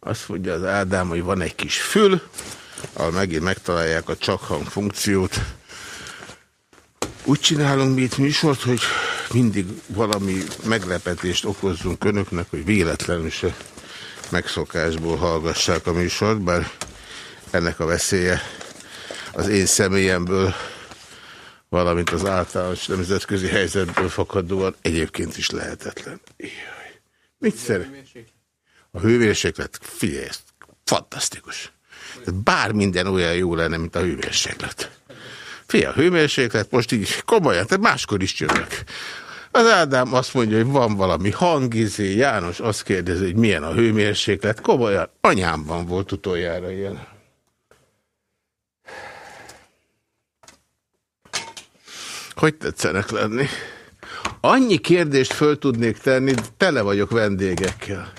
Azt mondja az Ádám, hogy van egy kis fül, ahol megint megtalálják a csak hang funkciót. Úgy csinálunk mi itt műsort, hogy mindig valami meglepetést okozzunk önöknek, hogy véletlenül se megszokásból hallgassák a műsort, bár ennek a veszélye az én személyemből, valamint az általános nemzetközi helyzetből fakadóan egyébként is lehetetlen. Jaj. Mit szeret? A hőmérséklet, figyelj, ez fantasztikus. Bár minden olyan jó lenne, mint a hőmérséklet. Fia, a hőmérséklet most így komolyan, tehát máskor is jövök. Az Ádám azt mondja, hogy van valami hangizé, János azt kérdezi, hogy milyen a hőmérséklet. Komolyan, anyámban volt utoljára ilyen. Hogy tetszenek lenni? Annyi kérdést föl tudnék tenni, tele vagyok vendégekkel.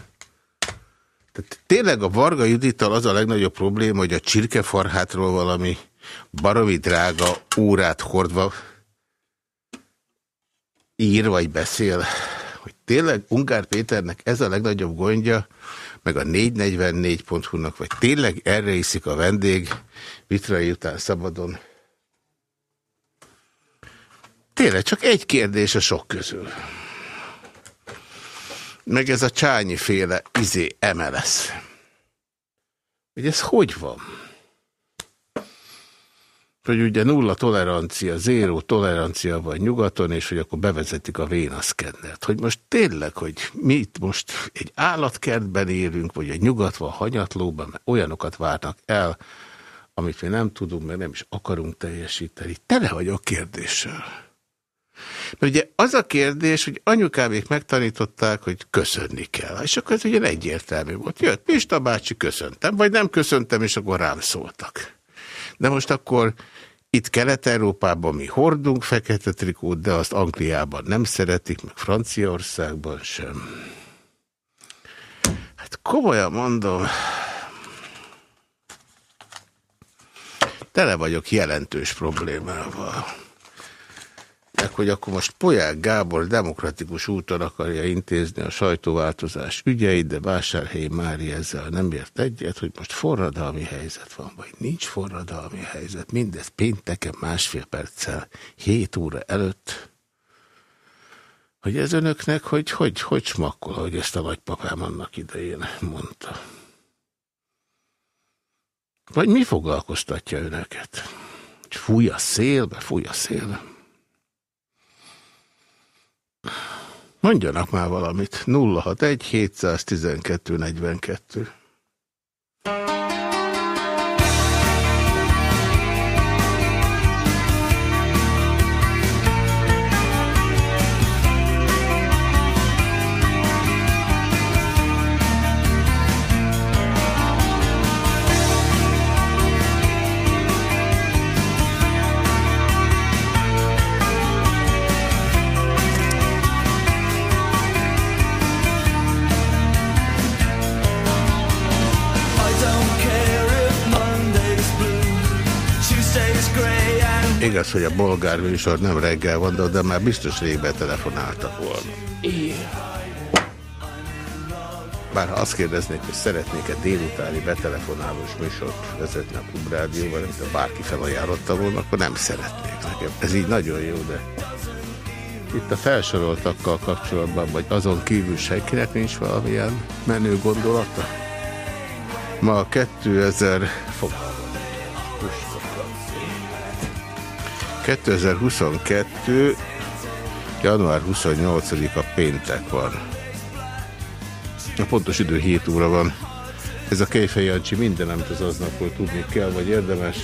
Tehát tényleg a Varga Judittal az a legnagyobb probléma, hogy a csirkefarhátról valami baromi drága órát hordva ír vagy beszél, hogy tényleg Ungár Péternek ez a legnagyobb gondja, meg a 444.hu-nak, vagy tényleg erre iszik a vendég, vitrai után szabadon. Tényleg csak egy kérdés a sok közül. Meg ez a csányi féle izé MLS. Hogy ez hogy van? hogy ugye nulla tolerancia, zéró tolerancia van nyugaton, és hogy akkor bevezetik a vénaszkennert. Hogy most tényleg, hogy mi itt most egy állatkertben élünk, vagy egy nyugat van hanyatlóban, mert olyanokat várnak el, amit mi nem tudunk, mert nem is akarunk teljesíteni. Tele vagyok kérdéssel. Mert ugye az a kérdés, hogy anyukámék megtanították, hogy köszönni kell. És akkor ez ugye egyértelmű volt. Jött Pista bácsi, köszöntem, vagy nem köszöntem, és akkor rám szóltak. De most akkor itt Kelet-Európában mi hordunk fekete trikót, de azt Angliában nem szeretik, meg Franciaországban sem. Hát komolyan mondom, tele vagyok jelentős problémával meg, hogy akkor most Poják Gábor demokratikus úton akarja intézni a sajtóváltozás ügyeit, de Vásárhelyi Mári ezzel nem ért egyet, hogy most forradalmi helyzet van, vagy nincs forradalmi helyzet. Mindez pénteken másfél perccel, hét óra előtt. Hogy ez önöknek, hogy hogy, hogy smakkol, hogy ezt a nagypapám annak idején mondta. Vagy mi foglalkoztatja önöket? Fúj a szél, fúj a szél. Mondjanak már valamit. 061 712 42. Igaz, hogy a bolgár műsor nem reggel van, de, de már biztos rég betelefonáltak volna. Bár ha azt kérdeznék, hogy szeretnék-e délutáni betelefonálós műsort vezetni a Klubrádióban, amit a bárki felajánlotta volna, akkor nem szeretnék nekem. Ez így nagyon jó, de itt a felsoroltakkal kapcsolatban, vagy azon kívül senkinek nincs valamilyen menő gondolata? Ma 2000 fog 2022. január 28-a péntek van. A pontos idő 7 óra van. Ez a Kejfej Jancsi minden, amit az aznapról tudni kell, vagy érdemes.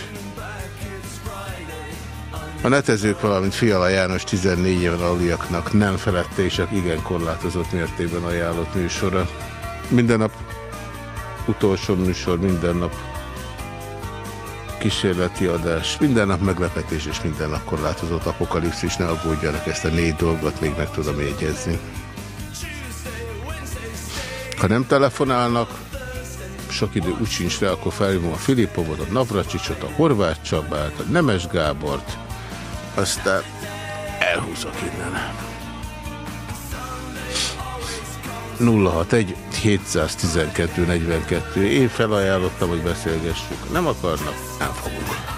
A netezők, valamint Fiala János 14 éven aluliaknak nem felette és igen korlátozott mértékben ajánlott műsora. Minden nap utolsó műsor, minden nap kísérleti adás, minden nap meglepetés és minden nap korlátozott apokalipszis, ne aggódjanak, ezt a négy dolgot még meg tudom jegyezni. Ha nem telefonálnak, sok idő úgy sincs rá, akkor felhívom a Filipovot, a Navracsicsot, a Horváth Csabát, a Nemes Gábort, aztán elhúzok innen. 061 712 42. Én felajánlottam, hogy beszélgessük. Nem akarnak? Nem fogunk.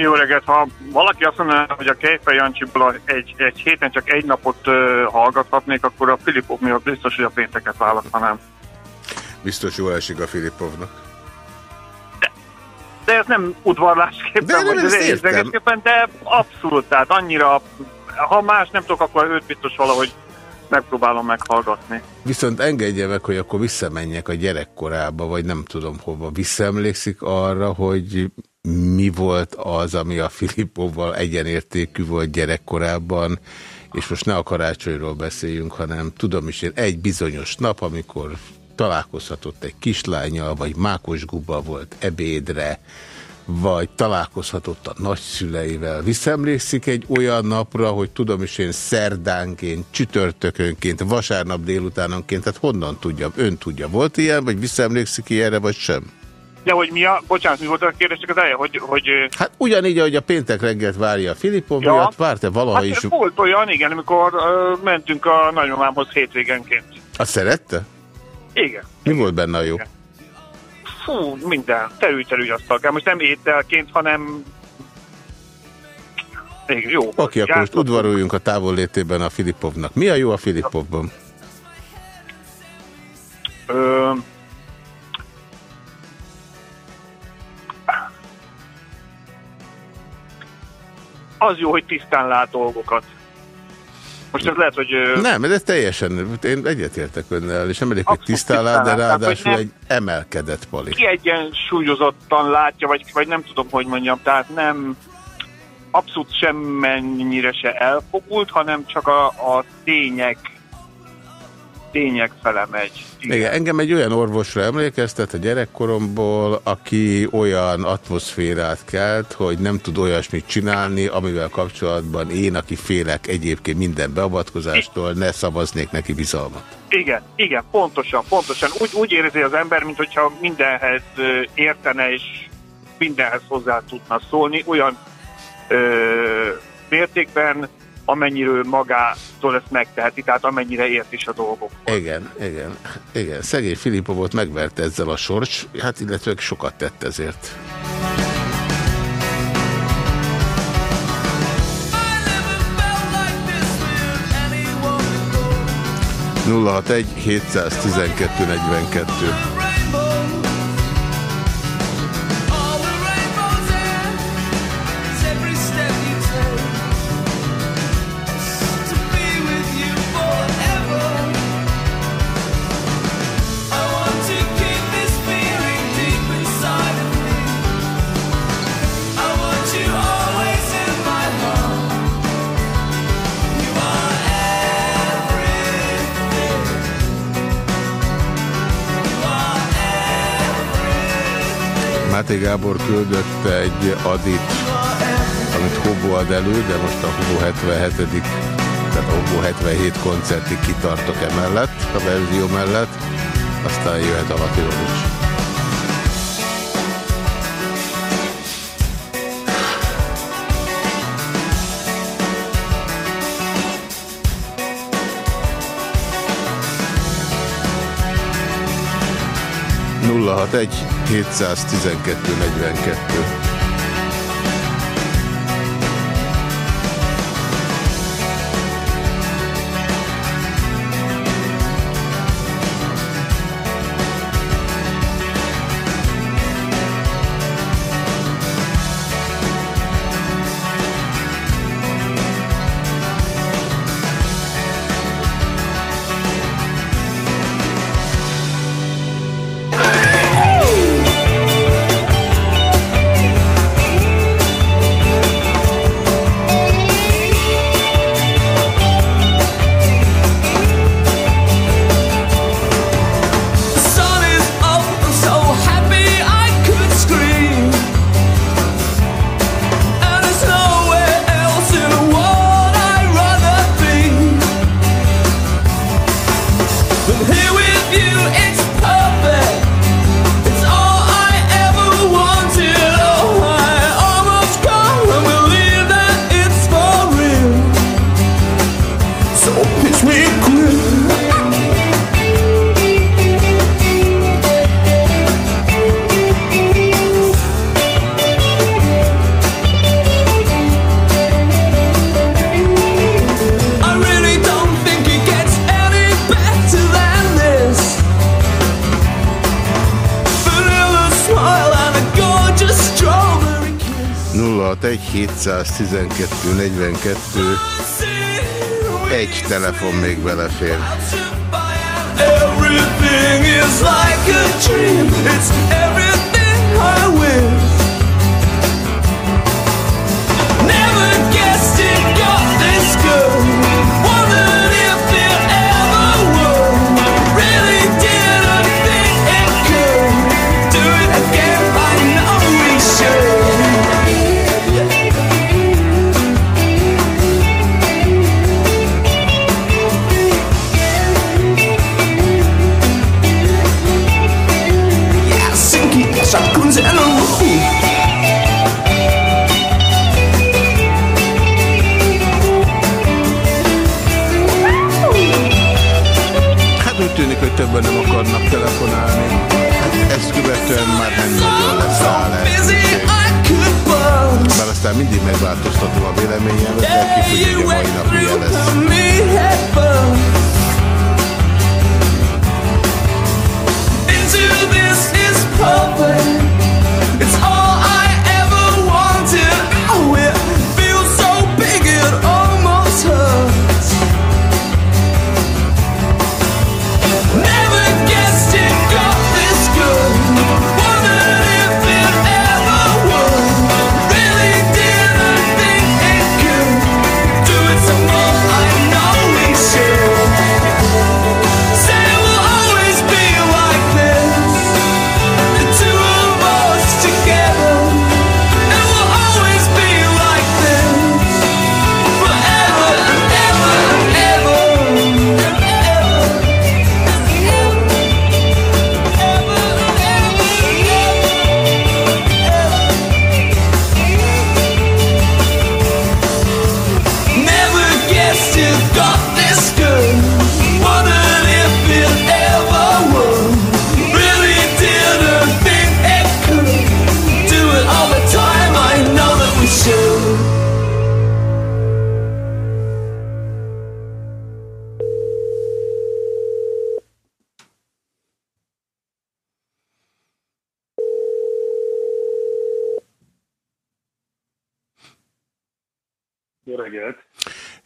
Jó reggelt, ha valaki azt mondaná, hogy a Kejfej Jancsiból egy, egy héten csak egy napot uh, hallgathatnék, akkor a Filipov miatt biztos, hogy a pénteket választanám. Biztos jól esik a Filipovnak. De, de ez nem udvarlásképpen, de vagy az érzégesképpen, de abszolút, tehát annyira, ha más nem tudok, akkor őt biztos valahogy megpróbálom meghallgatni. Viszont engedje meg, hogy akkor visszamenjek a gyerekkorába, vagy nem tudom hova. Visszaemlékszik arra, hogy mi volt az, ami a Filippovval egyenértékű volt gyerekkorában, és most ne a karácsonyról beszéljünk, hanem tudom is én egy bizonyos nap, amikor találkozhatott egy kislányjal, vagy mákosguba volt ebédre, vagy találkozhatott a nagyszüleivel. Visszemlékszik egy olyan napra, hogy tudom is én szerdánként, csütörtökönként, vasárnap délutánonként, tehát honnan tudja, ön tudja. Volt ilyen, vagy visszaemlékszik ilyenre, vagy sem? De hogy mi a, bocsánat, mi volt a kérdések az eleje, hogy, hogy... Hát ugyanígy, ahogy a péntek reggelt várja a Filipov ja. miatt, várte valaha hát, is... volt olyan, igen, amikor uh, mentünk a nagymamámhoz hétvégenként. Azt szerette? Igen. Mi igen. volt benne a jó? Igen. Fú, minden. Terülj-terülj asztalkán. Most nem ételként, hanem igen, jó. Oké, okay, akkor most udvaruljunk a távollétében a Filipovnak. Mi a jó a Filipovban? Ö, az jó, hogy tisztán lát dolgokat. Most ez lehet, hogy... Nem, ez teljesen, én egyetértek önnel, és nem elég, hogy tisztán lát, de ráadásul egy emelkedett pali. Kiegyensúlyozottan látja, vagy, vagy nem tudom, hogy mondjam, tehát nem abszolút semmennyire se elfogult, hanem csak a, a tények tények fele megy. Igen. Igen, engem egy olyan orvosra emlékeztet a gyerekkoromból, aki olyan atmoszférát kelt, hogy nem tud olyasmit csinálni, amivel kapcsolatban én, aki félek egyébként minden beavatkozástól, ne szavaznék neki bizalmat. Igen, igen, pontosan, pontosan. Úgy, úgy érzi az ember, mintha mindenhez értene és mindenhez hozzá tudna szólni, olyan ö, mértékben, amennyiről magától ezt megteheti, tehát amennyire ért is a dolgok. Igen, igen, igen. Szegény Filipovot megverte ezzel a sors, hát illetve sokat tett ezért. nulla hat egy 712 42 Máté Gábor küldött egy adit, amit Hobo ad elő, de most a Hobo 77 tehát a Hobo 77 koncertig kitartok emellett, a verzió mellett, aztán jöhet a Latilon is. 061 712 42 712 42 egy telefon még belefér.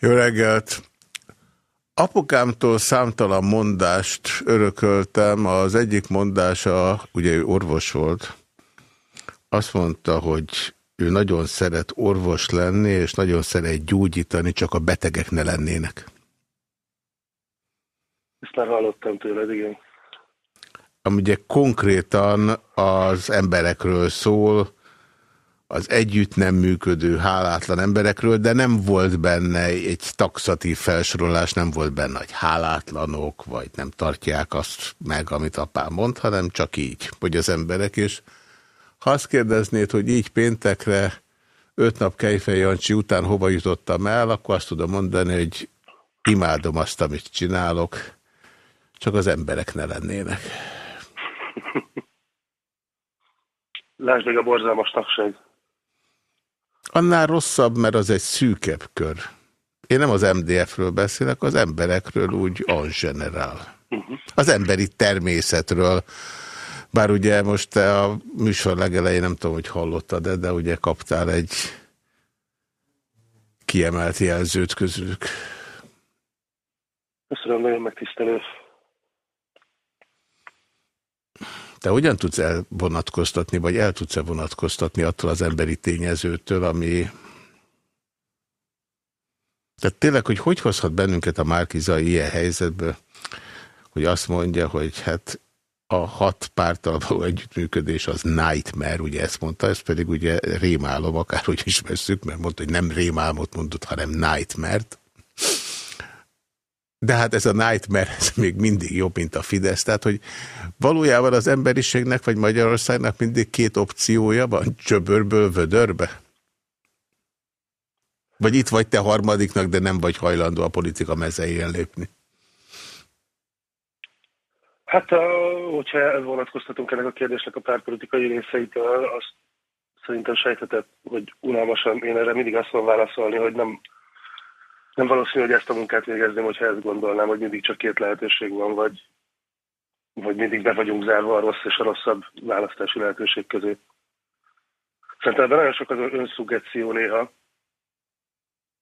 Jó reggelt! Apukámtól számtalan mondást örököltem. Az egyik mondása, ugye ő orvos volt, azt mondta, hogy ő nagyon szeret orvos lenni, és nagyon szeret gyógyítani, csak a betegek ne lennének. Ezt már hallottam tőled, igen. Ami ugye konkrétan az emberekről szól, az együtt nem működő, hálátlan emberekről, de nem volt benne egy taxatív felsorolás, nem volt benne, hogy hálátlanok, vagy nem tartják azt meg, amit apám mond, hanem csak így, hogy az emberek is. Ha azt kérdeznéd, hogy így péntekre, öt nap Kejfej Jancsi után hova jutottam el, akkor azt tudom mondani, hogy imádom azt, amit csinálok, csak az emberek ne lennének. Lásd meg a borzalmas tagság. Annál rosszabb, mert az egy szűkebb kör. Én nem az MDF-ről beszélek, az emberekről úgy en general. Az emberi természetről. Bár ugye most te a műsor legelején nem tudom, hogy hallottad -e, de ugye kaptál egy kiemelt jelzőt közülük. Köszönöm, nagyon megtisztelő. Te hogyan tudsz elvonatkoztatni, vagy el tudsz-e vonatkoztatni attól az emberi tényezőtől, ami... Tehát tényleg, hogy hogy hozhat bennünket a Márkiza ilyen helyzetbe, hogy azt mondja, hogy hát a hat pártal való együttműködés az nightmare, ugye ezt mondta, ez pedig ugye rémálom, akárhogy is veszük, mert mondta, hogy nem rémálmot mondott, hanem nightmare-t. De hát ez a nightmare ez még mindig jobb, mint a Fidesz. Tehát, hogy valójában az emberiségnek vagy Magyarországnak mindig két opciója van, csöbörből vödörbe? Vagy itt vagy te harmadiknak, de nem vagy hajlandó a politika mezején lépni? Hát, hogyha elvonatkoztatunk ennek a kérdésnek a pártpolitikai részeitől, azt szerintem sejtetett, hogy unalmasan én erre mindig azt mondom válaszolni, hogy nem nem valószínű, hogy ezt a munkát végezném, hogyha ezt gondolnám, hogy mindig csak két lehetőség van, vagy, vagy mindig be vagyunk zárva a rossz és a rosszabb választási lehetőség közé. Szerintem ebben nagyon sok az önszuggeció néha.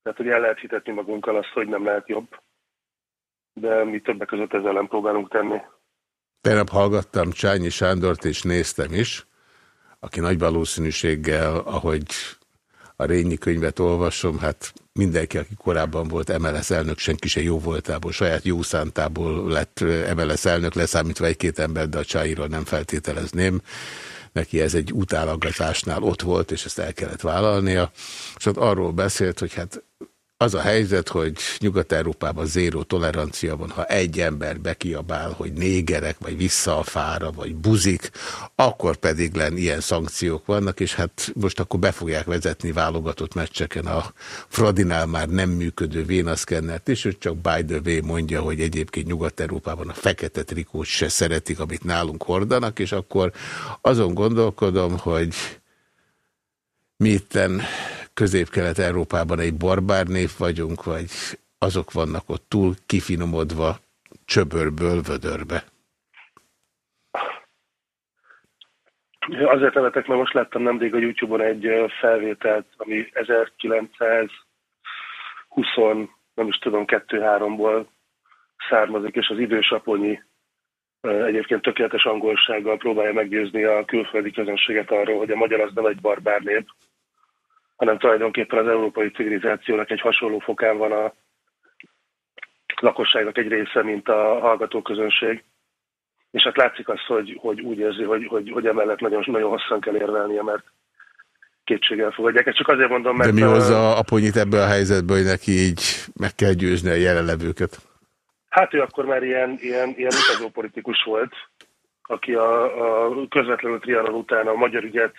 Tehát, hogy el lehet hitetni magunkkal azt, hogy nem lehet jobb. De mi többek között ezzel nem próbálunk tenni. Tegnap hallgattam Csányi Sándort, és néztem is, aki nagy valószínűséggel, ahogy a Rényi könyvet olvasom, hát mindenki, aki korábban volt MLS elnök, senki se jó voltából, saját jó szántából lett MLS elnök, leszámítva egy-két ember, de a Csáiról nem feltételezném. Neki ez egy utálagatásnál ott volt, és ezt el kellett vállalnia. És ott arról beszélt, hogy hát az a helyzet, hogy Nyugat-Európában zéró tolerancia van, ha egy ember bekiabál, hogy négerek, vagy vissza a fára, vagy buzik, akkor pedig len ilyen szankciók vannak, és hát most akkor be fogják vezetni válogatott meccseken a Fradinál már nem működő vénaszkennert, és ő csak by the way mondja, hogy egyébként Nyugat-Európában a fekete trikót se szeretik, amit nálunk hordanak, és akkor azon gondolkodom, hogy mi itten Közép-Kelet-Európában egy barbár név vagyunk, vagy azok vannak ott túl kifinomodva csöbörből vödörbe? Azért nevetek, mert most láttam nemrég a YouTube-on egy felvételt, ami 1920, nem is tudom, 2-3-ból származik, és az idős aponyi egyébként tökéletes angolsággal próbálja meggyőzni a külföldi közönséget arról, hogy a magyar az nem egy barbár nép, hanem tulajdonképpen az európai civilizációnak egy hasonló fokán van a lakosságnak egy része, mint a hallgatóközönség. És hát látszik az, hogy, hogy úgy érzi, hogy, hogy, hogy emellett nagyon, nagyon hosszan kell érvelnie, mert kétséggel fogadják. Ezt csak azért mondom, mert... De mi hozza Aponyit ebből a helyzetből, hogy neki így meg kell győzni a jelenlevőket? Hát ő akkor már ilyen, ilyen, ilyen utazópolitikus volt, aki a, a közvetlenül Trianon után a magyar ügyet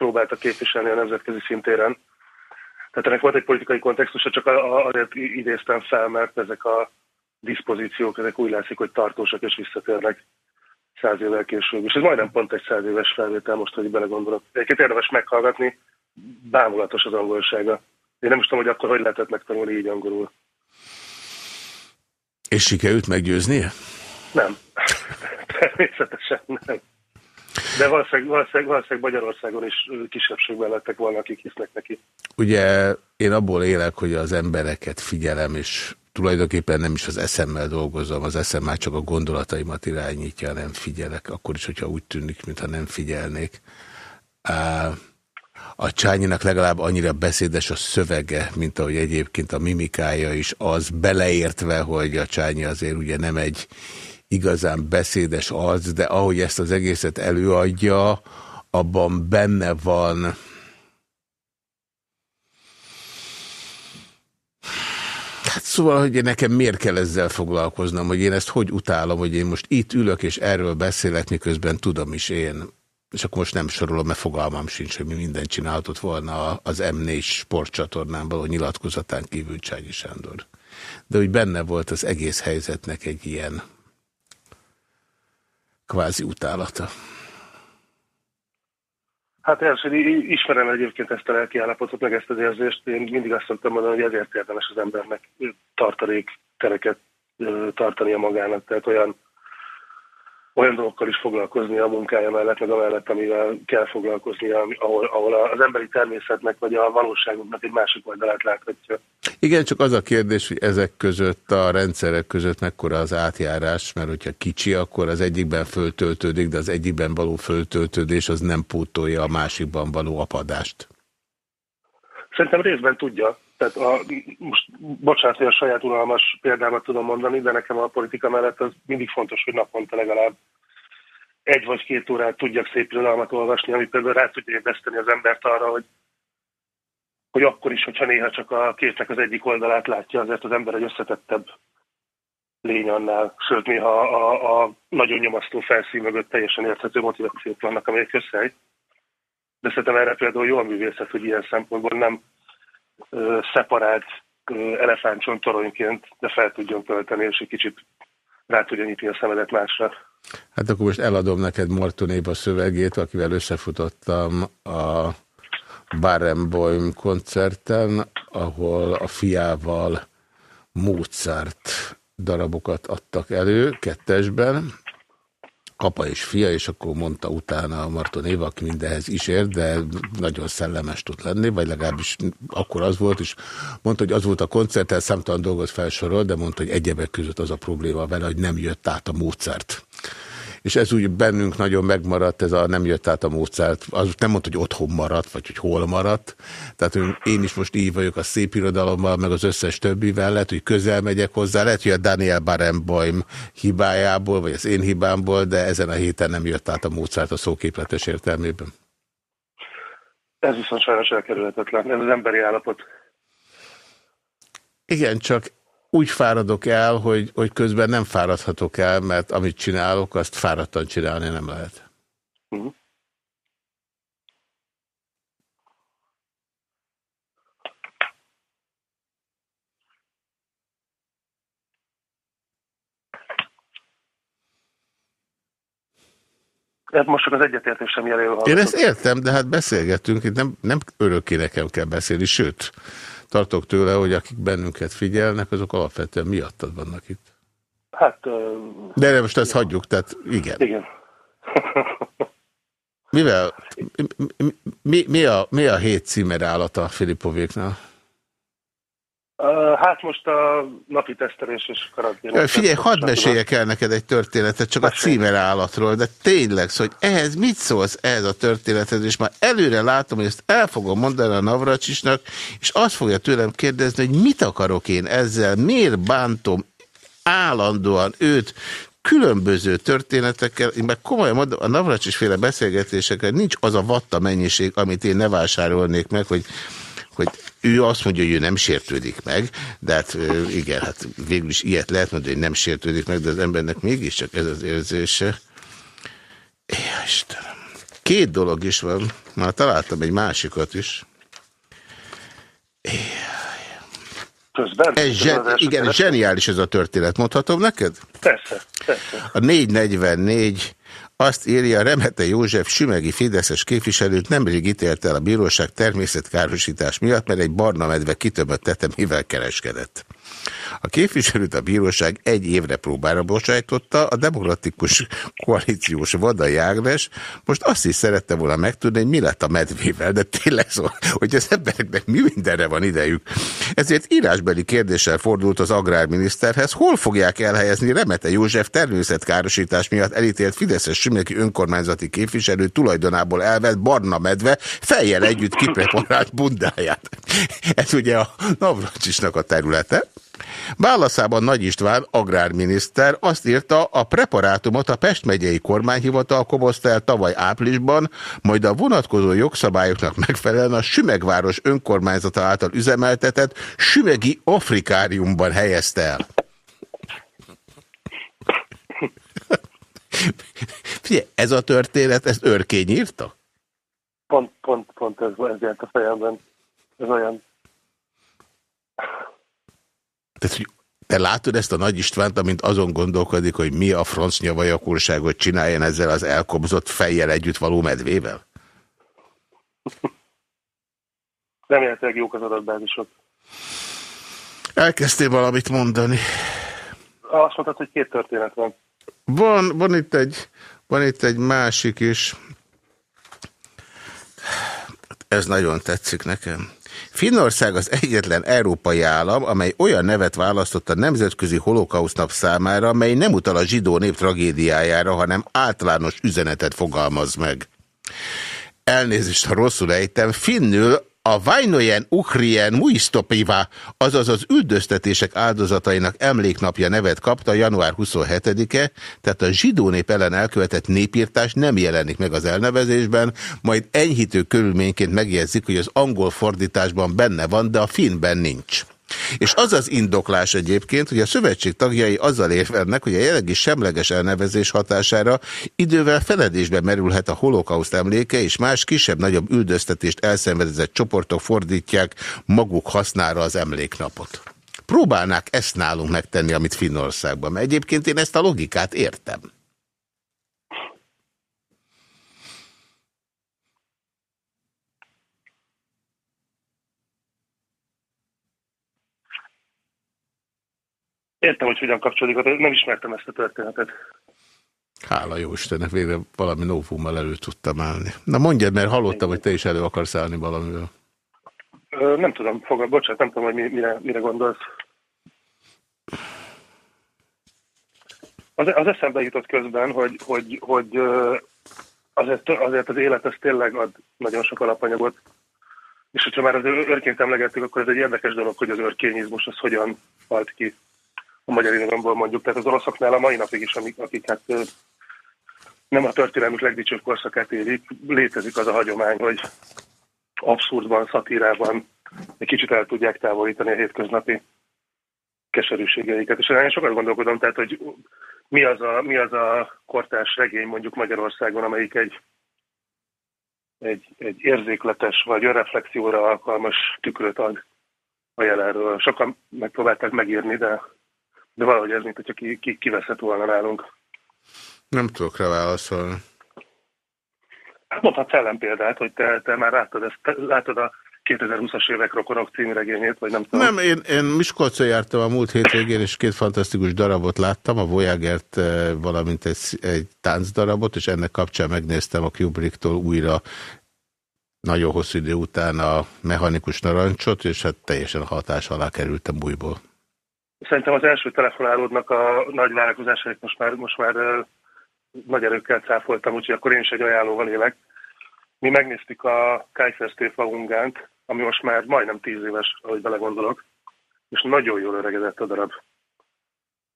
próbálta képviselni a nemzetközi szintéren. Tehát ennek volt egy politikai kontextusa, csak azért idéztem fel, mert ezek a diszpozíciók, ezek úgy látszik, hogy tartósak és visszatérnek száz évvel később. És ez majdnem pont egy száz éves felvétel most, hogy belegondolok. Egyébként érdemes meghallgatni, bámulatos az angolsága. Én nem is tudom, hogy akkor hogy lehetett megtanulni így angolul. És sikerült meggyőznie? Nem. Természetesen nem. De valószínűleg, valószínűleg, valószínűleg Magyarországon is kisebbségben lettek volna, akik hisznek neki. Ugye én abból élek, hogy az embereket figyelem, és tulajdonképpen nem is az eszemmel dolgozom, az eszem már csak a gondolataimat irányítja, nem figyelek, akkor is, hogyha úgy tűnik, mintha nem figyelnék. A Csányinak legalább annyira beszédes a szövege, mint ahogy egyébként a mimikája is az, beleértve, hogy a Csányi azért ugye nem egy igazán beszédes az, de ahogy ezt az egészet előadja, abban benne van Hát szóval, hogy nekem miért kell ezzel foglalkoznom, hogy én ezt hogy utálom, hogy én most itt ülök és erről beszélek, miközben tudom is én, és akkor most nem sorolom, mert fogalmam sincs, hogy mi mindent csinálhatott volna az M4 sportcsatornámban, a nyilatkozatán kívül Csányi Sándor. De úgy benne volt az egész helyzetnek egy ilyen kvázi utálata? Hát első, ismerem egyébként ezt a lelki állapotot, meg ezt az érzést. Én mindig azt szoktam mondani, hogy ezért érdemes az embernek tartalék tereket tartania magának. Tehát olyan olyan dolgokkal is foglalkozni a munkája mellett, meg amellett, amivel kell foglalkozni, ahol, ahol az emberi természetnek vagy a valóságunknak egy másik oldalát láthatja. Igen, csak az a kérdés, hogy ezek között, a rendszerek között mekkora az átjárás, mert hogyha kicsi, akkor az egyikben föltöltődik, de az egyikben való föltöltődés az nem pótolja a másikban való apadást. Szerintem részben tudja. Tehát a, most bocsánat, hogy a saját unalmas példámat tudom mondani, de nekem a politika mellett az mindig fontos, hogy naponta legalább egy vagy két órát tudjak szép irodalmat olvasni, ami például rá tudja ébreszteni az embert arra, hogy, hogy akkor is, hogyha néha csak a kétnek az egyik oldalát látja, azért az ember egy összetettebb lény annál, sőt néha a, a nagyon nyomasztó felszín mögött teljesen érthető motivációk vannak, amelyek összehegy. De szerintem erre például jó a művészet, hogy ilyen szempontból nem szeparált elefántcsontoronyként, de fel tudjon tölteni, és egy kicsit rá tudja nyitni a szemedet másra. Hát akkor most eladom neked Mortonéb a szövegét, akivel összefutottam a Barenboim koncerten, ahol a fiával Mozart darabokat adtak elő, kettesben. Apa és fia, és akkor mondta utána a Marton Éva, aki mindenhez is ér, de nagyon szellemes tud lenni, vagy legalábbis akkor az volt, és mondta, hogy az volt a koncerten, számtalan dolgot felsorol, de mondta, hogy egyebek között az a probléma vele, hogy nem jött át a módszert és ez úgy bennünk nagyon megmaradt, ez a nem jött át a módszert, az nem mondta, hogy otthon maradt, vagy hogy hol maradt, tehát én is most így vagyok a szép irodalommal, meg az összes többivel, lehet, hogy közel megyek hozzá, lehet, hogy a Daniel Barenboim hibájából, vagy az én hibámból, de ezen a héten nem jött át a módszert a szóképletes értelmében. Ez viszont sajnos elkerülhetetlen, ez az emberi állapot. Igen, csak úgy fáradok el, hogy, hogy közben nem fáradhatok el, mert amit csinálok, azt fáradtan csinálni nem lehet. Uh. -huh. Hát most csak az egyetértés sem jelöl. Én ezt értem, de hát beszélgetünk, itt nem, nem örökké nekem kell beszélni, sőt, tartok tőle, hogy akik bennünket figyelnek, azok alapvetően miattad vannak itt. Hát... De most ezt hagyjuk, tehát igen. Igen. Mivel, mi, mi, a, mi a hét címer állata Filipovéknál? Hát most a napi tesztelés és karantén. Figyelj, hadd meséljek el neked egy történetet, csak Mesélj. a címer állatról, de tényleg, szóval, hogy ehhez mit szólsz ehhez a történethez, és már előre látom, hogy ezt el fogom mondani a Navracsisnak, és azt fogja tőlem kérdezni, hogy mit akarok én ezzel, miért bántom állandóan őt, különböző történetekkel, én meg komolyan mondom, a Navracsis féle beszélgetésekre nincs az a vatta mennyiség, amit én ne vásárolnék meg, hogy hogy ő azt mondja, hogy ő nem sértődik meg, de hát igen, hát végül is ilyet lehet mondani, hogy nem sértődik meg, de az embernek mégiscsak ez az érzése. Ja, Istenem. Két dolog is van, már találtam egy másikat is. Közben? Ez zsen, igen, zseniális ez a történet. Mondhatom neked? Persze, persze. A 444 azt írja, Remete József Sümegi Fideszes képviselőt nemrég ítélte el a bíróság természetkárosítás miatt, mert egy barna medve kitömött tetemével kereskedett. A képviselőt a bíróság egy évre próbára bocsájtotta, a demokratikus koalíciós Vada Jágnes most azt is szerette volna megtudni, hogy mi lett a medvével, de tényleg szó, hogy az embereknek mi mindenre van idejük. Ezért írásbeli kérdéssel fordult az agrárminiszterhez, hol fogják elhelyezni Remete József természetkárosítás miatt elítélt Fideszes sümeki önkormányzati képviselő tulajdonából elvett barna medve fejjel együtt kipreparált bundáját. Ez ugye a Navracsisnak a területe. Válaszában Nagy István, agrárminiszter azt írta, a preparátumot a Pest megyei kormányhivatal kobozta el tavaly áprilisban, majd a vonatkozó jogszabályoknak megfelelően a Sümegváros önkormányzata által üzemeltetett Sümegi Afrikáriumban helyezte el. Figyelj, ez a történet, ezt örkény írta? Pont, pont, pont ez, ez a fejemben. Ez olyan tehát, hogy te látod ezt a Nagy Istvánt, amint azon gondolkodik, hogy mi a franc nyavajakurságot csináljon ezzel az elkobzott fejjel együtt való medvével? Remélhetőleg jók az adatbázisok. Elkezdtél valamit mondani. Azt mondtad, hogy két történet van. Van, van, itt, egy, van itt egy másik is. Ez nagyon tetszik nekem. Finnország az egyetlen európai állam, amely olyan nevet választott a Nemzetközi Holokausz nap számára, mely nem utal a zsidó nép tragédiájára, hanem általános üzenetet fogalmaz meg. Elnézést, ha rosszul ejtem, finnül a Vajnojen Ukrien Muistopiva, azaz az üldöztetések áldozatainak emléknapja nevet kapta január 27-e, tehát a zsidó nép ellen elkövetett népírtás nem jelenik meg az elnevezésben, majd enyhítő körülményként megjegyzik, hogy az angol fordításban benne van, de a finnben nincs. És az az indoklás egyébként, hogy a szövetség tagjai azzal érvelnek, hogy a jelenlegi semleges elnevezés hatására idővel feledésbe merülhet a holokauszt emléke, és más kisebb-nagyobb üldöztetést elszenvedezett csoportok fordítják maguk hasznára az emléknapot. Próbálnák ezt nálunk megtenni, amit Finnországban, mert egyébként én ezt a logikát értem. Értem, hogy hogyan kapcsolódik, de nem ismertem ezt a történetet. Hála jó Istennek, végre valami novummal elő tudtam állni. Na mondjad, mert hallottam, hogy te is elő akarsz állni valamivel. Ö, nem tudom, fogad, bocsánat, nem tudom, hogy mire, mire gondolsz. Az, az eszembe jutott közben, hogy, hogy, hogy azért, azért az élet ez tényleg ad nagyon sok alapanyagot. És hogyha már az őrként emlegettük, akkor ez egy érdekes dolog, hogy az őrkényizmus az hogyan halt ki a magyar irodalomból mondjuk. Tehát az oroszoknál a mai napig is, amik, akik hát nem a történelmük legdicsőbb korszakát élik, létezik az a hagyomány, hogy abszurdban, szatírában egy kicsit el tudják távolítani a hétköznapi keserűségeiket. És én sokat gondolkodom, tehát, hogy mi az a, mi az a kortárs regény mondjuk Magyarországon, amelyik egy, egy, egy érzékletes vagy önreflexióra alkalmas tükröt ad a jelenről. Sokan megpróbálták megírni, de, de valahogy ez, mint hogyha ki, ki, kiveszett volna nálunk. Nem tudok rá válaszolni. Hát mondhatsz ellenpéldát, hogy te, te már láttad, ezt, te, látod a 2020-as évek rokonok című regényét, vagy nem tudom. Nem, én, én Miskolcon jártam a múlt hétvégén, és két fantasztikus darabot láttam, a Voyagert, eh, valamint egy, egy táncdarabot, és ennek kapcsán megnéztem a Kubricktól újra nagyon hosszú idő után a mechanikus narancsot, és hát teljesen hatás alá kerültem újból. Szerintem az első telefonálódnak a nagy várakozásait most már, most már nagy erőkkel cáfoltam, úgyhogy akkor én is egy ajánlóval élek. Mi megnéztük a Kaiser Stéfa Ungánt, ami most már majdnem tíz éves, ahogy belegondolok, és nagyon jól öregedett a darab.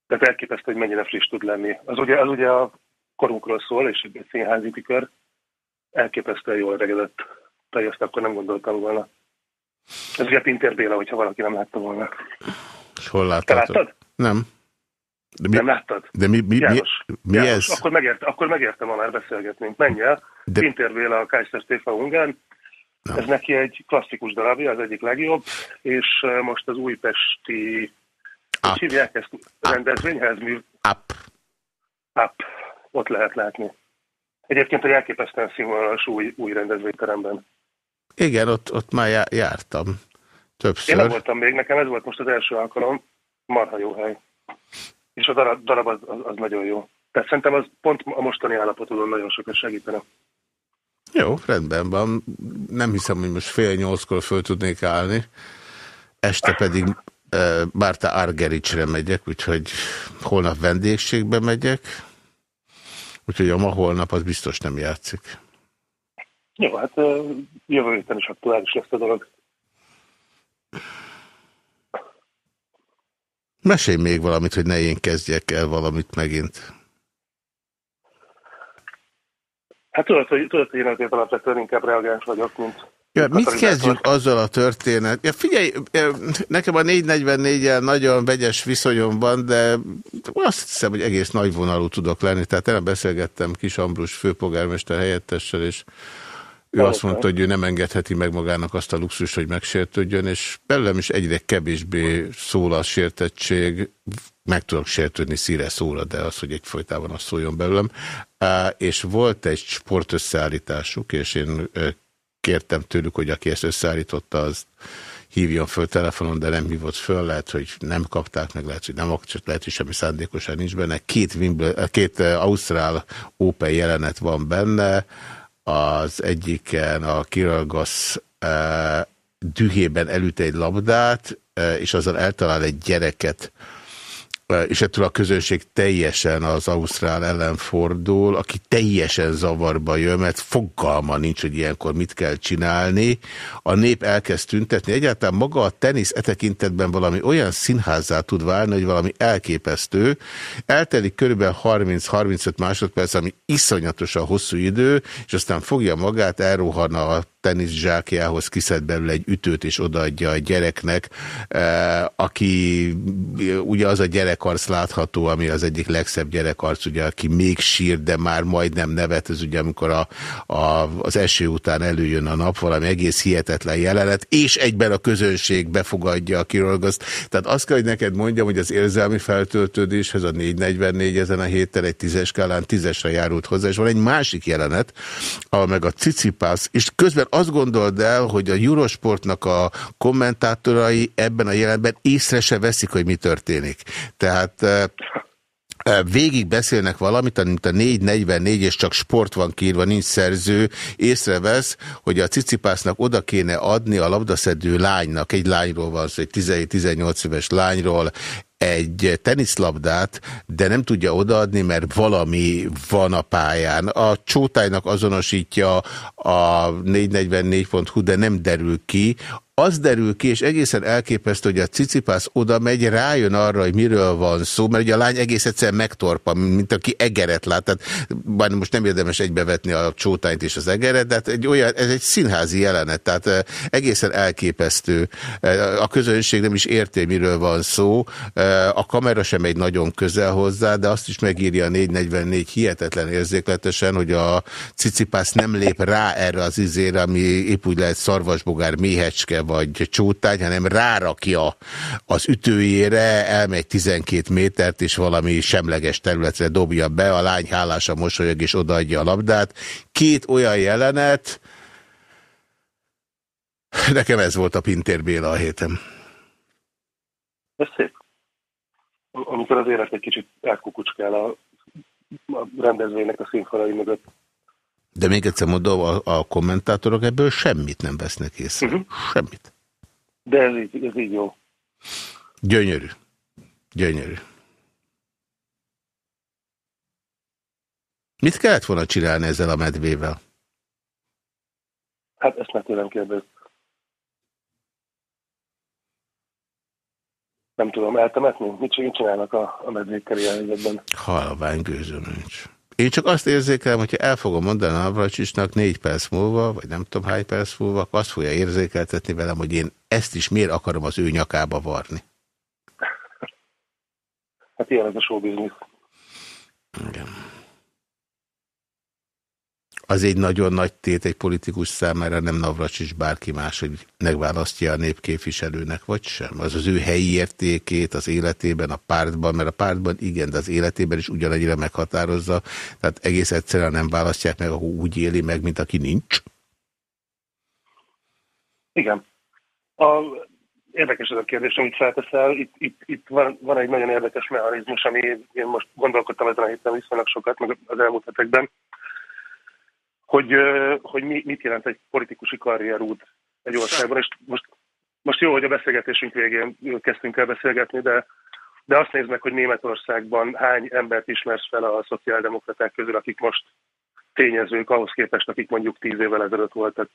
Tehát elképesztő, hogy mennyire friss tud lenni. Az ugye, az ugye a korunkról szól, és egy színházi tükör. Elképesztően jól öregedett. Tehát ezt akkor nem gondoltam volna. Ez ugye Pinter Béla, hogyha valaki nem látta volna. Hol láttad? Te láttad? Nem. De mi, nem láttad? De mi, mi, János, mi, mi János, ez? Akkor, megérte, akkor megértem, ha már beszélgetnénk. Menj el. De... Pinter Béla, a Kaiser Stefan Ungán. Nem. Ez neki egy klasszikus darabja, az egyik legjobb, és most az újpesti, hogy hívják ezt rendezvényhez? Mi? Up. Up. Ott lehet látni. Egyébként egy elképesztően színvonalas új, új rendezvényteremben. Igen, ott, ott már jártam. Többször. Én nem voltam még, nekem ez volt most az első alkalom. Marha jó hely. És a darab, darab az, az, az nagyon jó. Tehát szerintem az pont a mostani állapotodon nagyon sokat segítene. Jó, rendben van. Nem hiszem, hogy most fél nyolckor föl tudnék állni. Este pedig e, Bárta Argericsre megyek, úgyhogy holnap vendégségbe megyek. Úgyhogy a ma holnap az biztos nem játszik. Jó, hát jövő héten is aktuális lesz a dolog. Mesélj még valamit, hogy ne én kezdjek el valamit megint. Hát tudod, hogy, tudod, hogy én azért alapvetően inkább reagáns vagyok, mint... Ja, mit kezdjük azzal a történet? Ja, figyelj, nekem a 444-el nagyon vegyes viszonyom van, de azt hiszem, hogy egész nagyvonalú tudok lenni. Tehát én beszélgettem Kis Ambrus főpolgármester helyettessel, és ő azt mondta, hogy ő nem engedheti meg magának azt a luxus, hogy megsértődjön, és belőlem is egyre kevésbé szól a sértettség, meg tudok sértődni szíre szóra, de az, hogy egyfolytában az szóljon belőlem. És volt egy sportösszeállításuk, és én kértem tőlük, hogy aki ezt összeállította, az hívjon föl telefonon, de nem hívott föl, lehet, hogy nem kapták meg, lehet, hogy nem, csak lehet, hogy semmi szándékosan nincs benne. Két, Wimbledon, két Ausztrál Open jelenet van benne, az egyiken a Kiralgasz e, dühében elüt egy labdát, e, és azzal eltalál egy gyereket, és ettől a közönség teljesen az Ausztrál ellen fordul, aki teljesen zavarba jön, mert fogalma nincs, hogy ilyenkor mit kell csinálni. A nép elkezd tüntetni. Egyáltalán maga a tenisz e tekintetben valami olyan színházzá tud válni, hogy valami elképesztő. Eltelik körülbelül 30-35 másodperc, ami iszonyatosan hosszú idő, és aztán fogja magát, elrohan a tenisz zsákjához kiszed belőle egy ütőt, és odaadja a gyereknek, aki ugye az a gyerekarc látható, ami az egyik legszebb gyerekarc, ugye, aki még sír, de már majdnem nevet, ez ugye amikor a, a, az eső után előjön a nap, valami egész hihetetlen jelenet, és egyben a közönség befogadja a kirolgozt. Tehát azt kell, hogy neked mondjam, hogy az érzelmi feltöltődéshez a 444 ezen a héten egy tízes skálán tízesre járult hozzá, és van egy másik jelenet, ahol meg a Cicipász, és közben azt gondold el, hogy a Eurosportnak a kommentátorai ebben a jelenben észre se veszik, hogy mi történik. Tehát végig beszélnek valamit, amit a 444 és csak sport van kírva, nincs szerző, észrevesz, hogy a cicipásznak oda kéne adni a labdaszedő lánynak, egy lányról van szó, egy 17-18 éves lányról, egy teniszlabdát, de nem tudja odaadni, mert valami van a pályán. A csótájnak azonosítja a 444.hu, de nem derül ki az derül ki, és egészen elképesztő, hogy a cicipász oda megy, rájön arra, hogy miről van szó, mert ugye a lány egész egyszerűen megtorpa, mint aki egeret lát. Tehát, bár most nem érdemes egybevetni a csótányt és az egeret, de hát egy olyan, ez egy színházi jelenet, tehát egészen elképesztő. A közönség nem is érti, miről van szó. A kamera sem megy nagyon közel hozzá, de azt is megírja a 444 hihetetlen érzékletesen, hogy a cicipász nem lép rá erre az izére, ami épp úgy lehet szarvasbogár méhecske, vagy csótány, hanem rárakja az ütőjére, elmegy 12 métert, és valami semleges területre dobja be, a lány hálása mosolyog, és odaadja a labdát. Két olyan jelenet, nekem ez volt a Pintér Béla a héten. Ez szép. Amikor az élet egy kicsit elkukucskál a, a rendezvénynek a színfalai mögött. De még egyszer mondom, a, a kommentátorok ebből semmit nem vesznek észre. Uh mhm. -huh. Semmit. De ez így, ez így jó. Gyönyörű. Gyönyörű. Mit kellett volna csinálni ezzel a medvével? Hát ezt meg tőlem kérdez. Nem tudom, eltemetni? Mit csinálnak a, a medvékkel ilyen Halvány gőzöm nincs. Én csak azt érzékelem, hogyha el fogom mondani Navracsicsnak négy perc múlva, vagy nem tudom hány perc múlva, azt fogja érzékeltetni velem, hogy én ezt is miért akarom az ő nyakába varni. Hát ilyen ez a show business. Igen az egy nagyon nagy tét egy politikus számára, nem Navracsics bárki más, hogy megválasztja a népképviselőnek, vagy sem. Az az ő helyi értékét az életében, a pártban, mert a pártban igen, de az életében is ugyanannyira meghatározza, tehát egész egyszerűen nem választják meg, ahol úgy éli meg, mint aki nincs. Igen. A, érdekes ez a kérdés, amit felteszel. Itt, itt, itt van, van egy nagyon érdekes mechanizmus, ami én most gondolkodtam ezen a héten viszonylag sokat, meg az elmúlt hetekben, hogy, hogy mi, mit jelent egy politikusi karrierút egy országban. És most, most jó, hogy a beszélgetésünk végén kezdtünk el beszélgetni, de, de azt nézd meg, hogy Németországban hány embert ismersz fel a szociáldemokraták közül, akik most tényezők ahhoz képest, akik mondjuk 10 évvel ezelőtt voltak,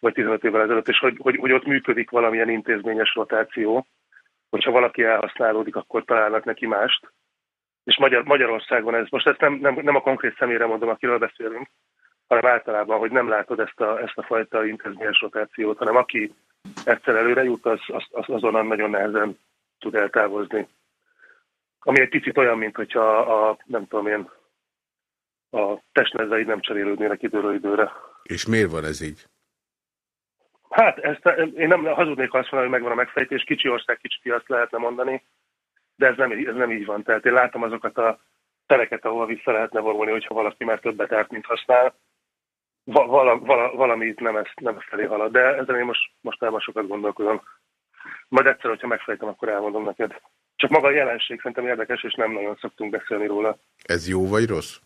vagy 15 évvel ezelőtt, és hogy, hogy, hogy ott működik valamilyen intézményes rotáció, hogyha valaki elhasználódik, akkor találnak neki mást. És Magyar, Magyarországon ez, most ezt nem, nem, nem a konkrét személyre mondom, akiről beszélünk, hanem általában, hogy nem látod ezt a, ezt a fajta intézményes rotációt, hanem aki egyszer előre jut, az, az, az azonnal nagyon nehezen tud eltávozni. Ami egy picit olyan, mint hogyha a, nem tudom én, a testnezeid nem cserélődnének időről időre. És miért van ez így? Hát, ezt, én nem hazudnék azt mondani, hogy megvan a megfejtés, kicsi ország, kicsi piac lehetne mondani, de ez nem, ez nem így van. Tehát én látom azokat a tereket, ahol vissza lehetne vonulni, hogyha valaki már többet árt, mint használ, vala, vala, valami itt nem, ezt, nem ezt felé halad, de ezen én most, most már sokat gondolkodom. Majd egyszer, hogyha megfejtem, akkor elmondom neked. Csak maga a jelenség szerintem érdekes, és nem nagyon szoktunk beszélni róla. Ez jó vagy rossz?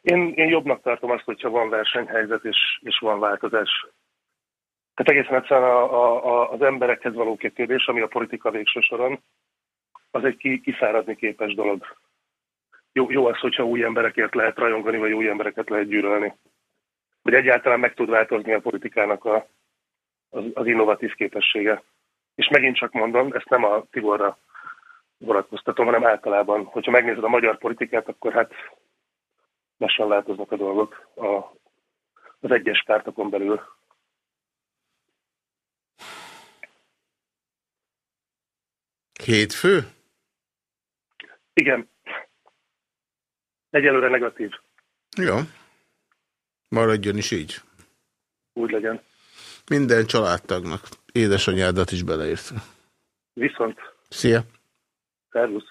Én, én jobbnak tartom azt, hogyha van versenyhelyzet és, és van változás. Tehát egészen egyszerűen a, a, a, az emberekhez való kérdés, ami a politika végső soron, az egy kiszáradni képes dolog jó, jó az, hogyha új emberekért lehet rajongani, vagy új embereket lehet gyűlölni. Vagy egyáltalán meg tud változni a politikának a, az, az innovatív képessége. És megint csak mondom, ezt nem a Tiborra vonatkoztatom, hanem általában, hogyha megnézed a magyar politikát, akkor hát lassan változnak a dolgok a, az egyes pártokon belül. Hétfő? Igen, Egyelőre negatív. Jó. Maradjon is így. Úgy legyen. Minden családtagnak. Édesanyádat is beleírta. Viszont. Szia. Szervusz.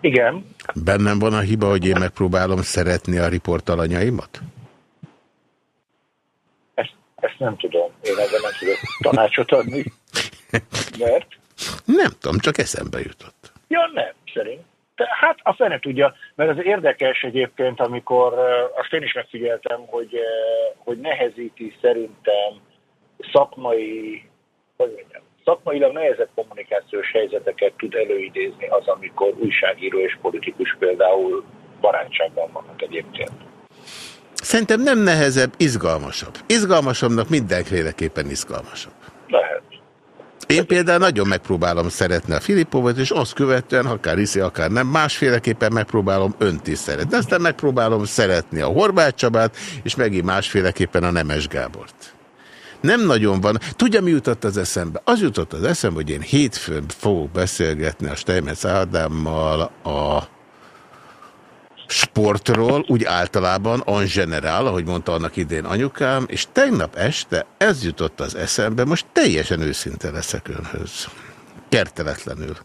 Igen. Bennem van a hiba, hogy én megpróbálom szeretni a riportalanyaimat? Ezt, ezt nem tudom. Én ezzel nem tudok tanácsot adni. Mert? Nem tudom, csak eszembe jutott. Ja, nem, szerint. Hát a fene tudja, mert az érdekes egyébként, amikor azt én is megfigyeltem, hogy, hogy nehezíti szerintem szakmai, hogy mondjam, szakmailag nehezebb kommunikációs helyzeteket tud előidézni az, amikor újságíró és politikus például barátságban vannak egyébként. Szerintem nem nehezebb, izgalmasabb. Izgalmasabbnak mindenféleképpen izgalmasabb. Lehet. Én például nagyon megpróbálom szeretni a Filipovot, és azt követően, akár hiszi, akár nem, másféleképpen megpróbálom önt is szeretni. Aztán megpróbálom szeretni a Horváth Csabát, és megint másféleképpen a Nemes Gábort. Nem nagyon van. Tudja, mi jutott az eszembe? Az jutott az eszembe, hogy én hétfőn fogok beszélgetni a Steinmetz Ádámmal a sportról, úgy általában, en generál, ahogy mondta annak idén anyukám, és tegnap este ez jutott az eszembe, most teljesen őszinte leszek önhöz. Kerteletlenül.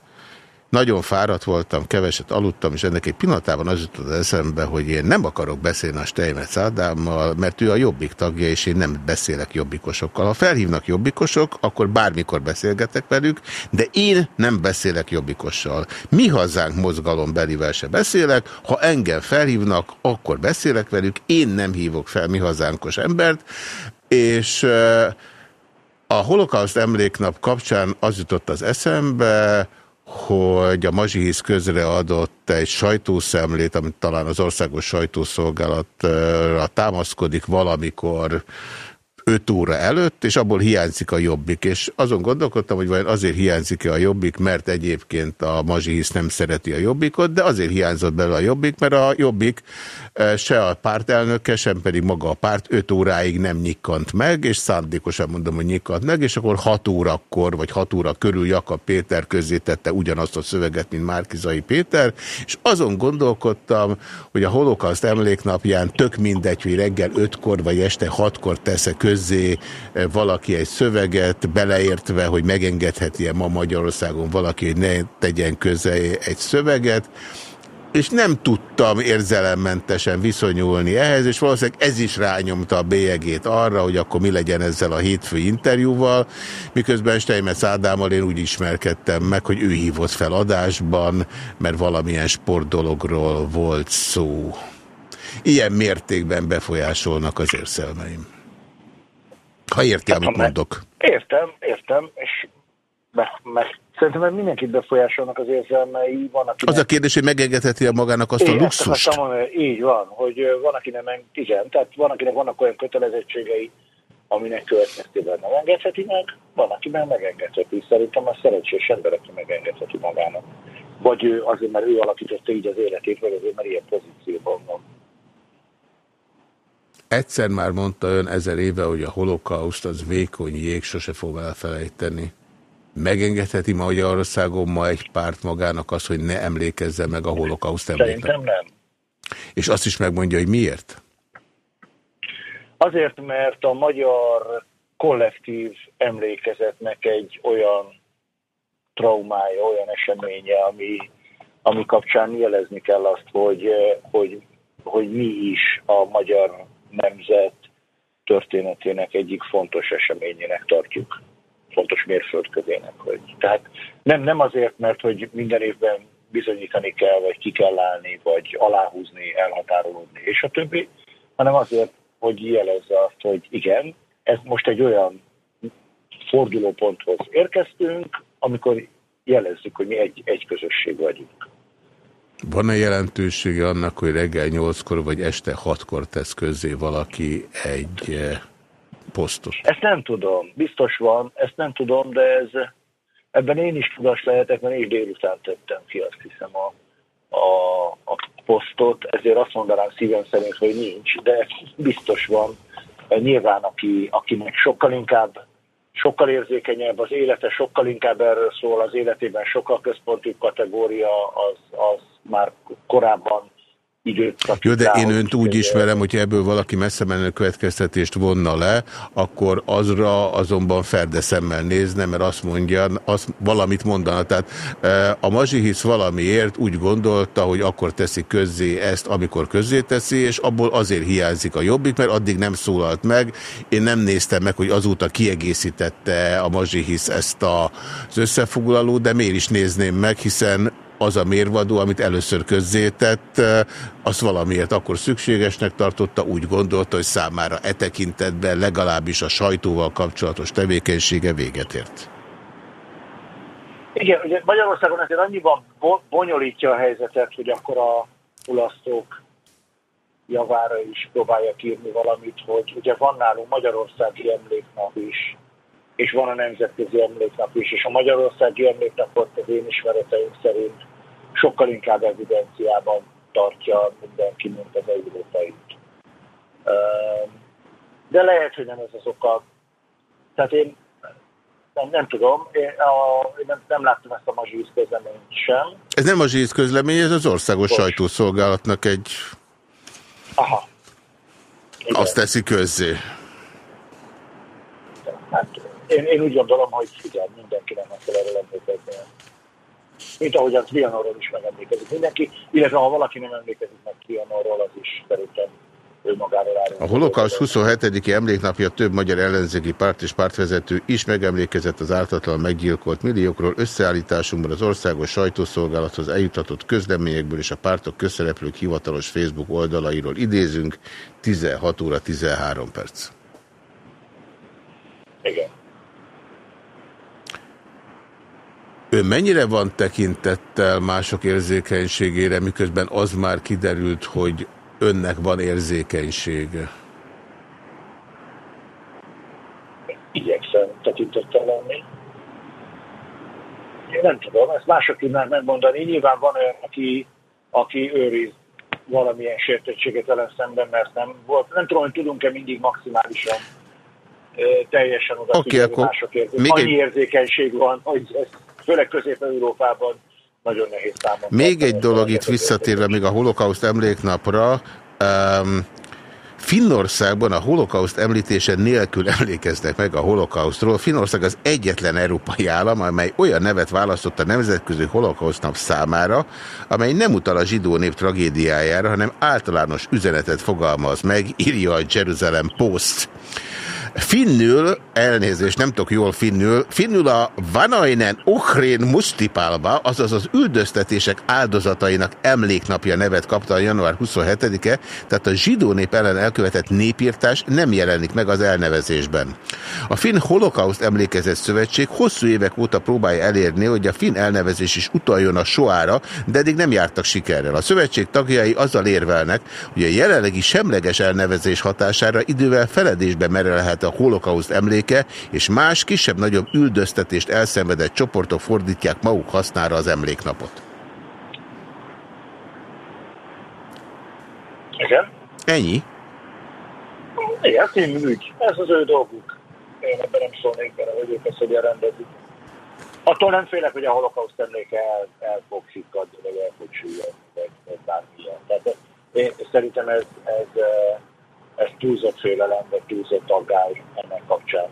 Nagyon fáradt voltam, keveset aludtam, és ennek egy pillanatában az jutott eszembe, hogy én nem akarok beszélni a Steinmetz Ádámmal, mert ő a jobbik tagja, és én nem beszélek jobbikosokkal. Ha felhívnak jobbikosok, akkor bármikor beszélgetek velük, de én nem beszélek jobbikossal. Mi hazánk mozgalombelivel se beszélek, ha engem felhívnak, akkor beszélek velük, én nem hívok fel mi hazánkos embert, és a holokauszt emléknap kapcsán az jutott az eszembe, hogy a Mazsihisz közreadott egy sajtószemlét, amit talán az országos sajtószolgálatra támaszkodik valamikor 5 óra előtt, és abból hiányzik a jobbik. És azon gondolkodtam, hogy vajon azért hiányzik-e a jobbik, mert egyébként a Mazsihisz nem szereti a jobbikot, de azért hiányzott belőle a jobbik, mert a jobbik se a pártelnöke, sem pedig maga a párt 5 óráig nem nyikkant meg, és szándékosan mondom, hogy nyikkant meg, és akkor 6 órakor, vagy 6 óra körül Jakab Péter közé tette ugyanazt a szöveget, mint Márkizai Péter, és azon gondolkodtam, hogy a holokauszt emléknapján tök mindegy, hogy reggel 5-kor vagy este 6-kor tesz közzé eh, valaki egy szöveget, beleértve, hogy megengedheti-e ma Magyarországon valaki, hogy ne tegyen közé egy szöveget, és nem tudtam érzelemmentesen viszonyulni ehhez, és valószínűleg ez is rányomta a bélyegét arra, hogy akkor mi legyen ezzel a hétfő interjúval, miközben Steinmetz Ádámmal én úgy ismerkedtem meg, hogy ő hívott fel adásban, mert valamilyen sportdologról volt szó. Ilyen mértékben befolyásolnak az érzelmeim. Ha érti, hát, amit mondok. Értem, értem, és be, meg, szerintem mindenkit befolyásolnak az érzelmei. Van, akinek... Az a kérdés, hogy megengedheti a magának azt Én a luxust? Ezt mondani, így van, hogy van, akinek meg, igen, tehát van, akinek vannak olyan kötelezettségei, aminek következtében nem engedheti meg, van, aki meg megengedheti. Szerintem a szerencsés ember, aki megengedheti magának. Vagy ő azért, mert ő alakította így az életét, vagy azért, mert ilyen pozícióban van. Egyszer már mondta ön ezer éve, hogy a holokauszt az vékony jég, sose fog elfelejteni. Megengedheti Magyarországon ma egy párt magának az, hogy ne emlékezze meg a holokauszt emléket? Szerintem nem. És azt is megmondja, hogy miért? Azért, mert a magyar kollektív emlékezetnek egy olyan traumája, olyan eseménye, ami, ami kapcsán jelezni kell azt, hogy, hogy, hogy mi is a magyar nemzet történetének egyik fontos eseményének tartjuk, fontos mérföldközének. Hogy, tehát nem, nem azért, mert hogy minden évben bizonyítani kell, vagy ki kell állni, vagy aláhúzni, elhatárolódni, és a többi, hanem azért, hogy jelezze azt, hogy igen, ez most egy olyan fordulóponthoz érkeztünk, amikor jelezzük, hogy mi egy, egy közösség vagyunk. Van-e jelentősége annak, hogy reggel 8-kor vagy este 6-kor tesz közzé valaki egy eh, posztot? Ezt nem tudom. Biztos van, ezt nem tudom, de ez, ebben én is tudas lehetek, mert én délután tettem ki azt hiszem a, a, a posztot, ezért azt mondanám szívem szerint, hogy nincs, de biztos van. Nyilván, aki, akinek sokkal inkább sokkal érzékenyebb, az élete sokkal inkább erről szól, az életében sokkal központi kategória, az, az már korábban időt. Jó, de én önt úgy ismerem, hogy ebből valaki messze menő következtetést vonna le, akkor azra azonban ferde szemmel nézne, mert azt mondja, azt valamit mondana. Tehát e, a mazsihisz valamiért úgy gondolta, hogy akkor teszi közzé ezt, amikor közzé teszi, és abból azért hiányzik a jobbik, mert addig nem szólalt meg. Én nem néztem meg, hogy azóta kiegészítette a mazsihisz ezt az összefoglalót, de miért is nézném meg, hiszen az a mérvadó, amit először közzétett, azt valamiért akkor szükségesnek tartotta, úgy gondolta, hogy számára e tekintetben legalábbis a sajtóval kapcsolatos tevékenysége véget ért. Igen, ugye Magyarországon azért annyiban bonyolítja a helyzetet, hogy akkor a ulasztók javára is próbálja írni valamit, hogy ugye van nálunk Magyarországi emléknap is, és van a Nemzetközi Emléknap is, és a Magyarországi Emléknapot az én ismereteim szerint sokkal inkább evidenciában tartja mindenki, mint az európait. De lehet, hogy nem ez az oka. Tehát én nem, nem tudom, én, a, én nem, nem láttam ezt a mazsíz közleményt sem. Ez nem a zsíz közlemény, ez az országos Most. sajtószolgálatnak egy... Aha. Igen. Azt teszi közzé. Hát, én, én úgy gondolom, hogy igen, mindenkinek meg kell erről emlékezni. Mint ahogy a Trianonról is megemlékezik mindenki, illetve ha valaki nem emlékezik meg Trianonról, az is szerintem. A holokauszt 27. emléknapja több magyar ellenzéki párt és pártvezető is megemlékezett az ártatlan meggyilkolt milliókról. Összeállításunkban az országos sajtószolgálathoz eljutatott közleményekből és a pártok közszereplők hivatalos Facebook oldalairól idézünk. 16 óra 13 perc. Igen. Ő mennyire van tekintettel mások érzékenységére, miközben az már kiderült, hogy önnek van érzékenysége? Igyekszem tekintettel lenni. Én nem tudom, ezt mások tudnák megmondani. Nyilván van olyan, aki, aki őriz valamilyen sértettséget velem szemben, mert nem volt. Nem tudom, hogy tudunk-e mindig maximálisan teljesen oda okay, akkor mások érzékenység. Annyi egy... érzékenység van, hogy ez főleg Közép-Európában nagyon nehéz számon. Még egy dolog itt visszatérve még a holokauszt emléknapra, um, Finnországban a holokauszt említése nélkül emlékeznek meg a holokausztról. Finnország az egyetlen európai állam, amely olyan nevet választott a Nemzetközi Holokausztnap számára, amely nem utal a zsidó nép tragédiájára, hanem általános üzenetet fogalmaz meg, írja a Jerusalem Post. Finnül, elnézést, nem tudok jól finnül, finnül a Vanainen Ukrén Mustipálba, azaz az üldöztetések áldozatainak emléknapja nevet kapta a január 27-e, tehát a zsidó nép ellen elkövetett népírtás nem jelenik meg az elnevezésben. A Finn Holokauszt Emlékezett Szövetség hosszú évek óta próbálja elérni, hogy a finn elnevezés is utaljon a soára, de eddig nem jártak sikerrel. A szövetség tagjai azzal érvelnek, hogy a jelenlegi semleges elnevezés hatására idővel feledésbe merelhet a holokauszt emléke, és más kisebb-nagyobb üldöztetést elszenvedett csoportok fordítják maguk hasznára az emléknapot. Igen. Ennyi? Igen, ügy. Ez az ő dolguk. Én ebben nem szólnék bele, hogy ők ezt hogyan rendezik. Attól nem félek, hogy a holokauszt emléke el, el fog sikkadni, vagy el fog süllyedni, vagy, vagy bármilyen. Tehát én, szerintem ez, ez, ez túlzott félelem, vagy túlzott aggály ennek kapcsán.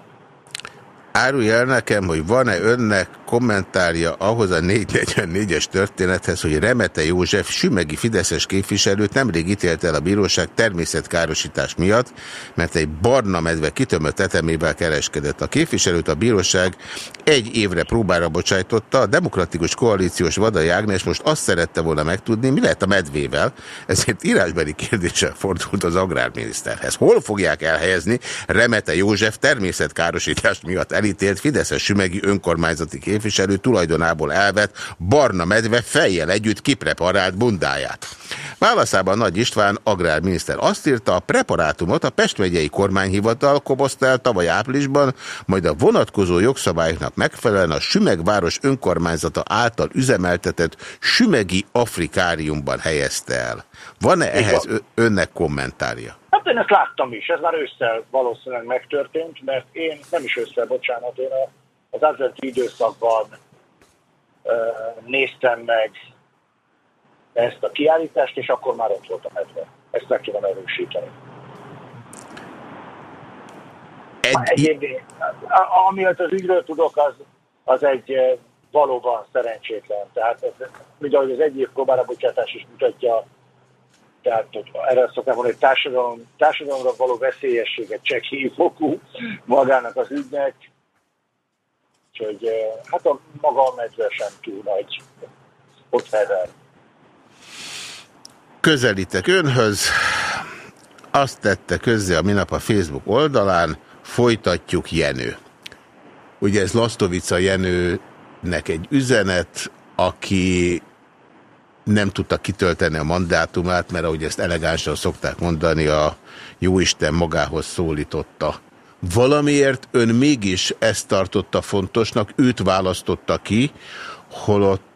Árulj el nekem, hogy van-e önnek kommentárja ahhoz a 444-es történethez, hogy Remete József sümegi Fideszes képviselőt nemrég ítélte el a bíróság természetkárosítás miatt, mert egy barna medve kitömött etemével kereskedett. A képviselőt a bíróság egy évre próbára bocsájtotta, a demokratikus koalíciós Vadai Ágnes most azt szerette volna megtudni, mi lett a medvével, ezért írásbeli kérdéssel fordult az agrárminiszterhez. Hol fogják elhelyezni Remete József természetkárosítás miatt elítélt Fideszes sümegi önkormányzati képviselő tulajdonából elvett barna medve fejjel együtt kipreparált bundáját. Válaszában Nagy István agrárminiszter azt írta, a preparátumot a Pest megyei kormányhivatal kobozta el tavaly áprilisban, majd a vonatkozó jogszabályoknak megfelelően a Sümegváros önkormányzata által üzemeltetett Sümegi Afrikáriumban helyezte el. Van-e ehhez önnek kommentárja? Hát én ezt láttam is, ez már ősszel valószínűleg megtörtént, mert én nem is ősszel, bocsánat, én az adventi időszakban néztem meg ezt a kiállítást, és akkor már ott volt a medve. Ezt meg tudom erősíteni. Egy... Egyébként, amiatt az ügyről tudok, az, az egy valóban szerencsétlen. Tehát ez, mint ahogy az egyik próbára bocsátás is mutatja, tehát hogy erre szoktam mondani, hogy társadalom, társadalomra való veszélyességet csekély fokú magának az ügynek, úgyhogy hát a maga a medve sem túl nagy ott hever. Közelítek önhöz, azt tette közzé a minap a Facebook oldalán, folytatjuk Jenő. Ugye ez Lasztovica Jenőnek egy üzenet, aki nem tudta kitölteni a mandátumát, mert ahogy ezt elegánsan szokták mondani, a Jóisten magához szólította. Valamiért ön mégis ezt tartotta fontosnak, őt választotta ki, holott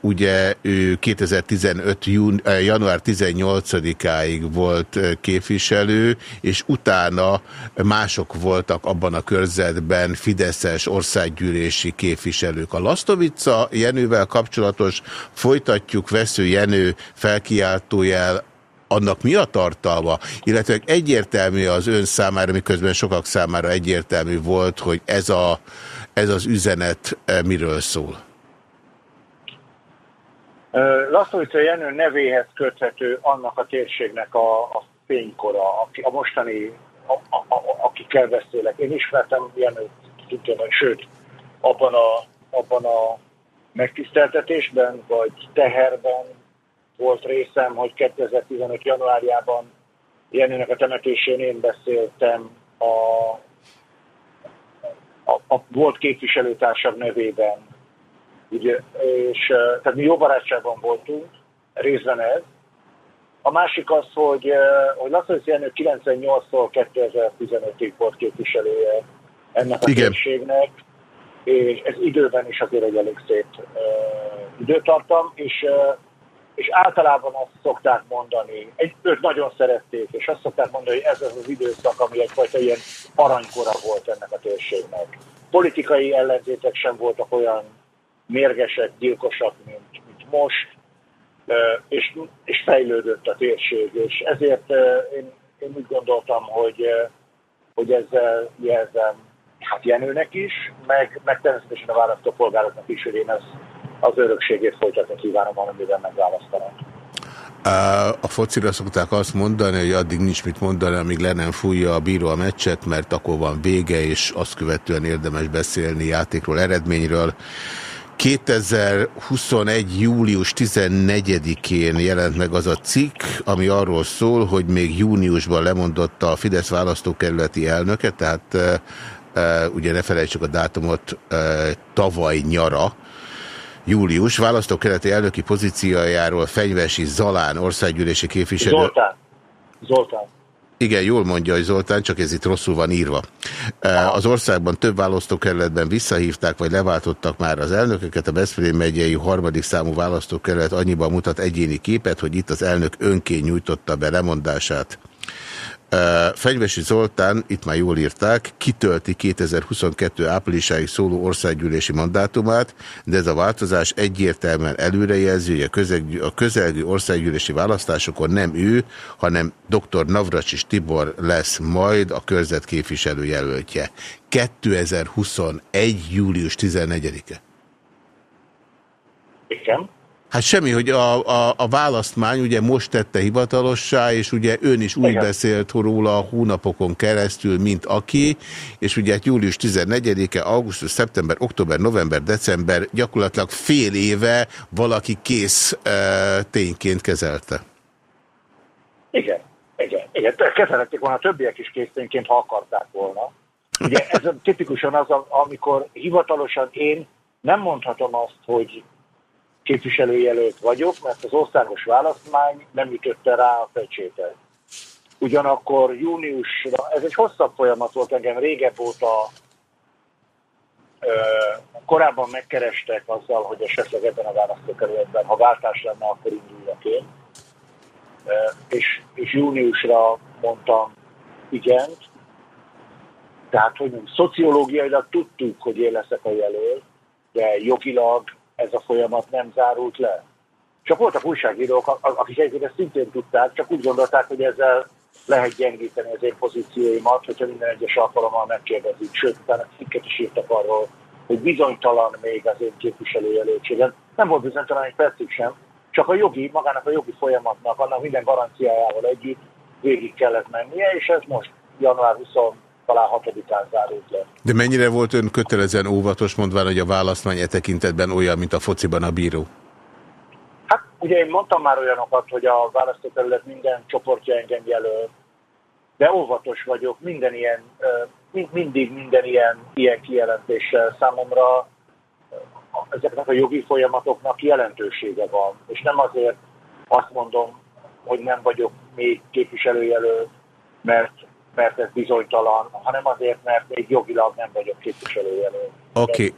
ugye ő 2015. Jún, január 18-áig volt képviselő, és utána mások voltak abban a körzetben Fideszes országgyűlési képviselők. A Lasztovica Jenővel kapcsolatos folytatjuk Vesző Jenő felkiáltójel annak mi a tartalma, illetve egyértelmű az ön számára, miközben sokak számára egyértelmű volt, hogy ez, a, ez az üzenet miről szól? Laszlovica Jenő nevéhez köthető annak a térségnek a, a fénykora, aki, a mostani, a, a, a, akikkel beszélek. Én ismertem Jenőt, tudom, sőt, abban a, abban a megtiszteltetésben, vagy teherben volt részem, hogy 2015. januárjában Jenőnek a temetésén én beszéltem a, a, a volt képviselőtársam nevében Ugye, és tehát mi jó barátságban voltunk, részben ez. A másik az, hogy, hogy Laszlovic Jenő 98-tól 2015-ig volt képviselője ennek a térségnek, és ez időben is azért egy elég szép uh, időtartam, és, uh, és általában azt szokták mondani, egy, őt nagyon szerették, és azt szokták mondani, hogy ez az az időszak, ami egyfajta ilyen aranykora volt ennek a térségnek. Politikai ellenzétek sem voltak olyan mérgesek, gyilkosak, mint, mint most, és, és fejlődött a térség, és ezért én, én úgy gondoltam, hogy, hogy ezzel jelzem hát Jenőnek is, meg, meg természetesen a választópolgároknak is, hogy én ez, az örökségét folytatni kívánom, amiben megválasztanak. A focira szokták azt mondani, hogy addig nincs mit mondani, amíg le nem fújja a bíró a meccset, mert akkor van vége, és azt követően érdemes beszélni játékról, eredményről. 2021. július 14-én jelent meg az a cikk, ami arról szól, hogy még júniusban lemondotta a Fidesz választókerületi elnöke, tehát e, ugye ne felejtsük a dátumot, e, tavaly nyara, július választókerületi elnöki pozíciójáról Fenyvesi Zalán országgyűlési képviselő. Zoltán. Zoltán. Igen, jól mondja, hogy Zoltán, csak ez itt rosszul van írva. Az országban több választókerületben visszahívták, vagy leváltottak már az elnököket. A Veszprém megyei harmadik számú választókerület annyiban mutat egyéni képet, hogy itt az elnök önként nyújtotta be lemondását. Fegyvesi Zoltán, itt már jól írták, kitölti 2022 áprilisáig szóló országgyűlési mandátumát, de ez a változás egyértelműen előrejelzi, hogy a, közelgő, a közelgő országgyűlési választásokon nem ő, hanem dr. Navracsis Tibor lesz majd a körzet képviselő jelöltje. 2021. július 14-e. Igen. Hát semmi, hogy a, a, a választmány ugye most tette hivatalossá, és ugye ön is úgy Igen. beszélt róla a hónapokon keresztül, mint aki, és ugye hát július 14-e, augusztus, szeptember, október, november, december, gyakorlatilag fél éve valaki kész e, tényként kezelte. Igen, igen, igen. Kezelhették volna a többiek is késztényként, ha akarták volna. Ugye ez tipikusan az, amikor hivatalosan én nem mondhatom azt, hogy képviselőjelölt vagyok, mert az országos választmány nem ütötte rá a pecsétet. Ugyanakkor júniusra, ez egy hosszabb folyamat volt engem régebb óta, ö, korábban megkerestek azzal, hogy esetleg ebben a választókerületben, ha váltás lenne, akkor induljak én. Ö, és, és júniusra mondtam igent, tehát, hogy nem, szociológiailag tudtuk, hogy én leszek a jelölt, de jogilag ez a folyamat nem zárult le. Csak voltak újságírók, akik egyébként ezt szintén tudták, csak úgy gondolták, hogy ezzel lehet gyengíteni az én pozícióimat, hogyha minden egyes alkalommal megkérdezik. Sőt, utána cikket is írtak arról, hogy bizonytalan még az én képviselőjelöltségem. Nem volt bizonytalan egy percig sem, csak a jogi, magának a jogi folyamatnak, annak minden garanciájával együtt végig kellett mennie, és ez most január 20 talán 6-án zárult le. De mennyire volt ön kötelezően óvatos, mondván, hogy a választmány e tekintetben olyan, mint a fociban a bíró? Hát ugye én mondtam már olyanokat, hogy a választókerület minden csoportja engem jelöl, de óvatos vagyok minden ilyen, mindig minden ilyen, ilyen kijelentéssel. Számomra ezeknek a jogi folyamatoknak jelentősége van, és nem azért azt mondom, hogy nem vagyok még képviselőjelölt, mert, mert ez bizonytalan, hanem azért, mert még jogilag nem vagyok képviselőjelölt. Oké. Okay.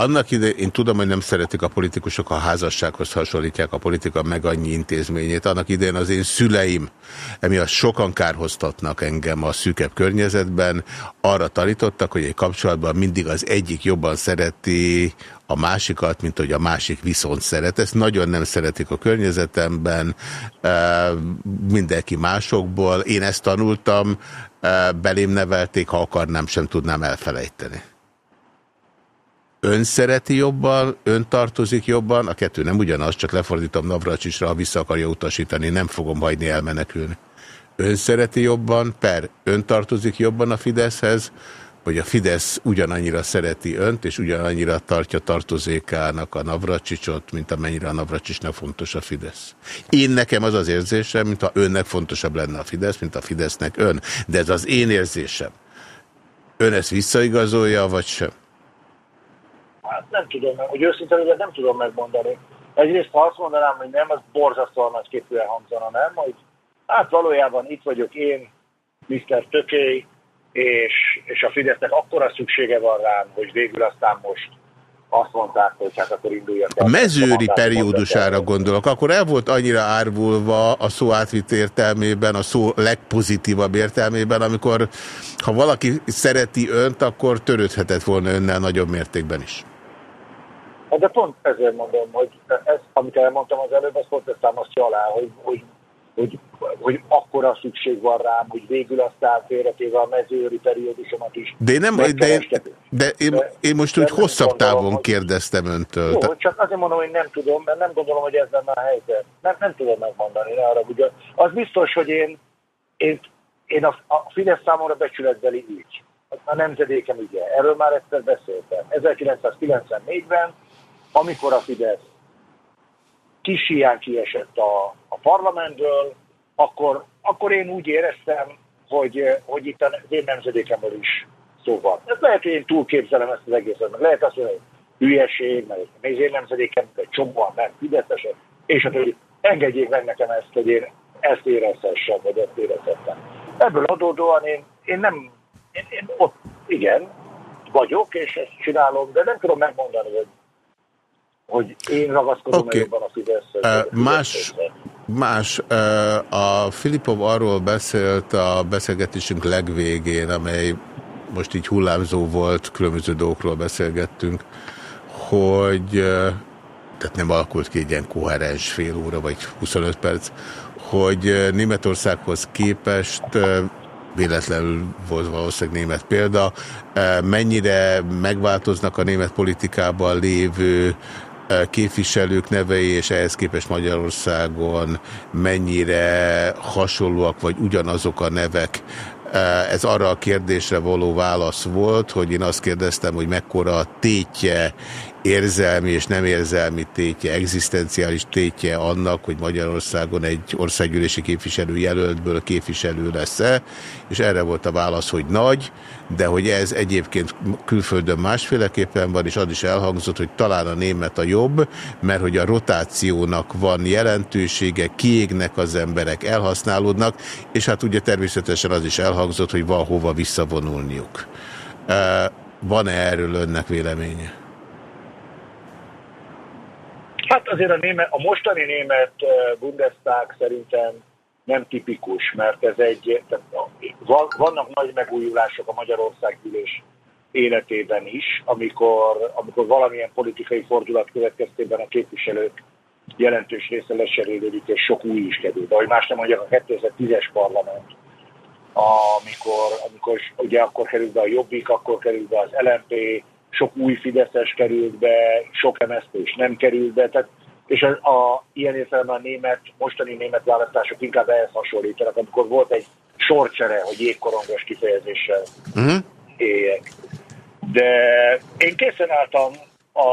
Annak ide, én tudom, hogy nem szeretik a politikusok, a házassághoz hasonlítják a politika meg annyi intézményét. Annak idején az én szüleim, emiatt sokan kárhoztatnak engem a szűkebb környezetben, arra tanítottak, hogy egy kapcsolatban mindig az egyik jobban szereti a másikat, mint hogy a másik viszont szeret. Ezt nagyon nem szeretik a környezetemben, mindenki másokból. Én ezt tanultam, belém nevelték, ha akarnám, sem tudnám elfelejteni. Ön szereti jobban, ön tartozik jobban, a kettő nem ugyanaz, csak lefordítom Navracsisra, ha vissza akarja utasítani, nem fogom hagyni elmenekülni. Ön szereti jobban, per, ön tartozik jobban a Fideszhez, hogy a Fidesz ugyanannyira szereti önt, és ugyanannyira tartja tartozékának a Navracsicsot, mint amennyire a Navracsicsnak fontos a Fidesz. Én nekem az az érzésem, mint ha önnek fontosabb lenne a Fidesz, mint a Fidesznek ön. De ez az én érzésem. Ön ezt visszaigazolja, vagy sem? Hát nem tudom, hogy őszintén nem tudom megmondani. Egyrészt ha azt mondanám, hogy nem, az borzasztóan nagy képűen hangzana, nem? Hogy hát valójában itt vagyok én, Mr. Tökély, és, és a Fidesznek akkora szüksége van rám, hogy végül aztán most azt mondták, hogy hát akkor induljak el. A mezőri periódusára gondolok, akkor el volt annyira árvulva a szó átvitt értelmében, a szó legpozitívabb értelmében, amikor ha valaki szereti önt, akkor törődhetett volna önnel nagyobb mértékben is. Hát de pont ezért mondom, hogy ez, amit elmondtam az előbb, az pont ezt támasztja alá, hogy, hogy hogy, hogy akkora szükség van rám, hogy végül aztán félretéve a mezőri periódusomat is. De én, nem, de, én, de én, de, én most úgy hosszabb gondolom, távon hogy, kérdeztem öntől. Jó, csak azért mondom, hogy nem tudom, mert nem gondolom, hogy ez lenne a helyzet. Nem, nem tudom megmondani, ne arra, ugye. Az biztos, hogy én, én, én a, a Fidesz számomra becsületbeli ügy. A nemzedékem ügye. Erről már egyszer beszéltem. 1994-ben, amikor a Fidesz kis hiány kiesett a, a parlamentből, akkor, akkor én úgy éreztem, hogy, hogy itt az én nemzedékemből is szó van. Ez lehet, hogy én túlképzelem ezt az egészet, meg lehet azt mondani, hogy hülyeség, meg az én nemzedékemben egy csomóan nem fideszesek, és hát, hogy engedjék meg nekem ezt, hogy én ezt érezhessem, vagy ezt érezhettem. Ebből adódóan én, én nem, én, én ott igen, vagyok, és ezt csinálom, de nem tudom megmondani, hogy hogy én ragaszkodom okay. jobban a Fidesz. Uh, más, más a Filipov arról beszélt a beszélgetésünk legvégén, amely most így hullámzó volt, különböző dolgokról beszélgettünk, hogy tehát nem alakult ki egy ilyen koherens fél óra, vagy 25 perc, hogy Németországhoz képest véletlenül volt valószínűleg német példa, mennyire megváltoznak a német politikában lévő képviselők nevei, és ehhez képest Magyarországon mennyire hasonlóak, vagy ugyanazok a nevek. Ez arra a kérdésre való válasz volt, hogy én azt kérdeztem, hogy mekkora a tétje érzelmi és nem érzelmi tétje, egzisztenciális tétje annak, hogy Magyarországon egy országgyűlési képviselő jelöltből képviselő lesz-e, és erre volt a válasz, hogy nagy, de hogy ez egyébként külföldön másféleképpen van, és az is elhangzott, hogy talán a német a jobb, mert hogy a rotációnak van jelentősége, kiégnek az emberek, elhasználódnak, és hát ugye természetesen az is elhangzott, hogy van hova visszavonulniuk. Van-e erről önnek véleménye? Hát azért a, német, a mostani német Bundestag szerintem nem tipikus, mert ez egy, tehát vannak nagy megújulások a Magyarország gyűlés életében is, amikor, amikor valamilyen politikai fordulat következtében a képviselők jelentős része leserélődik, és sok új is kerül. De ahogy más nem mondjak, a 2010-es parlament, amikor, amikor ugye akkor került be a Jobbik, akkor került be az LMP, sok új Fideszes került be, sok MSZP is nem került be, tehát és a, a, ilyen értelemben a német, mostani német választások inkább ehhez hasonlítanak, amikor volt egy sorcsere, hogy jégkorongos kifejezéssel uh-huh. éljek. De én készen álltam a,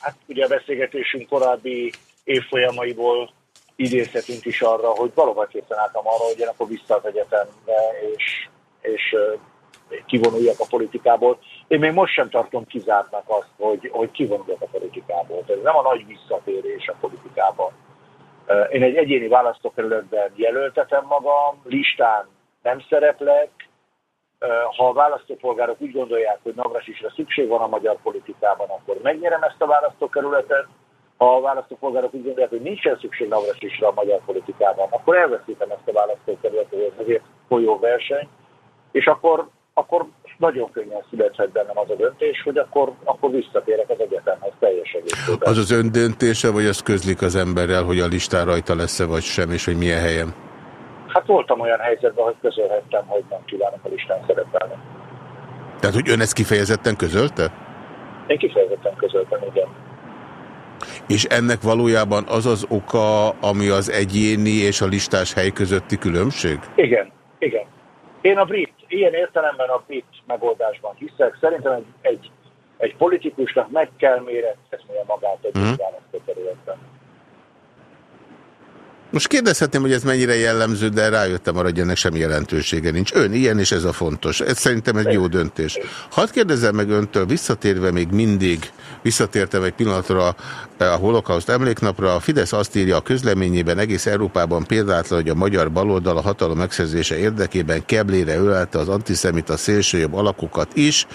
hát ugye a beszélgetésünk korábbi évfolyamaiból idézhetünk is arra, hogy valóban készen álltam arra, hogy én akkor vissza az egyetemre, és, és kivonuljak a politikából. Én még most sem tartom kizártnak azt, hogy, hogy kivonuljak a politikából. Ez nem a nagy visszatérés a politikában. Én egy egyéni választókerületben jelöltetem magam, listán nem szereplek. Ha a választópolgárok úgy gondolják, hogy Navrasisra szükség van a magyar politikában, akkor megnyerem ezt a választókerületet. Ha a választópolgárok úgy gondolják, hogy nincsen szükség Navrasisra a magyar politikában, akkor elveszítem ezt a választókerületet, ezért folyó verseny, és akkor akkor nagyon könnyen születhet bennem az a döntés, hogy akkor, akkor visszatérek az egyetemhez teljes egészében. Az az ön döntése, vagy az közlik az emberrel, hogy a listán rajta lesz-e vagy sem, és hogy milyen helyen? Hát voltam olyan helyzetben, hogy közölhettem, hogy nem kívánok a listán szerepelni. Tehát, hogy ön ezt kifejezetten közölte? Én kifejezetten közöltem, igen. És ennek valójában az az oka, ami az egyéni és a listás hely közötti különbség? Igen, igen. Én a brit ilyen értelemben a bit megoldásban hiszek. Szerintem egy, egy, egy politikusnak meg kell mérettetnie magát egy mm. választókerületben. Most kérdezhetném, hogy ez mennyire jellemző, de rájöttem arra, hogy ennek semmi jelentősége nincs. Ön ilyen, és ez a fontos. Ez szerintem egy jó döntés. Hadd kérdezem meg öntől, visszatérve még mindig, visszatértem egy pillanatra a holokauszt emléknapra, a Fidesz azt írja a közleményében egész Európában példátlan, hogy a magyar baloldal a hatalom megszerzése érdekében keblére ölelte az antiszemita szélsőjobb alakokat is,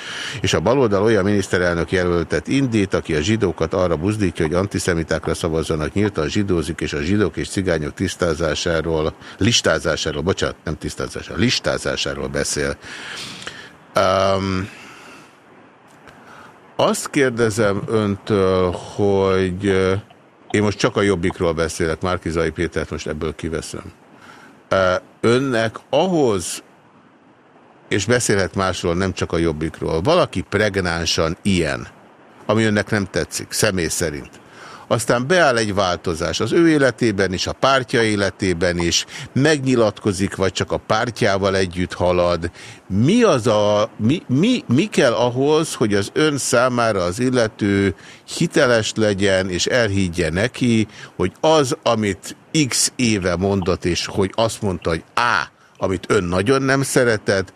és a baloldal olyan miniszterelnök jelöltet indít, aki a zsidókat arra buzdítja, hogy antiszemitákra szavazzanak, nyíltan zsidózik, és a zsidók és cigányok viszonyok tisztázásáról, listázásáról, bocsánat, nem tisztázásáról, listázásáról beszél. Um, azt kérdezem öntől, hogy én most csak a jobbikról beszélek, Márkizai Pétert most ebből kiveszem. Önnek ahhoz, és beszélhet másról, nem csak a jobbikról, valaki pregnánsan ilyen, ami önnek nem tetszik, személy szerint, aztán beáll egy változás az ő életében is, a pártja életében is, megnyilatkozik, vagy csak a pártjával együtt halad. Mi, az a, mi, mi, mi kell ahhoz, hogy az ön számára az illető hiteles legyen, és elhiggye neki, hogy az, amit x éve mondott, és hogy azt mondta, hogy A, amit ön nagyon nem szeretett,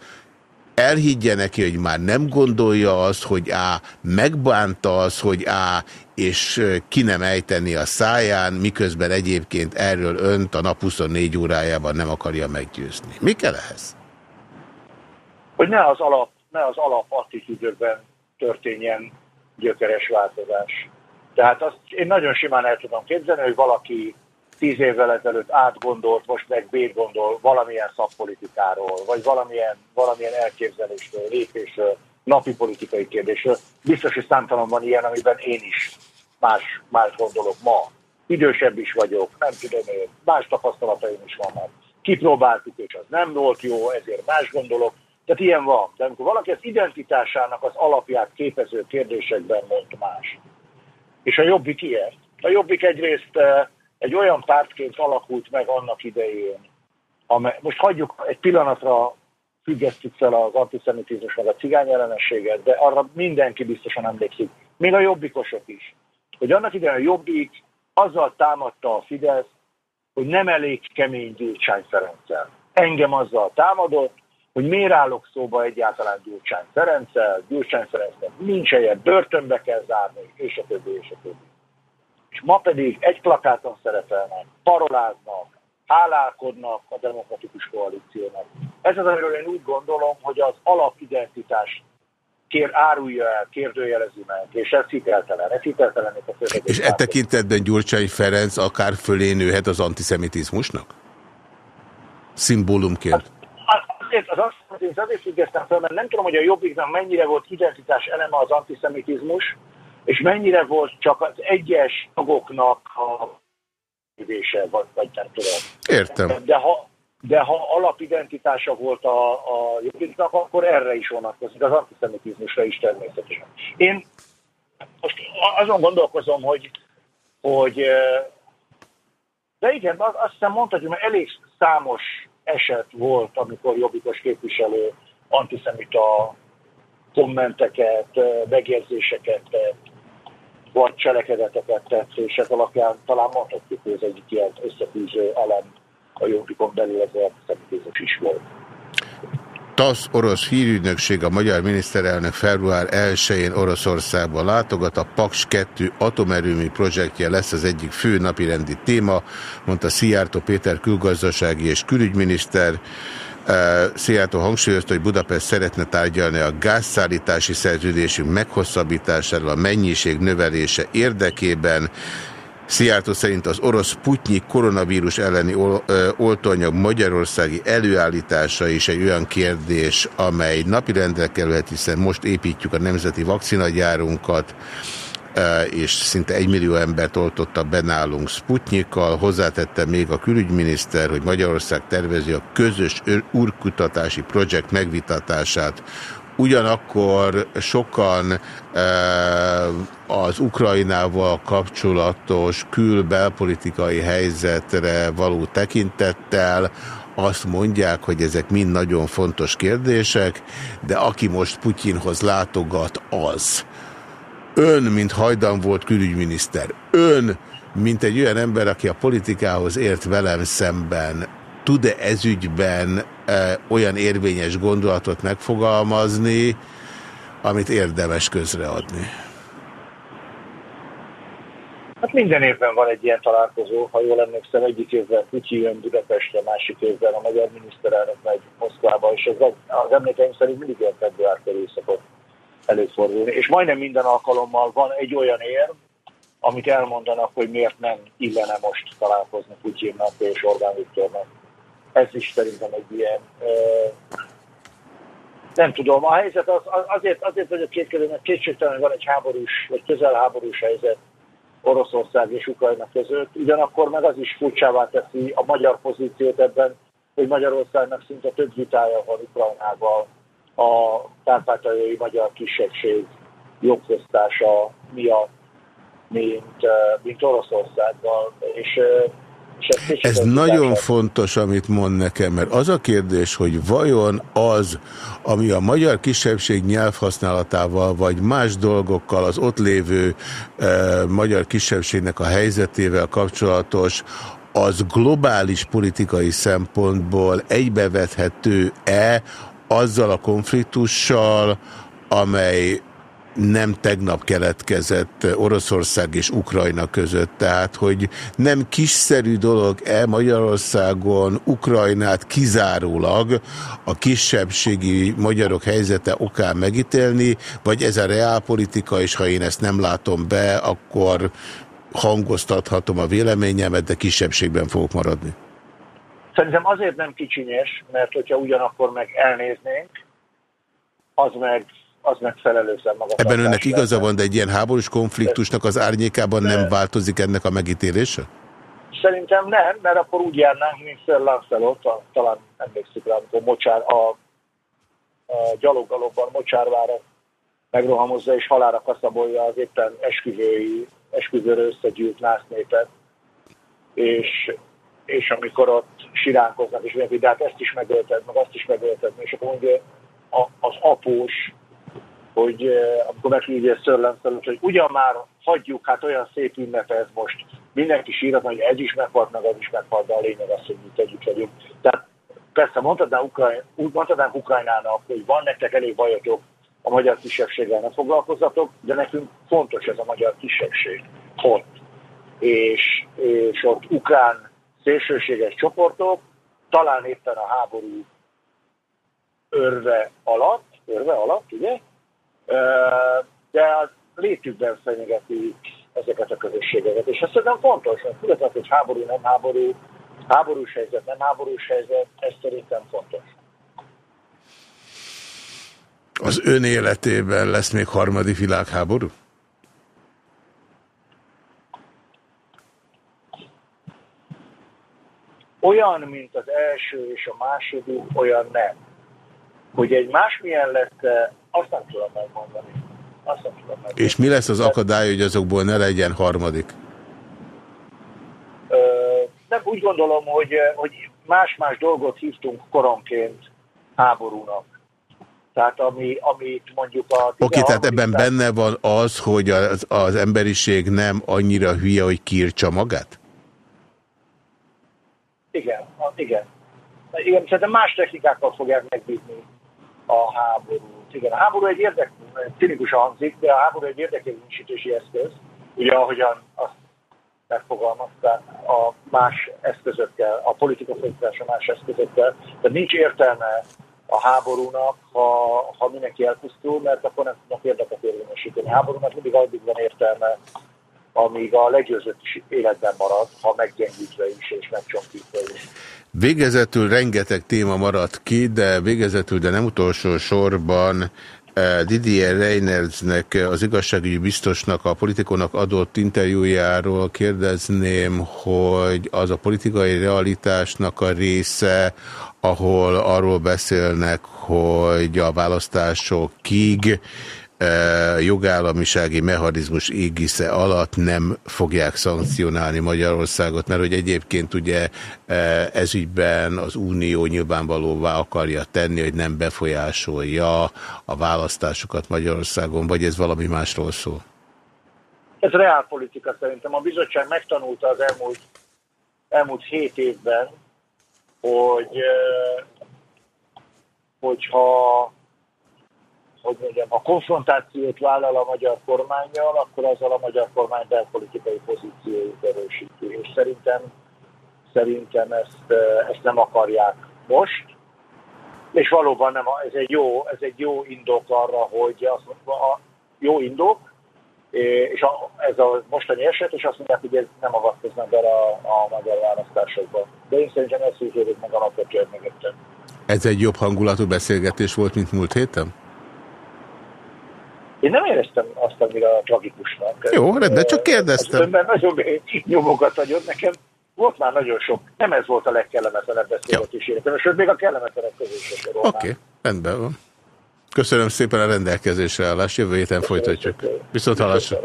elhiggye neki, hogy már nem gondolja azt, hogy A, megbánta az, hogy A, és ki nem ejteni a száján, miközben egyébként erről önt a nap 24 órájában nem akarja meggyőzni. Mi kell ehhez? Hogy ne az alap, ne az alap attitűdökben történjen gyökeres változás. Tehát azt én nagyon simán el tudom képzelni, hogy valaki tíz évvel ezelőtt átgondolt, most meg gondol valamilyen szakpolitikáról, vagy valamilyen, valamilyen elképzelésről, lépésről, napi politikai kérdésről. Biztos, hogy számtalan van ilyen, amiben én is más, más gondolok ma. Idősebb is vagyok, nem tudom én, más tapasztalataim is vannak. Kipróbáltuk, és az nem volt jó, ezért más gondolok. Tehát ilyen van. De amikor valaki az identitásának az alapját képező kérdésekben mond más, és a jobbik ilyet. A jobbik egyrészt eh, egy olyan pártként alakult meg annak idején, amely, most hagyjuk egy pillanatra függesztjük fel az antiszemitizmus meg a cigány ellenességet, de arra mindenki biztosan emlékszik, még a jobbikosok is, hogy annak idején a jobbik azzal támadta a Fidesz, hogy nem elég kemény Gyurcsány Ferenccel. Engem azzal támadott, hogy miért állok szóba egyáltalán Gyurcsány Ferenccel, Gyurcsány Ferencnek nincs helye, börtönbe kell zárni, és a többi, és a többi és ma pedig egy plakáton szerepelnek, paroláznak, hálálkodnak a demokratikus koalíciónak. Ez az, amiről én úgy gondolom, hogy az alapidentitás kér, árulja el, kérdőjelezi meg, és ez hiteltelen, ez hiteltelen. A és e tekintetben Gyurcsány Ferenc akár fölé nőhet az antiszemitizmusnak? Szimbólumként? Hát, azért, az azért, azért függesztem fel, mert nem tudom, hogy a jobbiknak mennyire volt identitás eleme az antiszemitizmus, és mennyire volt csak az egyes tagoknak a művése, vagy, vagy nem tudom. Értem. De ha, de ha alapidentitása volt a, a jobbiknak, akkor erre is vonatkozik, az antiszemitizmusra is természetesen. Én most azon gondolkozom, hogy, hogy de igen, azt hiszem mondhatjuk, hogy elég számos eset volt, amikor jobbikos képviselő antiszemita kommenteket, megjegyzéseket tett, vagy cselekedeteket tett, és ez alapján talán mondhatjuk, hogy ez egyik ilyen összefűző elem a jobbikon belül az antiszemitizmus is volt. TASZ orosz hírügynökség a magyar miniszterelnök február 1-én Oroszországba látogat. A Paks 2 atomerőmű projektje lesz az egyik fő napirendi téma, mondta Szijjártó Péter külgazdasági és külügyminiszter. Szijjártó hangsúlyozta, hogy Budapest szeretne tárgyalni a gázszállítási szerződésünk meghosszabbításáról a mennyiség növelése érdekében. Szijjártó szerint az orosz Putnyi koronavírus elleni oltóanyag magyarországi előállítása is egy olyan kérdés, amely napirendre kerülhet, hiszen most építjük a nemzeti vakcinagyárunkat, és szinte egy millió embert oltottak be nálunk Sputnyikkal. Hozzátette még a külügyminiszter, hogy Magyarország tervezi a közös úrkutatási projekt megvitatását Ugyanakkor sokan az Ukrajnával kapcsolatos kül-belpolitikai helyzetre való tekintettel azt mondják, hogy ezek mind nagyon fontos kérdések, de aki most Putyinhoz látogat, az. Ön, mint hajdan volt külügyminiszter, ön, mint egy olyan ember, aki a politikához ért velem szemben, tud-e ezügyben e, olyan érvényes gondolatot megfogalmazni, amit érdemes közreadni? Hát minden évben van egy ilyen találkozó, ha jól emlékszem, egyik évben Putyi jön Budapestre, másik évben a magyar miniszterelnök megy Moszkvába, és az, az emlékeim szerint mindig ilyen február körül szokott előfordulni. És majdnem minden alkalommal van egy olyan érv, amit elmondanak, hogy miért nem illene most találkozni Putyinnak és Orbán Viktornak ez is szerintem egy ilyen, nem tudom, a helyzet az, azért, azért vagyok kétkedő, mert kétségtelen van egy háborús, vagy közelháborús helyzet Oroszország és Ukrajna között, ugyanakkor meg az is furcsává teszi a magyar pozíciót ebben, hogy Magyarországnak szinte több vitája van Ukrajnával a kárpátaljai magyar kisebbség jogfosztása miatt, mint, mint Oroszországgal. És ez nagyon fontos, amit mond nekem, mert az a kérdés, hogy vajon az, ami a magyar kisebbség nyelvhasználatával, vagy más dolgokkal az ott lévő e, magyar kisebbségnek a helyzetével kapcsolatos, az globális politikai szempontból egybevethető-e azzal a konfliktussal, amely nem tegnap keletkezett Oroszország és Ukrajna között. Tehát, hogy nem kisszerű dolog-e Magyarországon Ukrajnát kizárólag a kisebbségi magyarok helyzete okán megítélni, vagy ez a reálpolitika, és ha én ezt nem látom be, akkor hangoztathatom a véleményemet, de kisebbségben fogok maradni. Szerintem azért nem kicsinyes, mert hogyha ugyanakkor meg elnéznénk, az meg az megfelelősen maga. Ebben önnek igaza van, de egy ilyen háborús konfliktusnak az árnyékában nem változik ennek a megítélése? Szerintem nem, mert akkor úgy járnánk, mint Sir Lancelot, a, talán emlékszik rá, amikor Mocsár, a, a gyaloggalobban Mocsárvára megrohamozza és halára kaszabolja az éppen esküvői, esküvőre összegyűlt násznépet, és, és amikor ott siránkoznak, és mindenki, de hát ezt is megölted, meg azt is megölted, és akkor mondja, az após hogy eh, amikor meghívja Sörlenszönt, hogy ugyan már hagyjuk, hát olyan szép ünnepe ez most, mindenki sírat, hogy ez is meghalt, meg az is meghalt, de a lényeg az, hogy mit együtt vagyunk. Tehát persze mondhatnánk, Ukrajn, mondhatnánk Ukrajnának, hogy van nektek elég bajotok, a magyar kisebbséggel ne foglalkozzatok, de nekünk fontos ez a magyar kisebbség ott. És, és ott ukrán szélsőséges csoportok, talán éppen a háború örve alatt, örve alatt, ugye, de a létükben fenyegeti ezeket a közösségeket. És ez szerintem fontos, mert függetlenül, hogy háború, nem háború, háborús helyzet, nem háborús helyzet, ez szerintem fontos. Az ön életében lesz még harmadik világháború? Olyan, mint az első és a második, olyan nem. Hogy egy másmilyen lett, azt nem tudom megmondani. Azt nem tudom megmondani. És mi lesz az akadály, hogy azokból ne legyen harmadik? nem úgy gondolom, hogy, hogy más-más dolgot hívtunk koronként háborúnak. Tehát ami, amit mondjuk a... Oké, okay, tehát ebben benne van az, hogy az, az emberiség nem annyira hülye, hogy kírtsa magát? Igen, igen. Igen, szerintem más technikákkal fogják megbízni a háborút. Igen, a háború egy érdek, cinikusan hangzik, de a háború egy érdekérvényesítési eszköz, ugye ahogyan azt megfogalmazták a más eszközökkel, a politika folytatása más eszközökkel. Tehát nincs értelme a háborúnak, ha, ha mindenki elpusztul, mert akkor nem tudnak érdeket érvényesíteni. A háborúnak mindig addig van értelme, amíg a legyőzött is életben marad, ha meggyengítve is és megcsonkítva is. Végezetül rengeteg téma maradt ki, de végezetül, de nem utolsó sorban eh, Didier Reinersnek, az igazságügyi biztosnak, a politikónak adott interjújáról kérdezném, hogy az a politikai realitásnak a része, ahol arról beszélnek, hogy a választásokig jogállamisági mechanizmus égisze alatt nem fogják szankcionálni Magyarországot, mert hogy egyébként ugye ezügyben az Unió nyilvánvalóvá akarja tenni, hogy nem befolyásolja a választásokat Magyarországon, vagy ez valami másról szól? Ez reálpolitika szerintem. A bizottság megtanulta az elmúlt, elmúlt hét évben, hogy hogyha hogy mondjam, a konfrontációt vállal a magyar kormányjal, akkor azzal a magyar kormány belpolitikai pozícióját erősíti. És szerintem, szerintem ezt, ezt nem akarják most. És valóban nem, ez egy jó, ez egy jó indok arra, hogy az, a jó indok, és a, ez a mostani eset, és azt mondják, hogy ez nem avatkoznak bele a, a magyar választásokba. De én szerintem ez szűződik meg alapvetően mögöttem. Ez egy jobb hangulatú beszélgetés volt, mint múlt héten? Én nem éreztem azt annyira tragikusnak. Jó, de csak kérdeztem. Önben nagyon nyomogat adott nekem. Volt már nagyon sok. Nem ez volt a legkellemetlenebb beszélgetés életem, sőt, még a kellemetlenek közé Oké, okay, rendben van. Köszönöm szépen a rendelkezésre állást. Jövő héten folytatjuk. Viszont hallásra.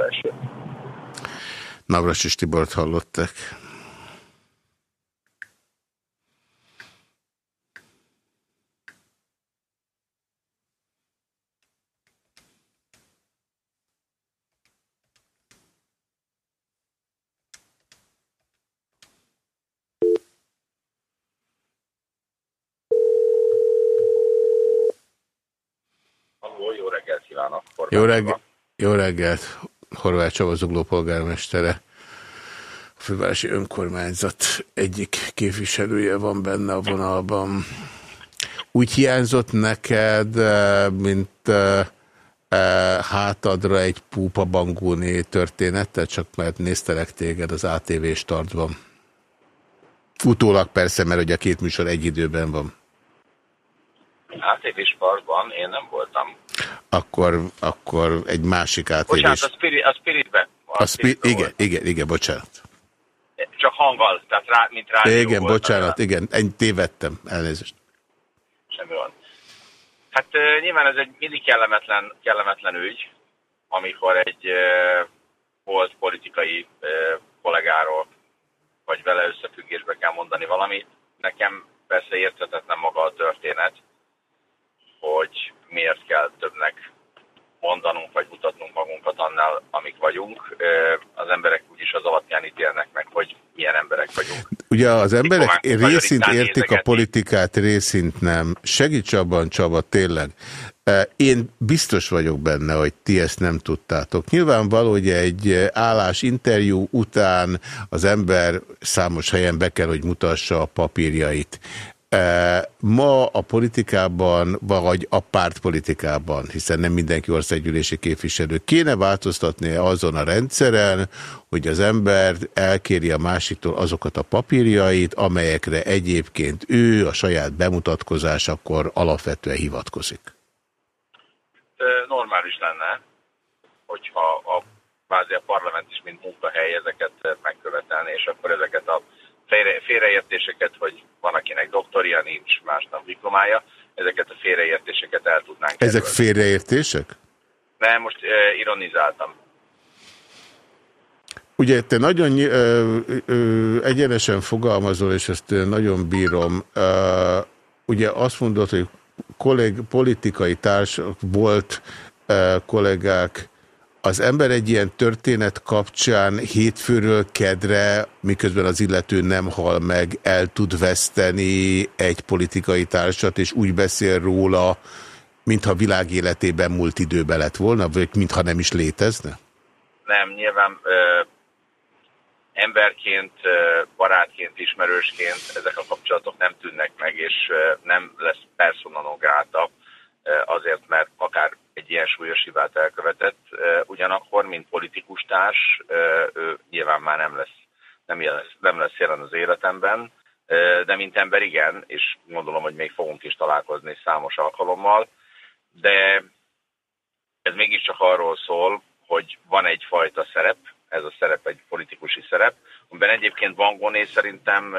Navras és Tibort hallottak. Kívánok. Jó, reggelt, jó reggelt, Horváth Csaba Zugló polgármestere. A fővárosi önkormányzat egyik képviselője van benne a vonalban. Úgy hiányzott neked, eh, mint eh, eh, hátadra egy púpa bangóné története, csak mert néztelek téged az ATV startban. Utólag persze, mert ugye a két műsor egy időben van. ATV sportban én nem voltam akkor, akkor egy másik átélés. Bocsánat, a, spirit, a Spiritben. A, a spirit, igen, igen, igen, bocsánat. Csak hanggal, tehát rá, mint rá. Igen, volt, bocsánat, rá. igen, ennyi tévedtem, elnézést. Semmi van. Hát nyilván ez egy mindig kellemetlen, kellemetlen ügy, amikor egy volt politikai kollégáról, vagy vele összefüggésbe kell mondani valamit. Nekem persze érthetetlen maga a történet, hogy miért kell többnek mondanunk, vagy mutatnunk magunkat annál, amik vagyunk. Az emberek úgyis az alapján ítélnek meg, hogy milyen emberek vagyunk. Ugye az emberek részint értik a politikát, részint nem. Segíts abban, Csaba, tényleg. Én biztos vagyok benne, hogy ti ezt nem tudtátok. Nyilvánvaló, hogy egy állásinterjú után az ember számos helyen be kell, hogy mutassa a papírjait. Ma a politikában, vagy a pártpolitikában, hiszen nem mindenki országgyűlési képviselő, kéne változtatni azon a rendszeren, hogy az ember elkéri a másiktól azokat a papírjait, amelyekre egyébként ő a saját bemutatkozásakor alapvetően hivatkozik. Normális lenne, hogyha a, a parlament is, mint munkahely ezeket megkövetelni, és akkor ezeket a félre, félreértéseket, hogy van, akinek doktoria nincs, másnak diplomája, ezeket a félreértéseket el tudnánk Ezek kerülni. félreértések? Nem, most uh, ironizáltam. Ugye te nagyon ö, ö, egyenesen fogalmazol, és ezt nagyon bírom. Ö, ugye azt mondod, hogy kolleg, politikai társak volt ö, kollégák, az ember egy ilyen történet kapcsán hétfőről kedre, miközben az illető nem hal meg, el tud veszteni egy politikai társat, és úgy beszél róla, mintha világ életében múlt időben lett volna, vagy mintha nem is létezne? Nem, nyilván ö, emberként, barátként, ismerősként ezek a kapcsolatok nem tűnnek meg, és nem lesz persona azért, mert akár egy ilyen súlyos hibát elkövetett, ugyanakkor, mint politikus társ, ő nyilván már nem lesz, nem, lesz, nem lesz jelen az életemben, de mint ember igen, és gondolom, hogy még fogunk is találkozni számos alkalommal, de ez mégiscsak arról szól, hogy van egyfajta szerep, ez a szerep egy politikusi szerep, amiben egyébként Van Goné szerintem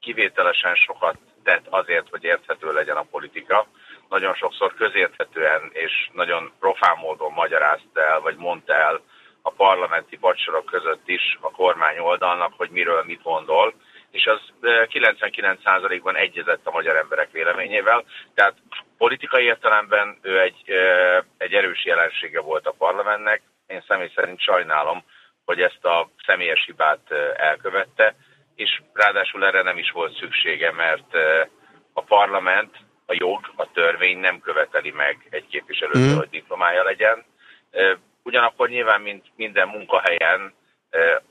kivételesen sokat tett azért, hogy érthető legyen a politika. Nagyon sokszor közérthetően és nagyon profán módon magyarázta el, vagy mondta el a parlamenti bacsorok között is a kormány oldalnak, hogy miről mit gondol, és az 99%-ban egyezett a magyar emberek véleményével. Tehát politikai értelemben ő egy, egy erős jelensége volt a parlamentnek, én személy szerint sajnálom, hogy ezt a személyes hibát elkövette, és ráadásul erre nem is volt szüksége, mert a parlament, a jog, a törvény nem követeli meg egy képviselőtől, mm. hogy diplomája legyen. Ugyanakkor nyilván, mint minden munkahelyen,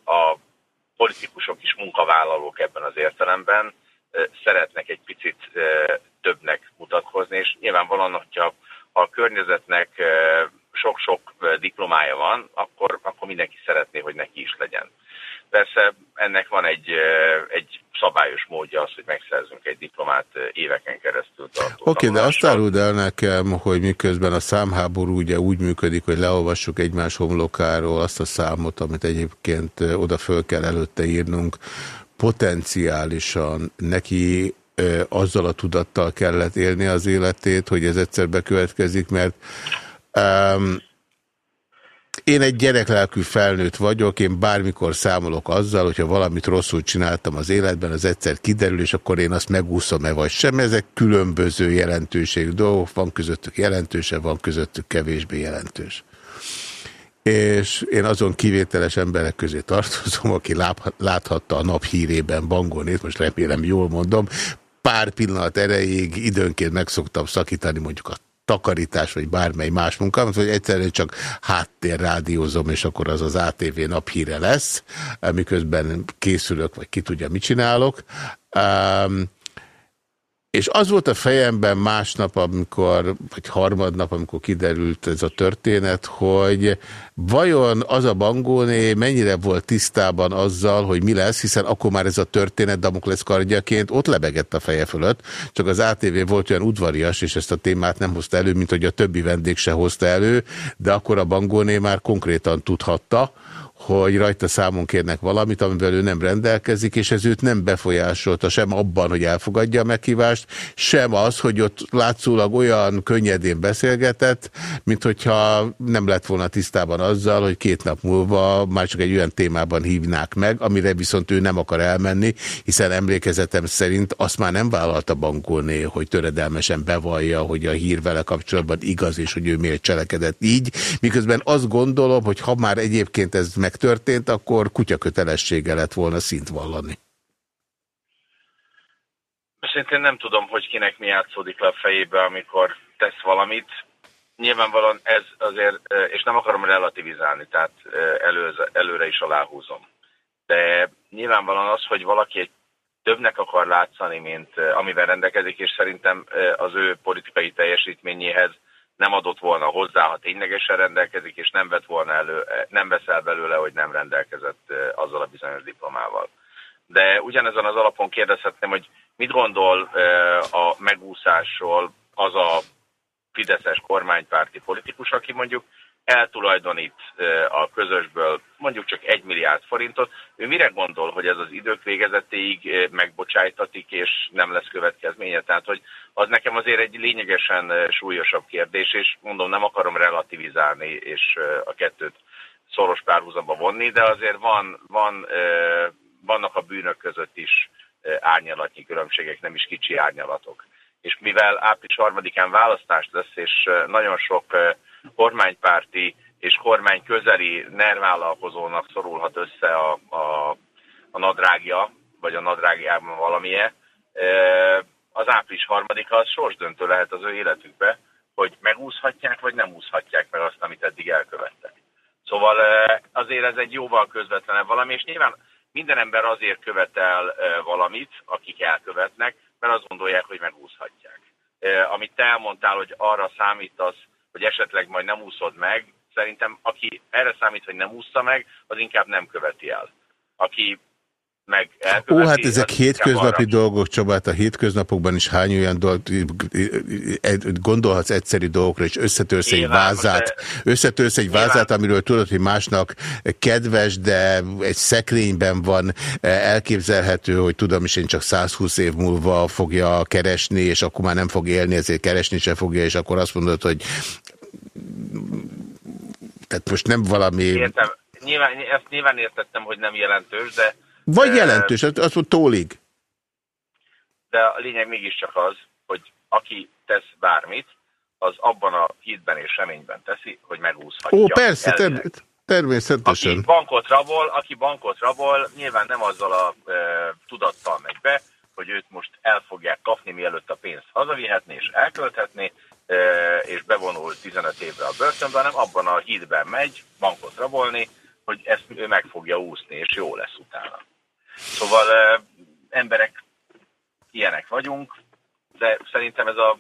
a politikusok is munkavállalók ebben az értelemben szeretnek egy picit többnek mutatkozni, és nyilvánvalóan, hogyha a környezetnek sok-sok diplomája van, akkor, akkor mindenki szeretné, hogy neki is legyen. Persze ennek van egy, egy szabályos módja az, hogy megszerzünk egy diplomát éveken keresztül Oké, okay, de azt áruld el nekem, hogy miközben a számháború ugye úgy működik, hogy leolvassuk egymás homlokáról azt a számot, amit egyébként oda föl kell előtte írnunk, potenciálisan neki azzal a tudattal kellett élni az életét, hogy ez egyszer bekövetkezik, mert Um, én egy gyereklelkű felnőtt vagyok, én bármikor számolok azzal, hogyha valamit rosszul csináltam az életben, az egyszer kiderül, és akkor én azt megúszom-e vagy sem. Ezek különböző jelentőségű dolgok, van közöttük jelentősebb, van közöttük kevésbé jelentős. És én azon kivételes emberek közé tartozom, aki láthatta a nap hírében Bangonét, most remélem jól mondom, pár pillanat erejéig időnként megszoktam szakítani mondjuk a takarítás, vagy bármely más munkám, vagy egyszerűen csak háttérrádiózom, és akkor az az ATV naphíre lesz, miközben készülök, vagy ki tudja, mit csinálok. Um, és az volt a fejemben másnap, amikor, vagy harmadnap, amikor kiderült ez a történet, hogy vajon az a bangóné mennyire volt tisztában azzal, hogy mi lesz, hiszen akkor már ez a történet Damoklesz kardjaként ott lebegett a feje fölött, csak az ATV volt olyan udvarias, és ezt a témát nem hozta elő, mint hogy a többi vendég se hozta elő, de akkor a bangóné már konkrétan tudhatta, hogy rajta számon kérnek valamit, amivel ő nem rendelkezik, és ez őt nem befolyásolta sem abban, hogy elfogadja a meghívást, sem az, hogy ott látszólag olyan könnyedén beszélgetett, mint hogyha nem lett volna tisztában azzal, hogy két nap múlva már csak egy olyan témában hívnák meg, amire viszont ő nem akar elmenni, hiszen emlékezetem szerint azt már nem vállalta bankolni, hogy töredelmesen bevallja, hogy a hír vele kapcsolatban igaz, és hogy ő miért cselekedett így, miközben azt gondolom, hogy ha már egyébként ez meg megtörtént, akkor kutya kötelessége lett volna szint vallani. Szerintem nem tudom, hogy kinek mi játszódik le a fejébe, amikor tesz valamit. Nyilvánvalóan ez azért, és nem akarom relativizálni, tehát előze, előre is aláhúzom. De nyilvánvalóan az, hogy valaki egy többnek akar látszani, mint amivel rendelkezik, és szerintem az ő politikai teljesítményéhez nem adott volna hozzá, ha ténylegesen rendelkezik, és nem vett volna elő, nem veszel belőle, hogy nem rendelkezett azzal a bizonyos diplomával. De ugyanezen az alapon kérdezhetném, hogy mit gondol a megúszásról az a fideszes kormánypárti politikus, aki mondjuk eltulajdonít a közösből mondjuk csak egy milliárd forintot, ő mire gondol, hogy ez az idők végezetéig megbocsájtatik, és nem lesz következménye? Tehát, hogy az nekem azért egy lényegesen súlyosabb kérdés, és mondom, nem akarom relativizálni, és a kettőt szoros párhuzamba vonni, de azért van, van, vannak a bűnök között is árnyalatnyi különbségek, nem is kicsi árnyalatok. És mivel április harmadikán választás lesz, és nagyon sok kormánypárti és kormány közeli nervállalkozónak szorulhat össze a, a, a nadrágja, vagy a nadrágjában valamilyen, az április harmadika az sorsdöntő lehet az ő életükbe, hogy megúszhatják, vagy nem úszhatják meg azt, amit eddig elkövettek. Szóval azért ez egy jóval közvetlenebb valami, és nyilván minden ember azért követel valamit, akik elkövetnek, mert azt gondolják, hogy megúszhatják. Amit te elmondtál, hogy arra számítasz, hogy esetleg majd nem úszod meg, szerintem aki erre számít, hogy nem úszta meg, az inkább nem követi el. Aki meg Ó, hát ezek hétköznapi arra... dolgok, Csaba, hát a hétköznapokban is hány olyan dolog, gondolhatsz egyszerű dolgokra, és összetörsz egy vázát, de... összetörsz egy Nyilván. vázát, amiről tudod, hogy másnak kedves, de egy szekrényben van elképzelhető, hogy tudom is, én csak 120 év múlva fogja keresni, és akkor már nem fog élni, ezért keresni se fogja, és akkor azt mondod, hogy tehát most nem valami... Értem. Nyilván, ezt nyilván értettem, hogy nem jelentős, de vagy jelentős, azt mondja tólig. De a lényeg mégiscsak az, hogy aki tesz bármit, az abban a hitben és reményben teszi, hogy megúszhatja. Ó, persze, ter természetesen. Aki bankot rabol, aki bankot rabol, nyilván nem azzal a e, tudattal megy be, hogy őt most el fogják kapni, mielőtt a pénzt hazavihetni és elkölthetni, e, és bevonul 15 évre a börtönbe, hanem abban a hitben megy bankot rabolni, hogy ezt ő meg fogja úszni, és jó lesz utána. Szóval emberek ilyenek vagyunk, de szerintem ez a,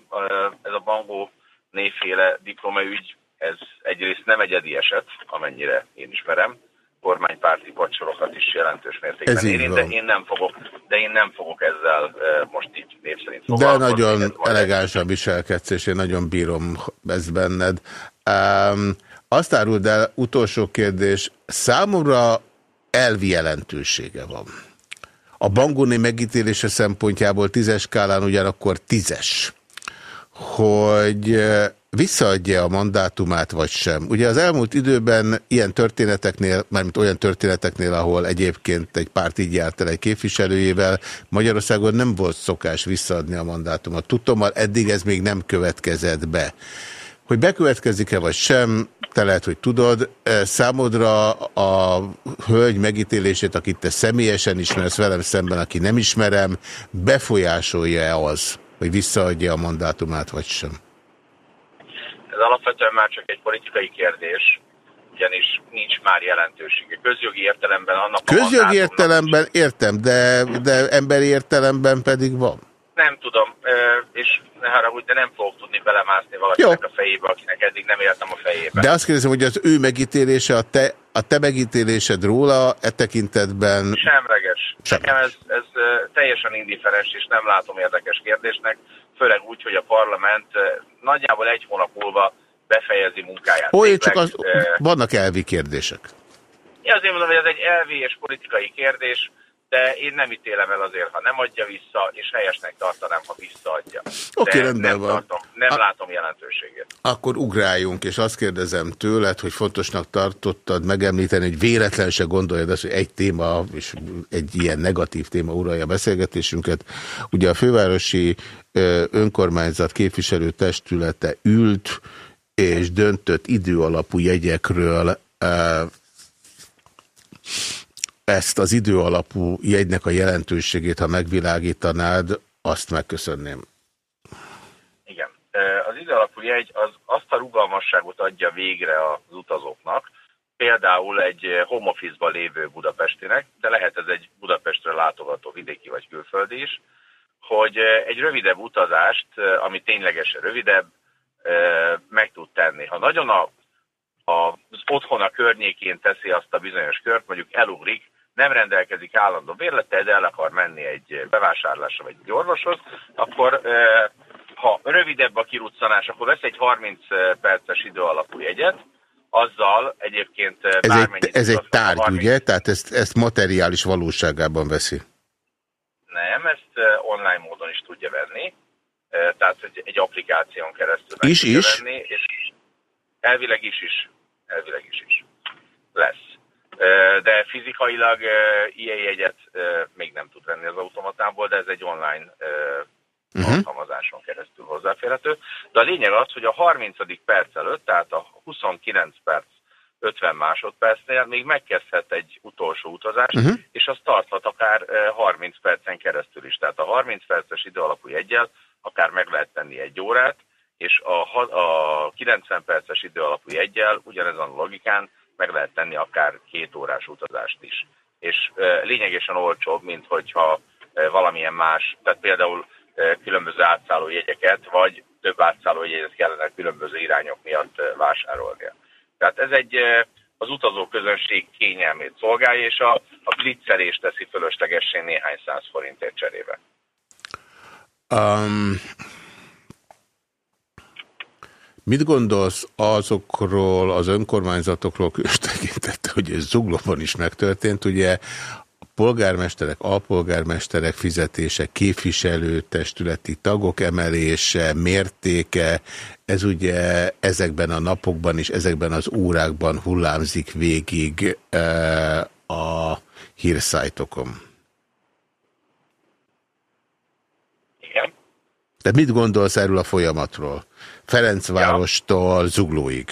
ez a Bangó névféle diplomaügy, ez egyrészt nem egyedi eset, amennyire én ismerem, kormánypárti pacsorokat is jelentős mértékben ez érint, de én nem fogok, de én nem fogok ezzel most így név szerint De nagyon elegánsan viselkedsz, és én nagyon bírom ezt benned. Um, azt áruld el, utolsó kérdés, számomra elvi jelentősége van. A Bangoni megítélése szempontjából tízes skálán ugyanakkor tízes, hogy visszaadja a mandátumát, vagy sem. Ugye az elmúlt időben ilyen történeteknél, mármint olyan történeteknél, ahol egyébként egy párt így járt el egy képviselőjével, Magyarországon nem volt szokás visszaadni a mandátumot. Tudtommal eddig ez még nem következett be. Hogy bekövetkezik-e vagy sem, te lehet, hogy tudod. Számodra a hölgy megítélését, akit te személyesen ismersz velem szemben, aki nem ismerem, befolyásolja-e az, hogy visszaadja a mandátumát, vagy sem? Ez alapvetően már csak egy politikai kérdés, ugyanis nincs már jelentősége. Közjogi értelemben annak Közjogi értelemben értem, de, de emberi értelemben pedig van. Nem tudom, és ne haragudj, de nem fogok tudni belemászni valakinek Jó. a fejébe, akinek eddig nem éltem a fejébe. De azt kérdezem, hogy az ő megítélése, a te, a te megítélésed róla e tekintetben... Semleges. Sem. Nekem ez, ez teljesen indiferens, és nem látom érdekes kérdésnek, főleg úgy, hogy a parlament nagyjából egy hónap múlva befejezi munkáját. Ó, csak az, vannak elvi kérdések. Én azért mondom, hogy ez egy elvi és politikai kérdés, de én nem ítélem el azért, ha nem adja vissza, és helyesnek tartanám, ha visszaadja. Oké, okay, rendben nem van. Tartom, nem A látom jelentőségét. Akkor ugráljunk, és azt kérdezem tőled, hogy fontosnak tartottad megemlíteni, hogy véletlen se gondoljad azt, hogy egy téma, és egy ilyen negatív téma uralja a beszélgetésünket. Ugye a fővárosi önkormányzat képviselő testülete ült, és döntött időalapú jegyekről ezt az időalapú jegynek a jelentőségét, ha megvilágítanád, azt megköszönném. Igen. Az időalapú jegy az azt a rugalmasságot adja végre az utazóknak, például egy home office lévő budapestinek, de lehet ez egy Budapestre látogató vidéki vagy külföldi is, hogy egy rövidebb utazást, ami ténylegesen rövidebb, meg tud tenni. Ha nagyon a, a, az otthona környékén teszi azt a bizonyos kört, mondjuk elugrik, nem rendelkezik állandó bérlettel, de el akar menni egy bevásárlásra vagy egy orvoshoz, akkor ha rövidebb a kiruccanás, akkor vesz egy 30 perces idő alapú jegyet, azzal egyébként ez egy, ez egy tárgy, 30... ugye? Tehát ezt, ezt materiális valóságában veszi. Nem, ezt online módon is tudja venni. Tehát egy, egy applikáción keresztül is, is? venni, és elvileg is is. Elvileg is is. Lesz. De fizikailag ilyen jegyet még nem tud venni az automatából, de ez egy online uh-huh. alkalmazáson keresztül hozzáférhető. De a lényeg az, hogy a 30. perc előtt, tehát a 29 perc 50 másodpercnél még megkezdhet egy utolsó utazást, uh-huh. és az tarthat akár 30 percen keresztül is. Tehát a 30 perces idő alapú jegyel akár meg lehet tenni egy órát, és a, a 90 perces idő alapú jegyel ugyanezen a logikán meg lehet tenni akár két órás utazást is. És lényegesen olcsóbb, mint hogyha valamilyen más, tehát például különböző átszálló jegyeket, vagy több átszálló jegyet kellene különböző irányok miatt vásárolnia. Tehát ez egy az utazó közönség kényelmét szolgálja, és a, a blitzelést teszi fölöslegessé néhány száz forintért cserébe. Um, Mit gondolsz azokról az önkormányzatokról, különös tekintette, hogy ez Zuglóban is megtörtént, ugye a polgármesterek, alpolgármesterek fizetése, képviselőtestületi tagok emelése, mértéke, ez ugye ezekben a napokban és ezekben az órákban hullámzik végig e, a hírszájtokon. Igen. De mit gondolsz erről a folyamatról? Ferencvárostól ja. Zuglóig.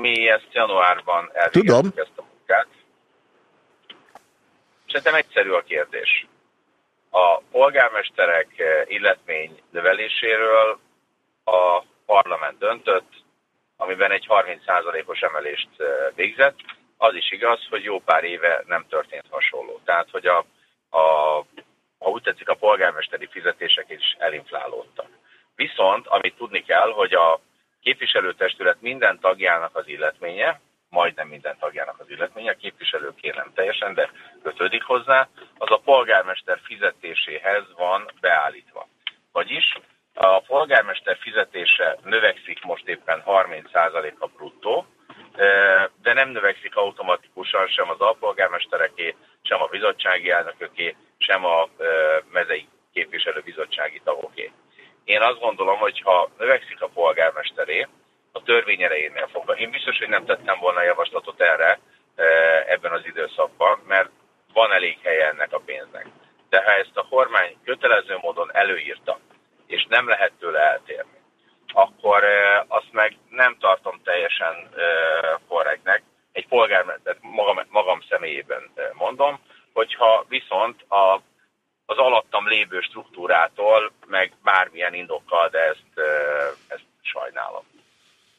Mi ezt januárban Tudom. ezt a munkát. Szerintem egyszerű a kérdés. A polgármesterek illetmény növeléséről a parlament döntött, amiben egy 30%-os emelést végzett. Az is igaz, hogy jó pár éve nem történt hasonló. Tehát, hogy a, a, ha úgy tetszik, a polgármesteri fizetések is elinflálódtak. Viszont, amit tudni kell, hogy a képviselőtestület minden tagjának az illetménye, majdnem minden tagjának az illetménye, a képviselőké nem teljesen, de kötődik hozzá, az a polgármester fizetéséhez van beállítva. Vagyis a polgármester fizetése növekszik most éppen 30% a bruttó, de nem növekszik automatikusan sem az alpolgármestereké, sem a bizottsági elnököké, sem a mezei képviselőbizottsági tagoké. Én azt gondolom, hogy ha növekszik a polgármesteré, a törvény erejénél fogva. Én biztos, hogy nem tettem volna javaslatot erre e, ebben az időszakban, mert van elég helye ennek a pénznek. De ha ezt a kormány kötelező módon előírta, és nem lehet tőle eltérni, akkor e, azt meg nem tartom teljesen e, korrektnek. Egy polgármester, magam, magam személyében mondom, hogyha viszont a az alattam lévő struktúrától, meg bármilyen indokkal, de ezt, ezt sajnálom.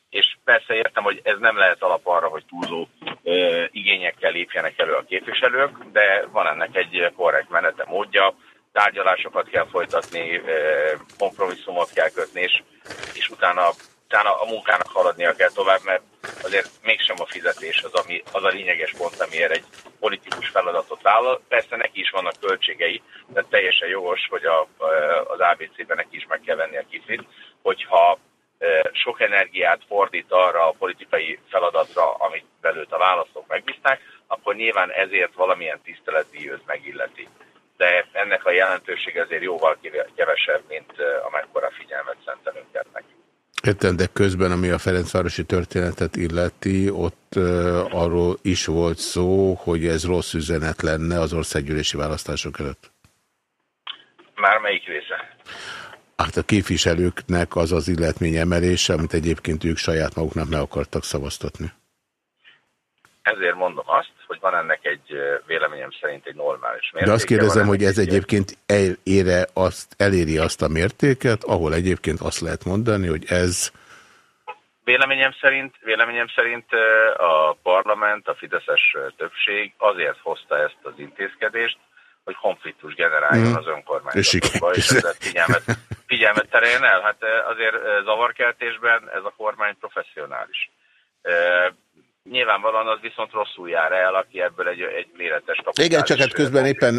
És persze értem, hogy ez nem lehet alap arra, hogy túlzó igényekkel lépjenek elő a képviselők, de van ennek egy korrekt menete módja, tárgyalásokat kell folytatni, kompromisszumot kell kötni, és, és utána utána a munkának haladnia kell tovább, mert azért mégsem a fizetés az, ami, az a lényeges pont, amiért egy politikus feladatot vállal. Persze neki is vannak költségei, de teljesen jogos, hogy a, az ABC-ben neki is meg kell venni a kiflit, hogyha e, sok energiát fordít arra a politikai feladatra, amit belőtt a választók megbízták, akkor nyilván ezért valamilyen tiszteletdíj őt megilleti. De ennek a jelentőség azért jóval kevesebb, mint e, amekkora figyelmet szentelünk ennek. Értem, de közben, ami a Ferencvárosi történetet illeti, ott uh, arról is volt szó, hogy ez rossz üzenet lenne az országgyűlési választások előtt. Már melyik része? Hát a képviselőknek az az illetmény emelése, amit egyébként ők saját maguknak meg akartak szavaztatni. Ezért mondom azt, hogy van ennek egy véleményem szerint egy normális mértéke. De azt kérdezem, hogy ez egyébként elére azt, eléri azt a mértéket, ahol egyébként azt lehet mondani, hogy ez... Véleményem szerint, véleményem szerint a parlament, a Fideszes többség azért hozta ezt az intézkedést, hogy konfliktus generáljon mm. az önkormányzatokba, és, ezzel figyelmet, figyelmet tereljen el. Hát azért zavarkeltésben ez a kormány professzionális nyilvánvalóan az viszont rosszul jár el, aki ebből egy, egy méretes kapitális... Igen, csak hát közben éppen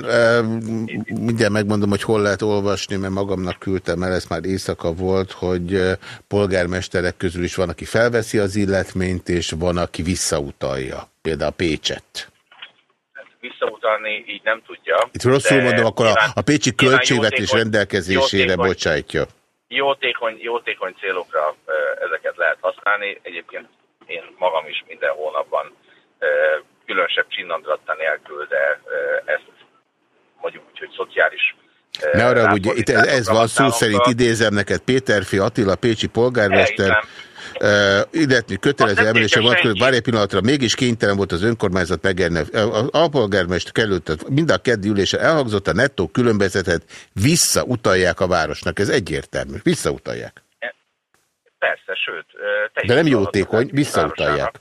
mindjárt megmondom, hogy hol lehet olvasni, mert magamnak küldtem el, ez már éjszaka volt, hogy polgármesterek közül is van, aki felveszi az illetményt, és van, aki visszautalja. Például Pécset. Visszautalni így nem tudja. Itt rosszul mondom, akkor a, a pécsi költségvetés rendelkezésére bocsájtja. Jótékony, jótékony célokra ezeket lehet használni. Egyébként én magam is minden hónapban különösebb csinnandratta nélkül, de ezt mondjuk úgy, hogy szociális ne arra, hogy itt ez van, szó szerint idézem neked Péterfi Attila, Pécsi polgármester, Uh, illetni kötelező emelése van, bár egy pillanatra mégis kénytelen volt az önkormányzat megerne. A alpolgármester került, mind a keddi ülése elhangzott, a nettó különbözetet visszautalják a városnak. Ez egyértelmű. Visszautalják. Persze, sőt. Te De nem jótékony, visszautalják.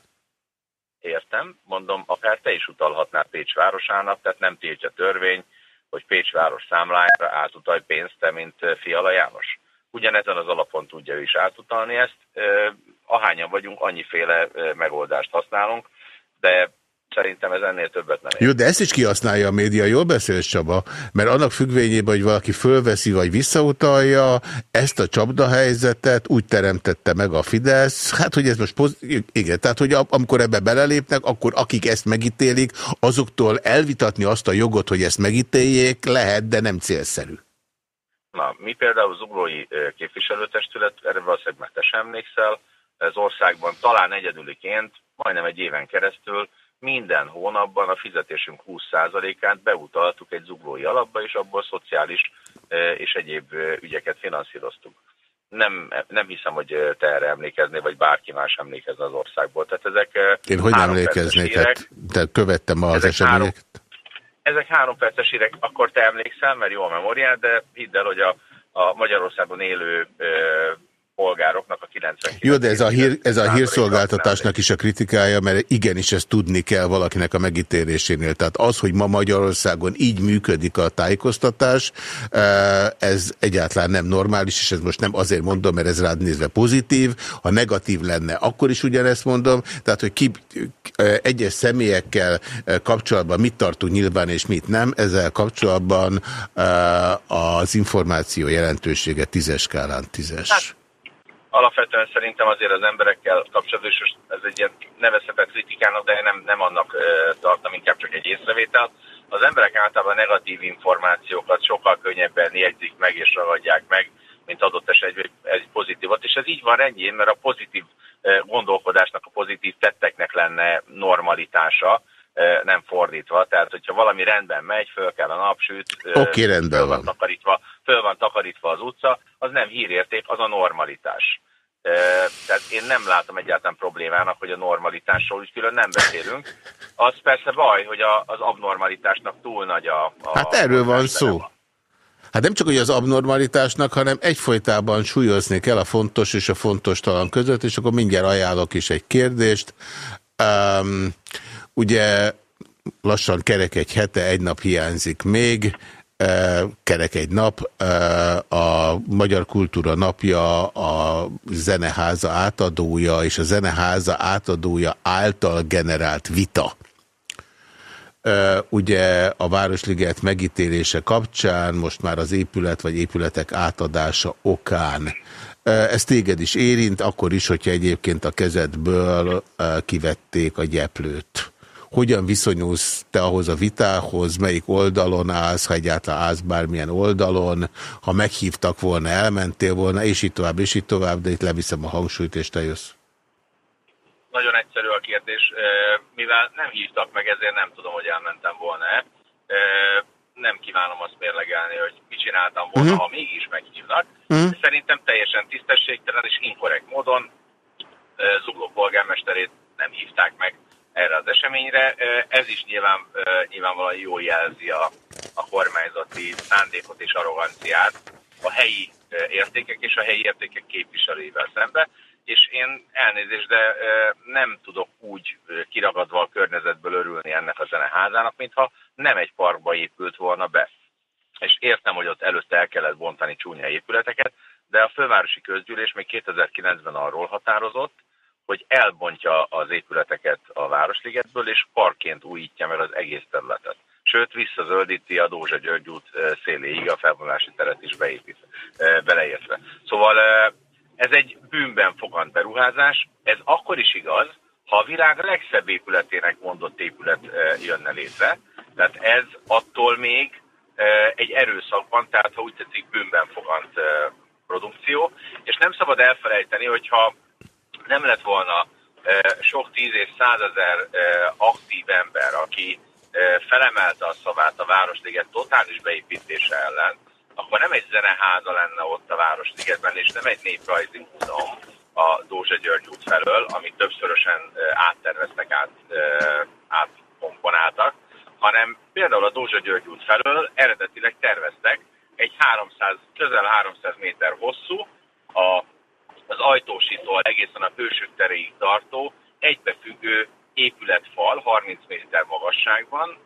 Értem, mondom, akár te is utalhatnál Pécs városának, tehát nem tiltja törvény, hogy Pécs város számlájára átutalj pénzt, te, mint Fiala János. Ugyanezen az alapon tudja ő is átutalni ezt. Ahányan vagyunk, annyiféle megoldást használunk, de Szerintem ez ennél többet nem ér. Jó, de ezt is kihasználja a média, jól beszélsz Csaba, mert annak függvényében, hogy valaki fölveszi vagy visszautalja, ezt a csapdahelyzetet úgy teremtette meg a Fidesz, hát hogy ez most, igen, tehát hogy amikor ebbe belelépnek, akkor akik ezt megítélik, azoktól elvitatni azt a jogot, hogy ezt megítéljék, lehet, de nem célszerű. Na, mi például Zuglói képviselőtestület, erre valószínűleg te sem emlékszel, az országban talán egyedüliként, majdnem egy éven keresztül minden hónapban a fizetésünk 20%-át beutaltuk egy zuglói alapba, és abból szociális és egyéb ügyeket finanszíroztuk. Nem, nem hiszem, hogy te erre emlékeznél, vagy bárki más emlékezne az országból. Tehát ezek Én hogy emlékeznék? Tehát, te követtem az eseményeket? ezek három perces hírek, akkor te emlékszel, mert jó a memóriád, de hidd el, hogy a, a Magyarországon élő polgároknak a 90 Jó, de ez a, hír, ez a hírszolgáltatásnak is a kritikája, mert igenis ezt tudni kell valakinek a megítélésénél. Tehát az, hogy ma Magyarországon így működik a tájékoztatás, eh, ez egyáltalán nem normális, és ez most nem azért mondom, mert ez rád nézve pozitív, ha negatív lenne, akkor is ugyanezt mondom. Tehát, hogy ki, eh, egyes személyekkel eh, kapcsolatban mit tartunk nyilván és mit nem, ezzel kapcsolatban az információ jelentősége tízes skálán tízes. Hát alapvetően szerintem azért az emberekkel kapcsolatban, és ez egy ilyen nevezhetett kritikának, de nem, nem annak tartom, inkább csak egy észrevétel. Az emberek általában negatív információkat sokkal könnyebben jegyzik meg és ragadják meg, mint adott esetben egy, pozitívot. És ez így van rendjén, mert a pozitív gondolkodásnak, a pozitív tetteknek lenne normalitása, nem fordítva. Tehát, hogyha valami rendben megy, föl kell a napsüt, okay, rendben föl van. Takarítva, föl van takarítva az utca, az nem hírérték, az a normalitás. Tehát én nem látom egyáltalán problémának, hogy a normalitásról úgy külön nem beszélünk. Az persze baj, hogy a, az abnormalitásnak túl nagy a... a hát erről van szó. Hát nem csak, hogy az abnormalitásnak, hanem egyfolytában súlyozni kell a fontos és a fontos talan között, és akkor mindjárt ajánlok is egy kérdést. Um, ugye lassan kerek egy hete, egy nap hiányzik még, kerek egy nap, a Magyar Kultúra napja, a Zeneháza átadója és a Zeneháza átadója által generált vita. Ugye a Városliget megítélése kapcsán, most már az épület vagy épületek átadása okán. Ez téged is érint, akkor is, hogyha egyébként a kezedből kivették a gyeplőt. Hogyan viszonyulsz te ahhoz a vitához, melyik oldalon állsz, ha egyáltalán állsz bármilyen oldalon, ha meghívtak volna, elmentél volna, és így tovább, és így tovább, de itt leviszem a hangsúlyt, és te jössz. Nagyon egyszerű a kérdés. Mivel nem hívtak meg, ezért nem tudom, hogy elmentem volna-e. Nem kívánom azt mérlegelni, hogy mit csináltam volna, uh -huh. ha mégis meghívnak. Uh mhm. -huh. Szerintem teljesen tisztességtelen és inkorrekt módon Zugló polgármesterét nem hívták meg erre az eseményre. Ez is nyilván, nyilvánvalóan jól jelzi a, a kormányzati szándékot és arroganciát a helyi értékek és a helyi értékek képviselőivel szembe, és én elnézést, de nem tudok úgy kiragadva a környezetből örülni ennek a zeneházának, mintha nem egy parkba épült volna be. És értem, hogy ott előtte el kellett bontani csúnya épületeket, de a fővárosi közgyűlés még 2009-ben arról határozott, hogy elbontja az épületeket a Városligetből, és parkként újítja meg az egész területet. Sőt, visszazöldíti a Dózsa György út széléig a felvonulási teret is beépít, beleértve. Szóval ez egy bűnben fogant beruházás, ez akkor is igaz, ha a világ legszebb épületének mondott épület jönne létre, tehát ez attól még egy erőszakban, tehát ha úgy tetszik bűnben fogant produkció, és nem szabad elfelejteni, hogyha nem lett volna sok tíz és százezer aktív ember, aki felemelte a szavát a Városliget totális beépítése ellen, akkor nem egy zeneháza lenne ott a Városligetben, és nem egy néprajzi múzeum a Dózsa György út felől, amit többszörösen átterveztek, át, átkomponáltak, hanem például a Dózsa György út felől eredetileg terveztek egy 300, közel 300 méter hosszú, a, az ajtósítól egészen a hősök teréig tartó, egybefüggő épületfal 30 méter magasságban.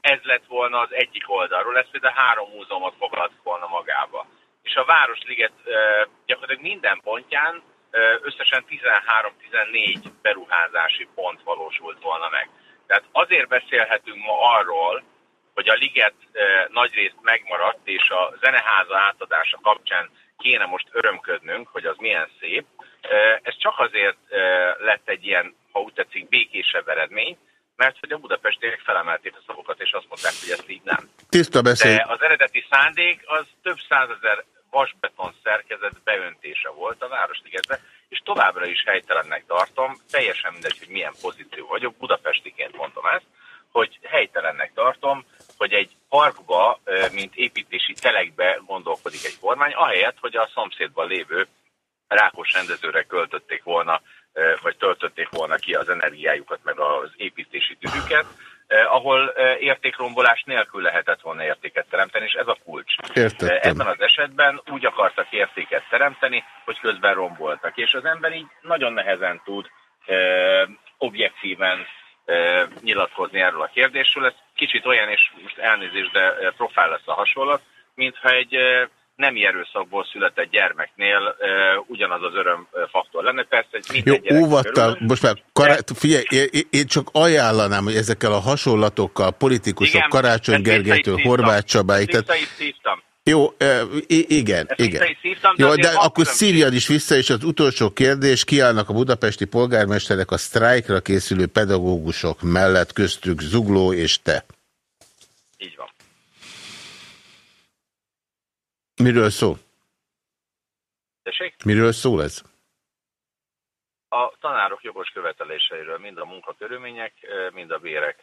Ez lett volna az egyik oldalról, ez például három múzeumot foglalt volna magába. És a Városliget gyakorlatilag minden pontján összesen 13-14 beruházási pont valósult volna meg. Tehát azért beszélhetünk ma arról, hogy a liget nagyrészt megmaradt, és a zeneháza átadása kapcsán kéne most örömködnünk, hogy az milyen szép. Ez csak azért lett egy ilyen, ha úgy tetszik, békésebb eredmény, mert hogy a budapestiek felemelték a szavokat, és azt mondták, hogy ezt így nem. Tiszta beszél. De az eredeti szándék az több százezer vasbeton szerkezet beöntése volt a Városligetbe, és továbbra is helytelennek tartom, teljesen mindegy, hogy milyen pozíció vagyok, budapestiként mondom ezt, hogy helytelennek tartom, hogy egy parkba, mint építési telekbe gondolkodik egy kormány, ahelyett, hogy a szomszédban lévő rákos rendezőre költötték volna, vagy töltötték volna ki az energiájukat, meg az építési tüdüket, eh, ahol értékrombolás nélkül lehetett volna értéket teremteni, és ez a kulcs. Értettem. Ebben az esetben úgy akartak értéket teremteni, hogy közben romboltak, és az ember így nagyon nehezen tud objektíven nyilatkozni erről a kérdésről. Ez kicsit olyan, és most elnézést, de profál lesz a hasonlat, mintha egy nem erőszakból született gyermeknél uh, ugyanaz az örömfaktor lenne. Persze, hogy Jó, óvattal, most már, kará... figyelj, én, én csak ajánlanám, hogy ezekkel a hasonlatokkal politikusok, Igen, Karácsony Gergelytől, Horváth Csabáig, tehát... Jó, igen, Ezt igen. Szívtam, Jó, de akkor szívjad is vissza, és az utolsó kérdés, kiállnak a budapesti polgármesterek a sztrájkra készülő pedagógusok mellett, köztük Zugló és te. Így van. Miről szól? Tessék? Miről szól ez? A tanárok jogos követeléseiről, mind a munkakörülmények, mind a bérek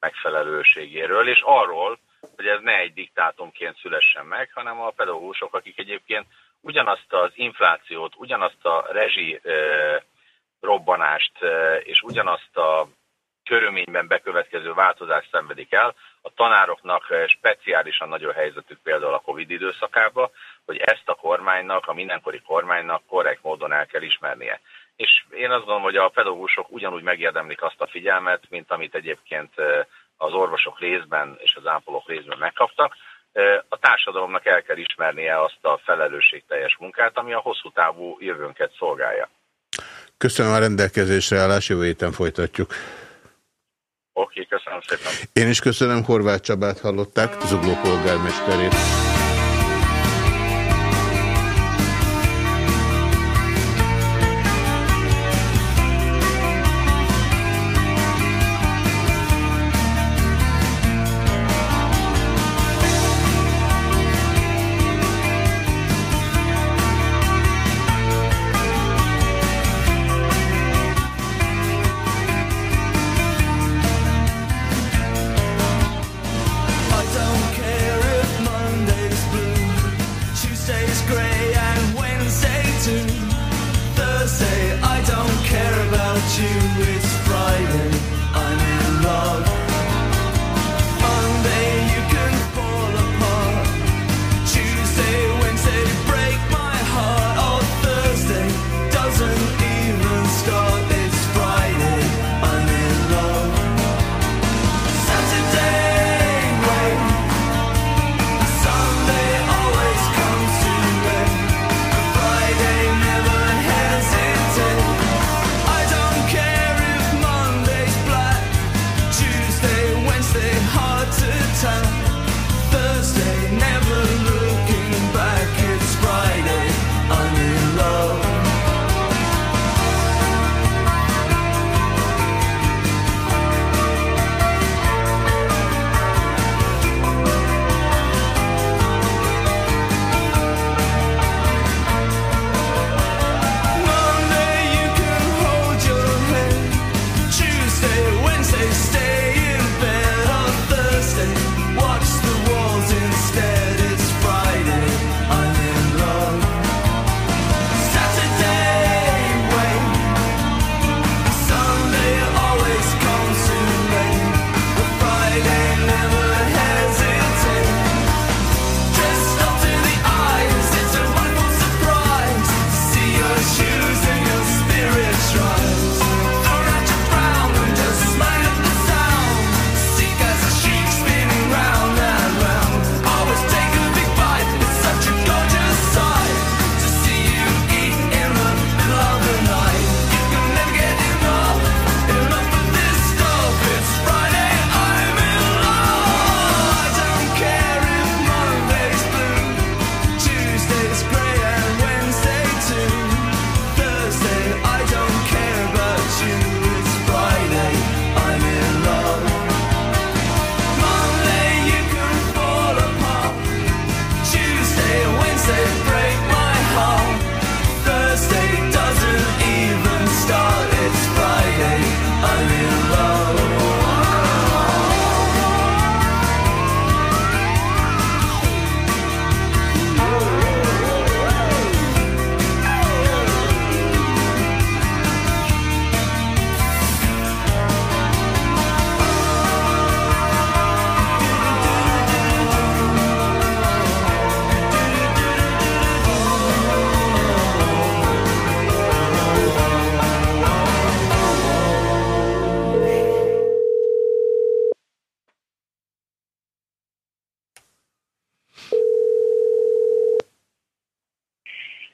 megfelelőségéről, és arról, hogy ez ne egy diktátumként szülessen meg, hanem a pedagógusok, akik egyébként ugyanazt az inflációt, ugyanazt a rezsi robbanást és ugyanazt a körülményben bekövetkező változást szenvedik el. A tanároknak speciálisan nagyon helyzetük például a Covid időszakában, hogy ezt a kormánynak, a mindenkori kormánynak korrekt módon el kell ismernie. És én azt gondolom, hogy a pedagógusok ugyanúgy megérdemlik azt a figyelmet, mint amit egyébként az orvosok részben és az ápolók részben megkaptak. A társadalomnak el kell ismernie azt a felelősségteljes munkát, ami a hosszú távú jövőnket szolgálja. Köszönöm a rendelkezésre állás, jövő héten folytatjuk. Oké, köszönöm szépen. Én is köszönöm, Horváth Csabát hallották, Zugló polgármesterét.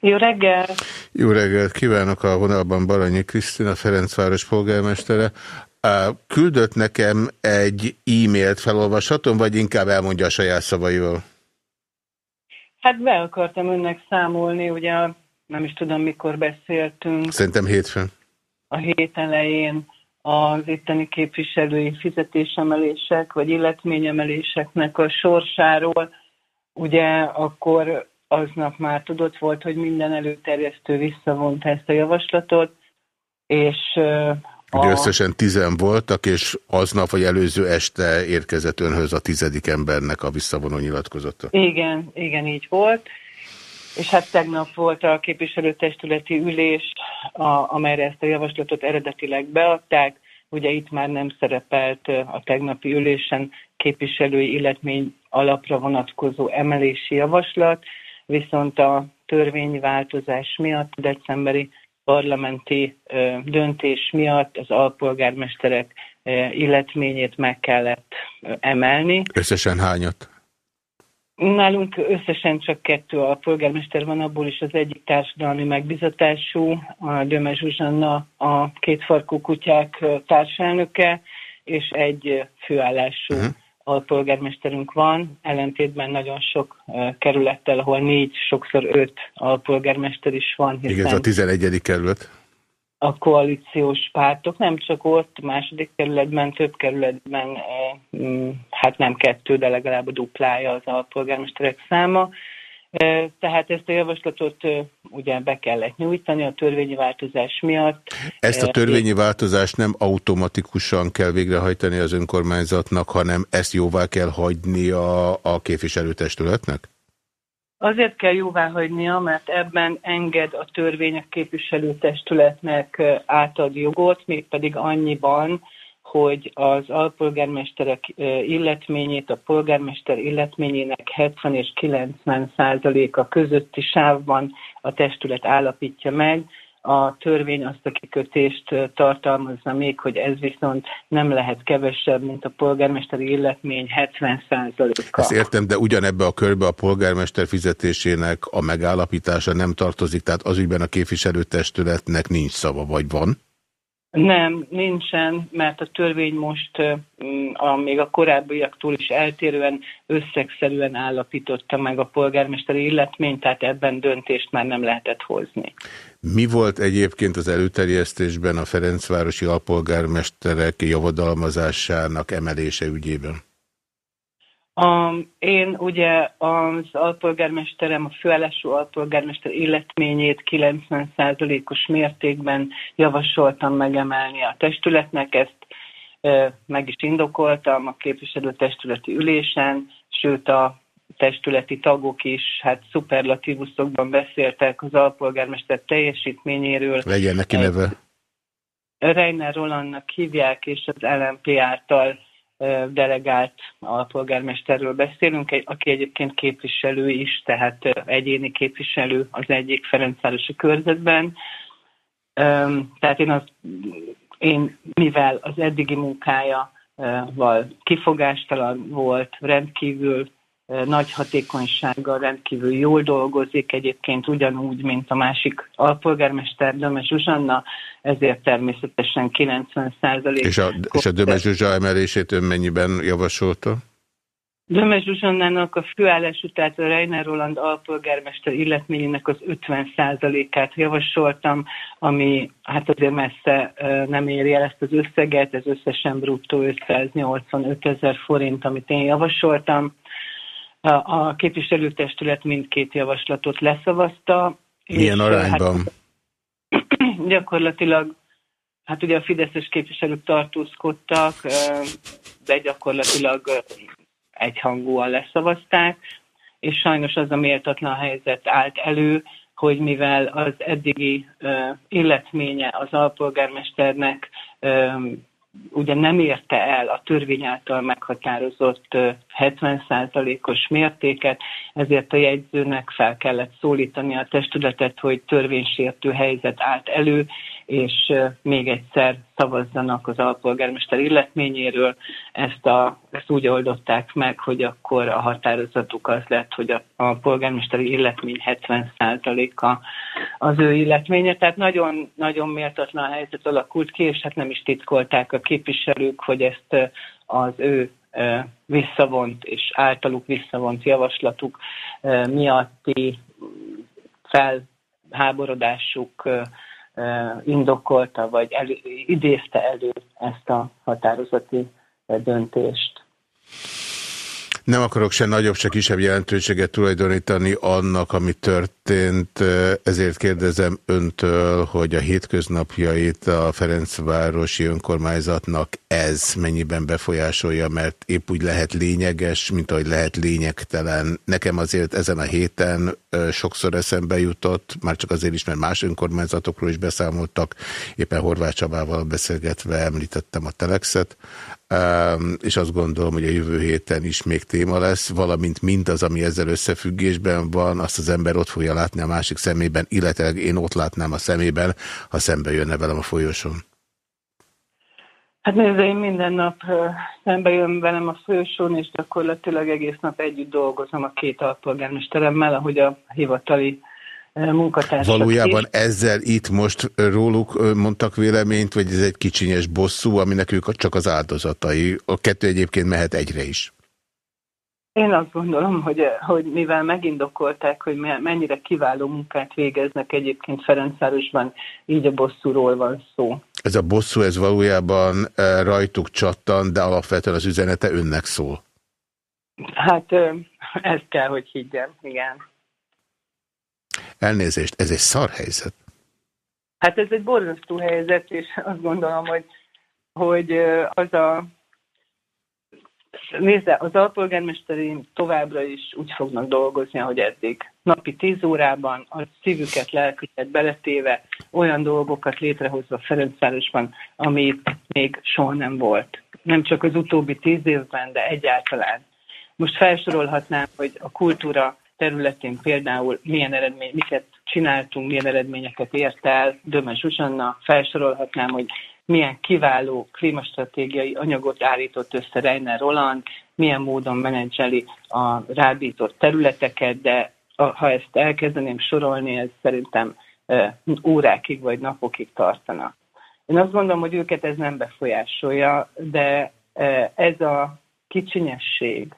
Jó reggel! Jó reggelt kívánok a vonalban Baranyi Krisztina, Ferencváros polgármestere. Küldött nekem egy e-mailt, felolvashatom, vagy inkább elmondja a saját szavaival? Hát be akartam önnek számolni, ugye nem is tudom, mikor beszéltünk. Szerintem hétfőn. A hét elején az itteni képviselői fizetésemelések, vagy illetményemeléseknek a sorsáról. Ugye akkor aznap már tudott volt, hogy minden előterjesztő visszavonta ezt a javaslatot, és Ugye a... összesen tizen voltak, és aznap vagy előző este érkezett önhöz a tizedik embernek a visszavonó nyilatkozata. Igen, igen, így volt. És hát tegnap volt a képviselőtestületi ülés, a, amelyre ezt a javaslatot eredetileg beadták. Ugye itt már nem szerepelt a tegnapi ülésen képviselői illetmény alapra vonatkozó emelési javaslat, viszont a törvényváltozás miatt decemberi parlamenti döntés miatt az alpolgármesterek illetményét meg kellett emelni. Összesen hányat? Nálunk összesen csak kettő alpolgármester van, abból is az egyik társadalmi megbizatású, a Döme Zsuzsanna a kétfarkú kutyák társelnöke, és egy főállású uh-huh alpolgármesterünk van, ellentétben nagyon sok kerülettel, ahol négy, sokszor öt alpolgármester is van. Igen, ez a 11. kerület. A koalíciós pártok nem csak ott, második kerületben, több kerületben, hát nem kettő, de legalább a duplája az alpolgármesterek száma. Tehát ezt a javaslatot ugye be kellett nyújtani a törvényi változás miatt. Ezt a törvényi változást nem automatikusan kell végrehajtani az önkormányzatnak, hanem ezt jóvá kell hagyni a, a képviselőtestületnek? Azért kell jóvá hagynia, mert ebben enged a törvény a képviselőtestületnek átad jogot, mégpedig annyiban, hogy az alpolgármesterek illetményét, a polgármester illetményének 70 és 90 százaléka közötti sávban a testület állapítja meg. A törvény azt a kikötést tartalmazza még, hogy ez viszont nem lehet kevesebb, mint a polgármesteri illetmény 70 százaléka. Ezt értem, de ugyanebbe a körbe a polgármester fizetésének a megállapítása nem tartozik, tehát az ügyben a képviselőtestületnek nincs szava, vagy van? Nem, nincsen, mert a törvény most a, még a korábbiaktól is eltérően összegszerűen állapította meg a polgármesteri illetményt, tehát ebben döntést már nem lehetett hozni. Mi volt egyébként az előterjesztésben a Ferencvárosi alpolgármesterek javadalmazásának emelése ügyében? A, én ugye az alpolgármesterem, a főállású alpolgármester illetményét 90%-os mértékben javasoltam megemelni a testületnek, ezt e, meg is indokoltam a képviselőtestületi ülésen, sőt a testületi tagok is hát szuperlatívuszokban beszéltek az alpolgármester teljesítményéről. Legyen neki neve. Reiner Rolandnak hívják, és az LMP által delegált alpolgármesterről beszélünk, aki egyébként képviselő is, tehát egyéni képviselő az egyik Ferencvárosi körzetben. Tehát én, az, én mivel az eddigi munkája kifogástalan volt, rendkívül nagy hatékonysággal rendkívül jól dolgozik, egyébként ugyanúgy, mint a másik alpolgármester, Döme Zsuzsanna, ezért természetesen 90 százalék. És a, és a Döme Zsuzsa emelését ön mennyiben javasolta? Döme Zsuzsannának a főállású, tehát a Reiner Roland alpolgármester illetményének az 50 százalékát javasoltam, ami hát azért messze nem éri el ezt az összeget, ez összesen bruttó 585 ezer forint, amit én javasoltam a képviselőtestület mindkét javaslatot leszavazta. Milyen arányban? Hát, gyakorlatilag, hát ugye a fideszes képviselők tartózkodtak, de gyakorlatilag egyhangúan leszavazták, és sajnos az a méltatlan helyzet állt elő, hogy mivel az eddigi uh, illetménye az alpolgármesternek ugye nem érte el a törvény által meghatározott 70%-os mértéket, ezért a jegyzőnek fel kellett szólítani a testületet, hogy törvénysértő helyzet állt elő, és még egyszer szavazzanak az alpolgármester illetményéről. Ezt, a, ezt úgy oldották meg, hogy akkor a határozatuk az lett, hogy a, a polgármesteri illetmény 70%-a az ő illetménye. Tehát nagyon, nagyon méltatlan a helyzet alakult ki, és hát nem is titkolták a képviselők, hogy ezt az ő visszavont és általuk visszavont javaslatuk miatti felháborodásuk indokolta, vagy elő, idézte elő ezt a határozati döntést. Nem akarok se nagyobb, se kisebb jelentőséget tulajdonítani annak, ami történt, ezért kérdezem öntől, hogy a hétköznapjait a Ferencvárosi önkormányzatnak ez mennyiben befolyásolja, mert épp úgy lehet lényeges, mint ahogy lehet lényegtelen. Nekem azért ezen a héten sokszor eszembe jutott, már csak azért is, mert más önkormányzatokról is beszámoltak, éppen Horváth Csabával beszélgetve említettem a Telexet, és azt gondolom, hogy a jövő héten is még téma lesz, valamint mindaz, ami ezzel összefüggésben van, azt az ember ott fogja látni a másik szemében, illetve én ott látnám a szemében, ha szembe jönne velem a folyosón. Hát nézd, én minden nap szembe jön velem a folyosón, és gyakorlatilag egész nap együtt dolgozom a két alpolgármesteremmel, ahogy a hivatali munkatársak. Valójában is. ezzel itt most róluk mondtak véleményt, vagy ez egy kicsinyes bosszú, aminek ők csak az áldozatai. A kettő egyébként mehet egyre is. Én azt gondolom, hogy, hogy mivel megindokolták, hogy mennyire kiváló munkát végeznek egyébként Ferencvárosban, így a bosszúról van szó. Ez a bosszú, ez valójában rajtuk csattan, de alapvetően az üzenete önnek szól. Hát ezt kell, hogy higgyem, igen. Elnézést, ez egy szar helyzet. Hát ez egy borzasztó helyzet, és azt gondolom, hogy, hogy az a Nézze, az alpolgármesteri továbbra is úgy fognak dolgozni, ahogy eddig. Napi tíz órában a szívüket, lelküket beletéve olyan dolgokat létrehozva Ferencvárosban, amit még soha nem volt. Nem csak az utóbbi tíz évben, de egyáltalán. Most felsorolhatnám, hogy a kultúra területén például milyen eredmény, miket csináltunk, milyen eredményeket ért el Döme Zsuzsanna, felsorolhatnám, hogy milyen kiváló klímastratégiai anyagot állított össze Reiner Roland, milyen módon menedzseli a rábított területeket, de ha ezt elkezdeném sorolni, ez szerintem órákig vagy napokig tartana. Én azt gondolom, hogy őket ez nem befolyásolja, de ez a kicsinyesség,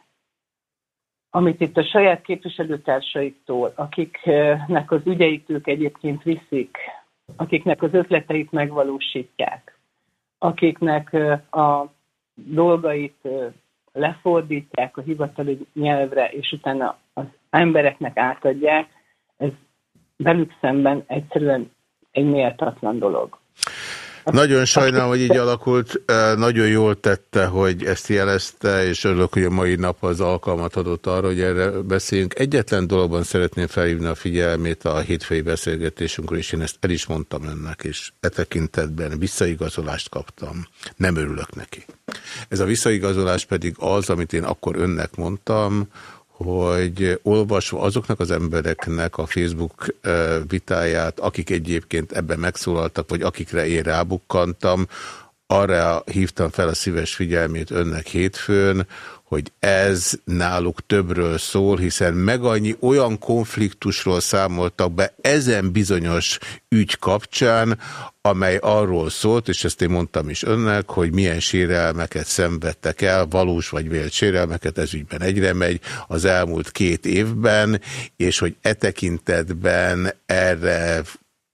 amit itt a saját képviselőtársaiktól, akiknek az ügyeit ők egyébként viszik, akiknek az ötleteit megvalósítják, akiknek a dolgait lefordítják a hivatali nyelvre, és utána az embereknek átadják, ez velük szemben egyszerűen egy méltatlan dolog. Nagyon sajnálom, hogy így alakult. Nagyon jól tette, hogy ezt jelezte, és örülök, hogy a mai nap az alkalmat adott arra, hogy erre beszéljünk. Egyetlen dologban szeretném felhívni a figyelmét a hétfői beszélgetésünkről, és én ezt el is mondtam önnek, és e tekintetben visszaigazolást kaptam. Nem örülök neki. Ez a visszaigazolás pedig az, amit én akkor önnek mondtam, hogy olvasva azoknak az embereknek a Facebook vitáját, akik egyébként ebben megszólaltak, vagy akikre én rábukkantam, arra hívtam fel a szíves figyelmét önnek hétfőn, hogy ez náluk többről szól, hiszen meg annyi olyan konfliktusról számoltak be ezen bizonyos ügy kapcsán, amely arról szólt, és ezt én mondtam is önnek, hogy milyen sérelmeket szenvedtek el, valós vagy vélt sérelmeket, ez ügyben egyre megy az elmúlt két évben, és hogy e tekintetben erre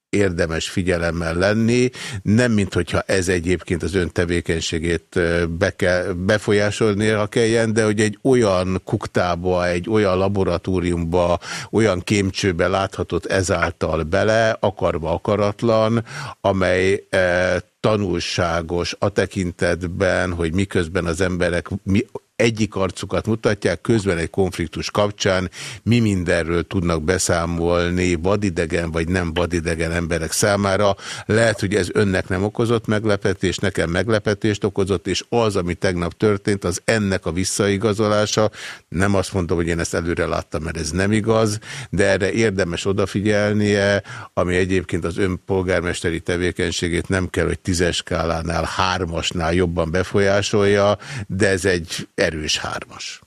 érdemes figyelemmel lenni, nem mint hogyha ez egyébként az ön tevékenységét be kell, befolyásolni kelljen, de hogy egy olyan kuktába, egy olyan laboratóriumba, olyan kémcsőbe láthatott ezáltal bele, akarva akaratlan, amely e, tanulságos a tekintetben, hogy miközben az emberek mi, egyik arcukat mutatják, közben egy konfliktus kapcsán mi mindenről tudnak beszámolni vadidegen vagy nem vadidegen emberek számára. Lehet, hogy ez önnek nem okozott meglepetést, nekem meglepetést okozott, és az, ami tegnap történt, az ennek a visszaigazolása. Nem azt mondom, hogy én ezt előre láttam, mert ez nem igaz, de erre érdemes odafigyelnie, ami egyébként az ön polgármesteri tevékenységét nem kell, hogy tízes skálánál, hármasnál jobban befolyásolja, de ez egy erős hármas.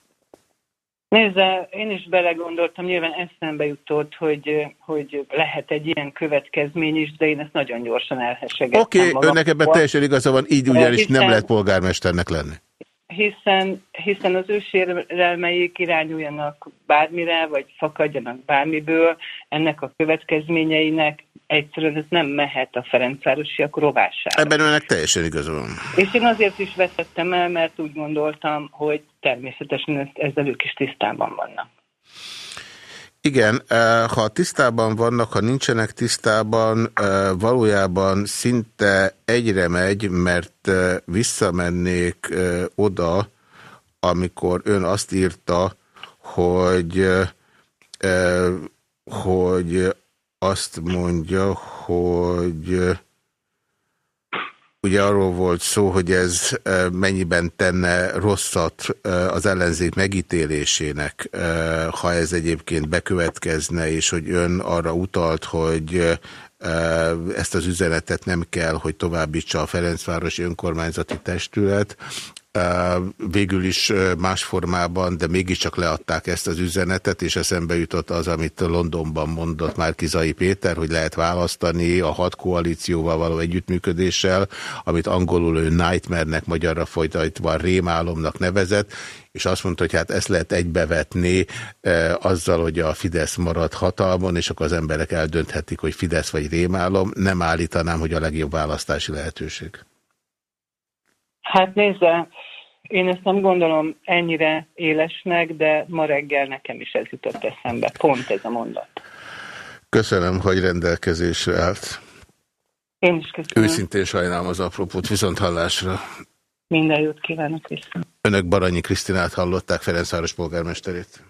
Nézze, én is belegondoltam, nyilván eszembe jutott, hogy, hogy lehet egy ilyen következmény is, de én ezt nagyon gyorsan elhessegettem. Oké, okay, önnek ebben teljesen igaza van, így ugyanis nem lehet polgármesternek lenni. Hiszen, hiszen az ő sérelmeik irányuljanak bármire, vagy fakadjanak bármiből, ennek a következményeinek egyszerűen ez nem mehet a Ferencvárosiak rovására. Ebben önnek teljesen igaza van. És én azért is vetettem el, mert úgy gondoltam, hogy természetesen ezzel ők is tisztában vannak. Igen, ha tisztában vannak, ha nincsenek tisztában, valójában szinte egyre megy, mert visszamennék oda, amikor ön azt írta, hogy hogy azt mondja, hogy ugye arról volt szó, hogy ez mennyiben tenne rosszat az ellenzék megítélésének, ha ez egyébként bekövetkezne, és hogy ön arra utalt, hogy ezt az üzenetet nem kell, hogy továbbítsa a Ferencvárosi Önkormányzati Testület, végül is más formában, de mégiscsak leadták ezt az üzenetet, és eszembe jutott az, amit Londonban mondott már Kizai Péter, hogy lehet választani a hat koalícióval való együttműködéssel, amit angolul ő nightmare-nek, magyarra folytatva rémálomnak nevezett, és azt mondta, hogy hát ezt lehet egybevetni e, azzal, hogy a Fidesz marad hatalmon, és akkor az emberek eldönthetik, hogy Fidesz vagy rémálom. Nem állítanám, hogy a legjobb választási lehetőség. Hát nézze, én ezt nem gondolom ennyire élesnek, de ma reggel nekem is ez jutott eszembe. Pont ez a mondat. Köszönöm, hogy rendelkezésre állt. Én is köszönöm. Őszintén sajnálom az apropót, viszont hallásra. Minden jót kívánok vissza. Önök Baranyi Krisztinát hallották, Ferencváros polgármesterét.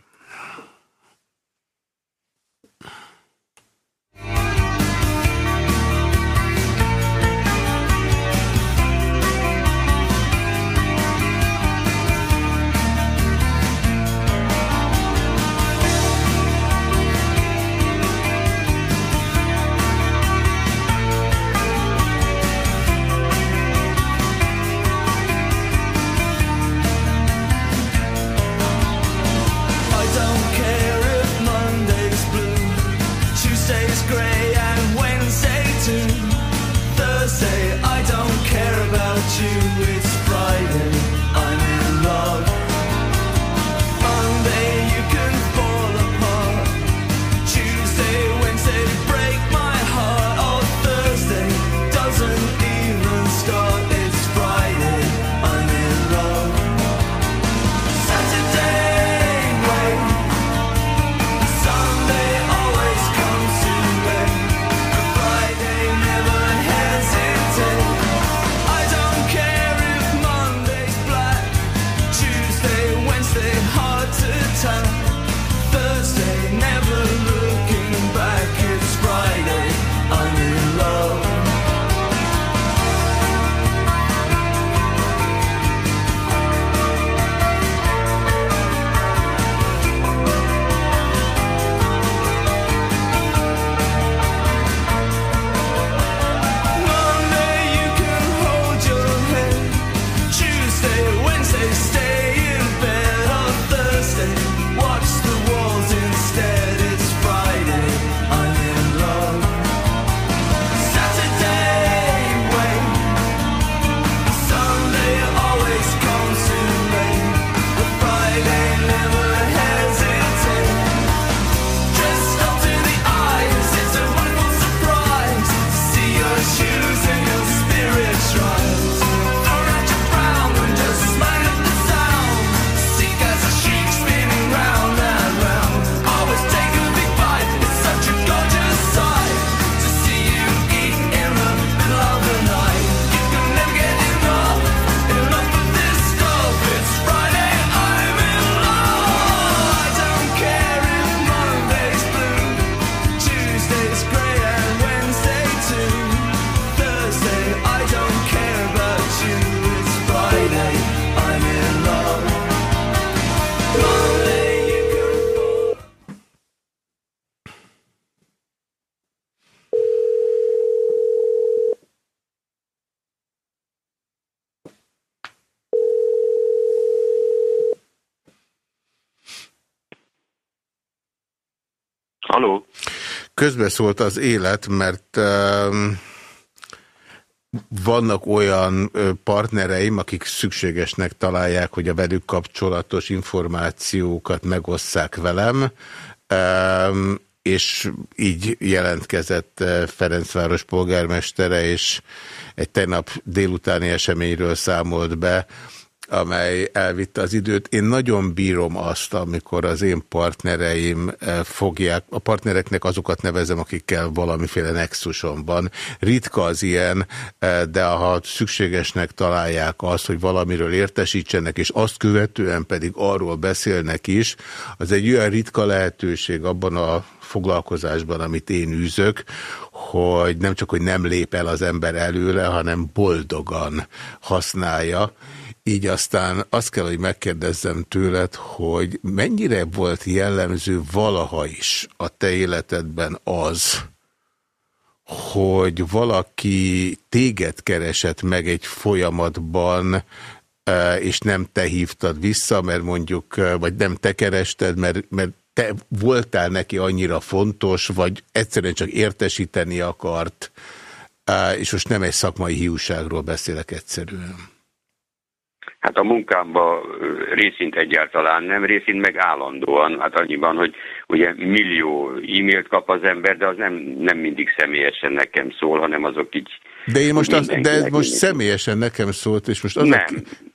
Közbeszólt az élet, mert vannak olyan partnereim, akik szükségesnek találják, hogy a velük kapcsolatos információkat megosszák velem, és így jelentkezett Ferencváros polgármestere, és egy tegnap délutáni eseményről számolt be, amely elvitte az időt. Én nagyon bírom azt, amikor az én partnereim eh, fogják, a partnereknek azokat nevezem, akikkel valamiféle nexuson van. Ritka az ilyen, eh, de ha szükségesnek találják azt, hogy valamiről értesítsenek, és azt követően pedig arról beszélnek is, az egy olyan ritka lehetőség abban a foglalkozásban, amit én űzök, hogy nem csak, hogy nem lép el az ember előle, hanem boldogan használja. Így aztán azt kell, hogy megkérdezzem tőled, hogy mennyire volt jellemző valaha is a te életedben az, hogy valaki téged keresett meg egy folyamatban, e, és nem te hívtad vissza, mert mondjuk, e, vagy nem te kerested, mert, mert te voltál neki annyira fontos, vagy egyszerűen csak értesíteni akart, e, és most nem egy szakmai hiúságról beszélek egyszerűen. Hát a munkámban részint egyáltalán nem, részint meg állandóan. Hát annyiban, hogy ugye millió e-mailt kap az ember, de az nem, nem mindig személyesen nekem szól, hanem azok így... De én most, az, de ez most személyesen nekem szólt, és most az nem. A...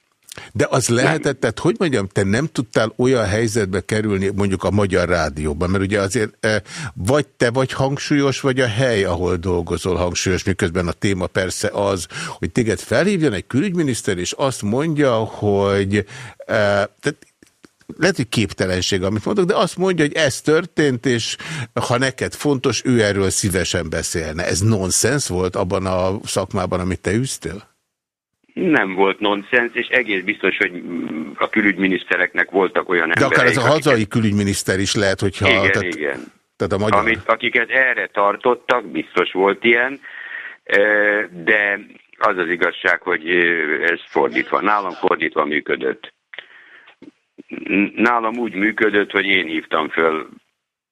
De az lehetett, tehát hogy mondjam, te nem tudtál olyan helyzetbe kerülni mondjuk a Magyar Rádióban, mert ugye azért e, vagy te vagy hangsúlyos, vagy a hely, ahol dolgozol hangsúlyos, miközben a téma persze az, hogy téged felhívjon egy külügyminiszter, és azt mondja, hogy e, tehát lehet, hogy képtelenség, amit mondok, de azt mondja, hogy ez történt, és ha neked fontos, ő erről szívesen beszélne. Ez nonsens volt abban a szakmában, amit te üztél? Nem volt nonsens, és egész biztos, hogy a külügyminisztereknek voltak olyan De emberek. akár ez a hazai akiket... külügyminiszter is lehet, hogyha... Igen, tehát, igen. Tehát a magyar... Amit, akiket erre tartottak, biztos volt ilyen, de az az igazság, hogy ez fordítva, nálam fordítva működött. Nálam úgy működött, hogy én hívtam föl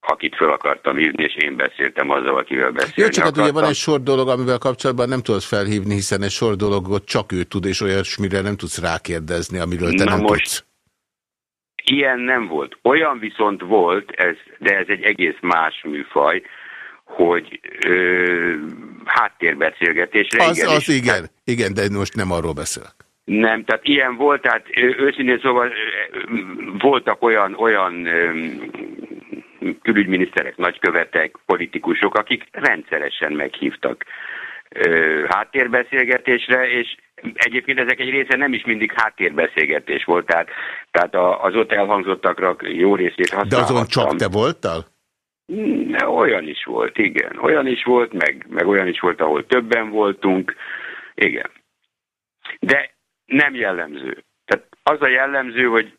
akit fel akartam hívni, és én beszéltem azzal, akivel beszélni Jó, csak hát ugye van egy sor dolog, amivel kapcsolatban nem tudod felhívni, hiszen egy sor dologot csak ő tud, és olyasmire nem tudsz rákérdezni, amiről te Na nem most, tudsz. Ilyen nem volt. Olyan viszont volt, ez, de ez egy egész más műfaj, hogy ö, háttérbeszélgetésre. Az, igen, az igen, igen, de most nem arról beszélek. Nem, tehát ilyen volt, tehát őszintén szóval voltak olyan, olyan külügyminiszterek, nagykövetek, politikusok, akik rendszeresen meghívtak ö, háttérbeszélgetésre, és egyébként ezek egy része nem is mindig háttérbeszélgetés volt, tehát, tehát az ott elhangzottakra jó részét használhattam. De azon csak te voltál? Ne, olyan is volt, igen. Olyan is volt, meg, meg olyan is volt, ahol többen voltunk. Igen. De nem jellemző. Tehát az a jellemző, hogy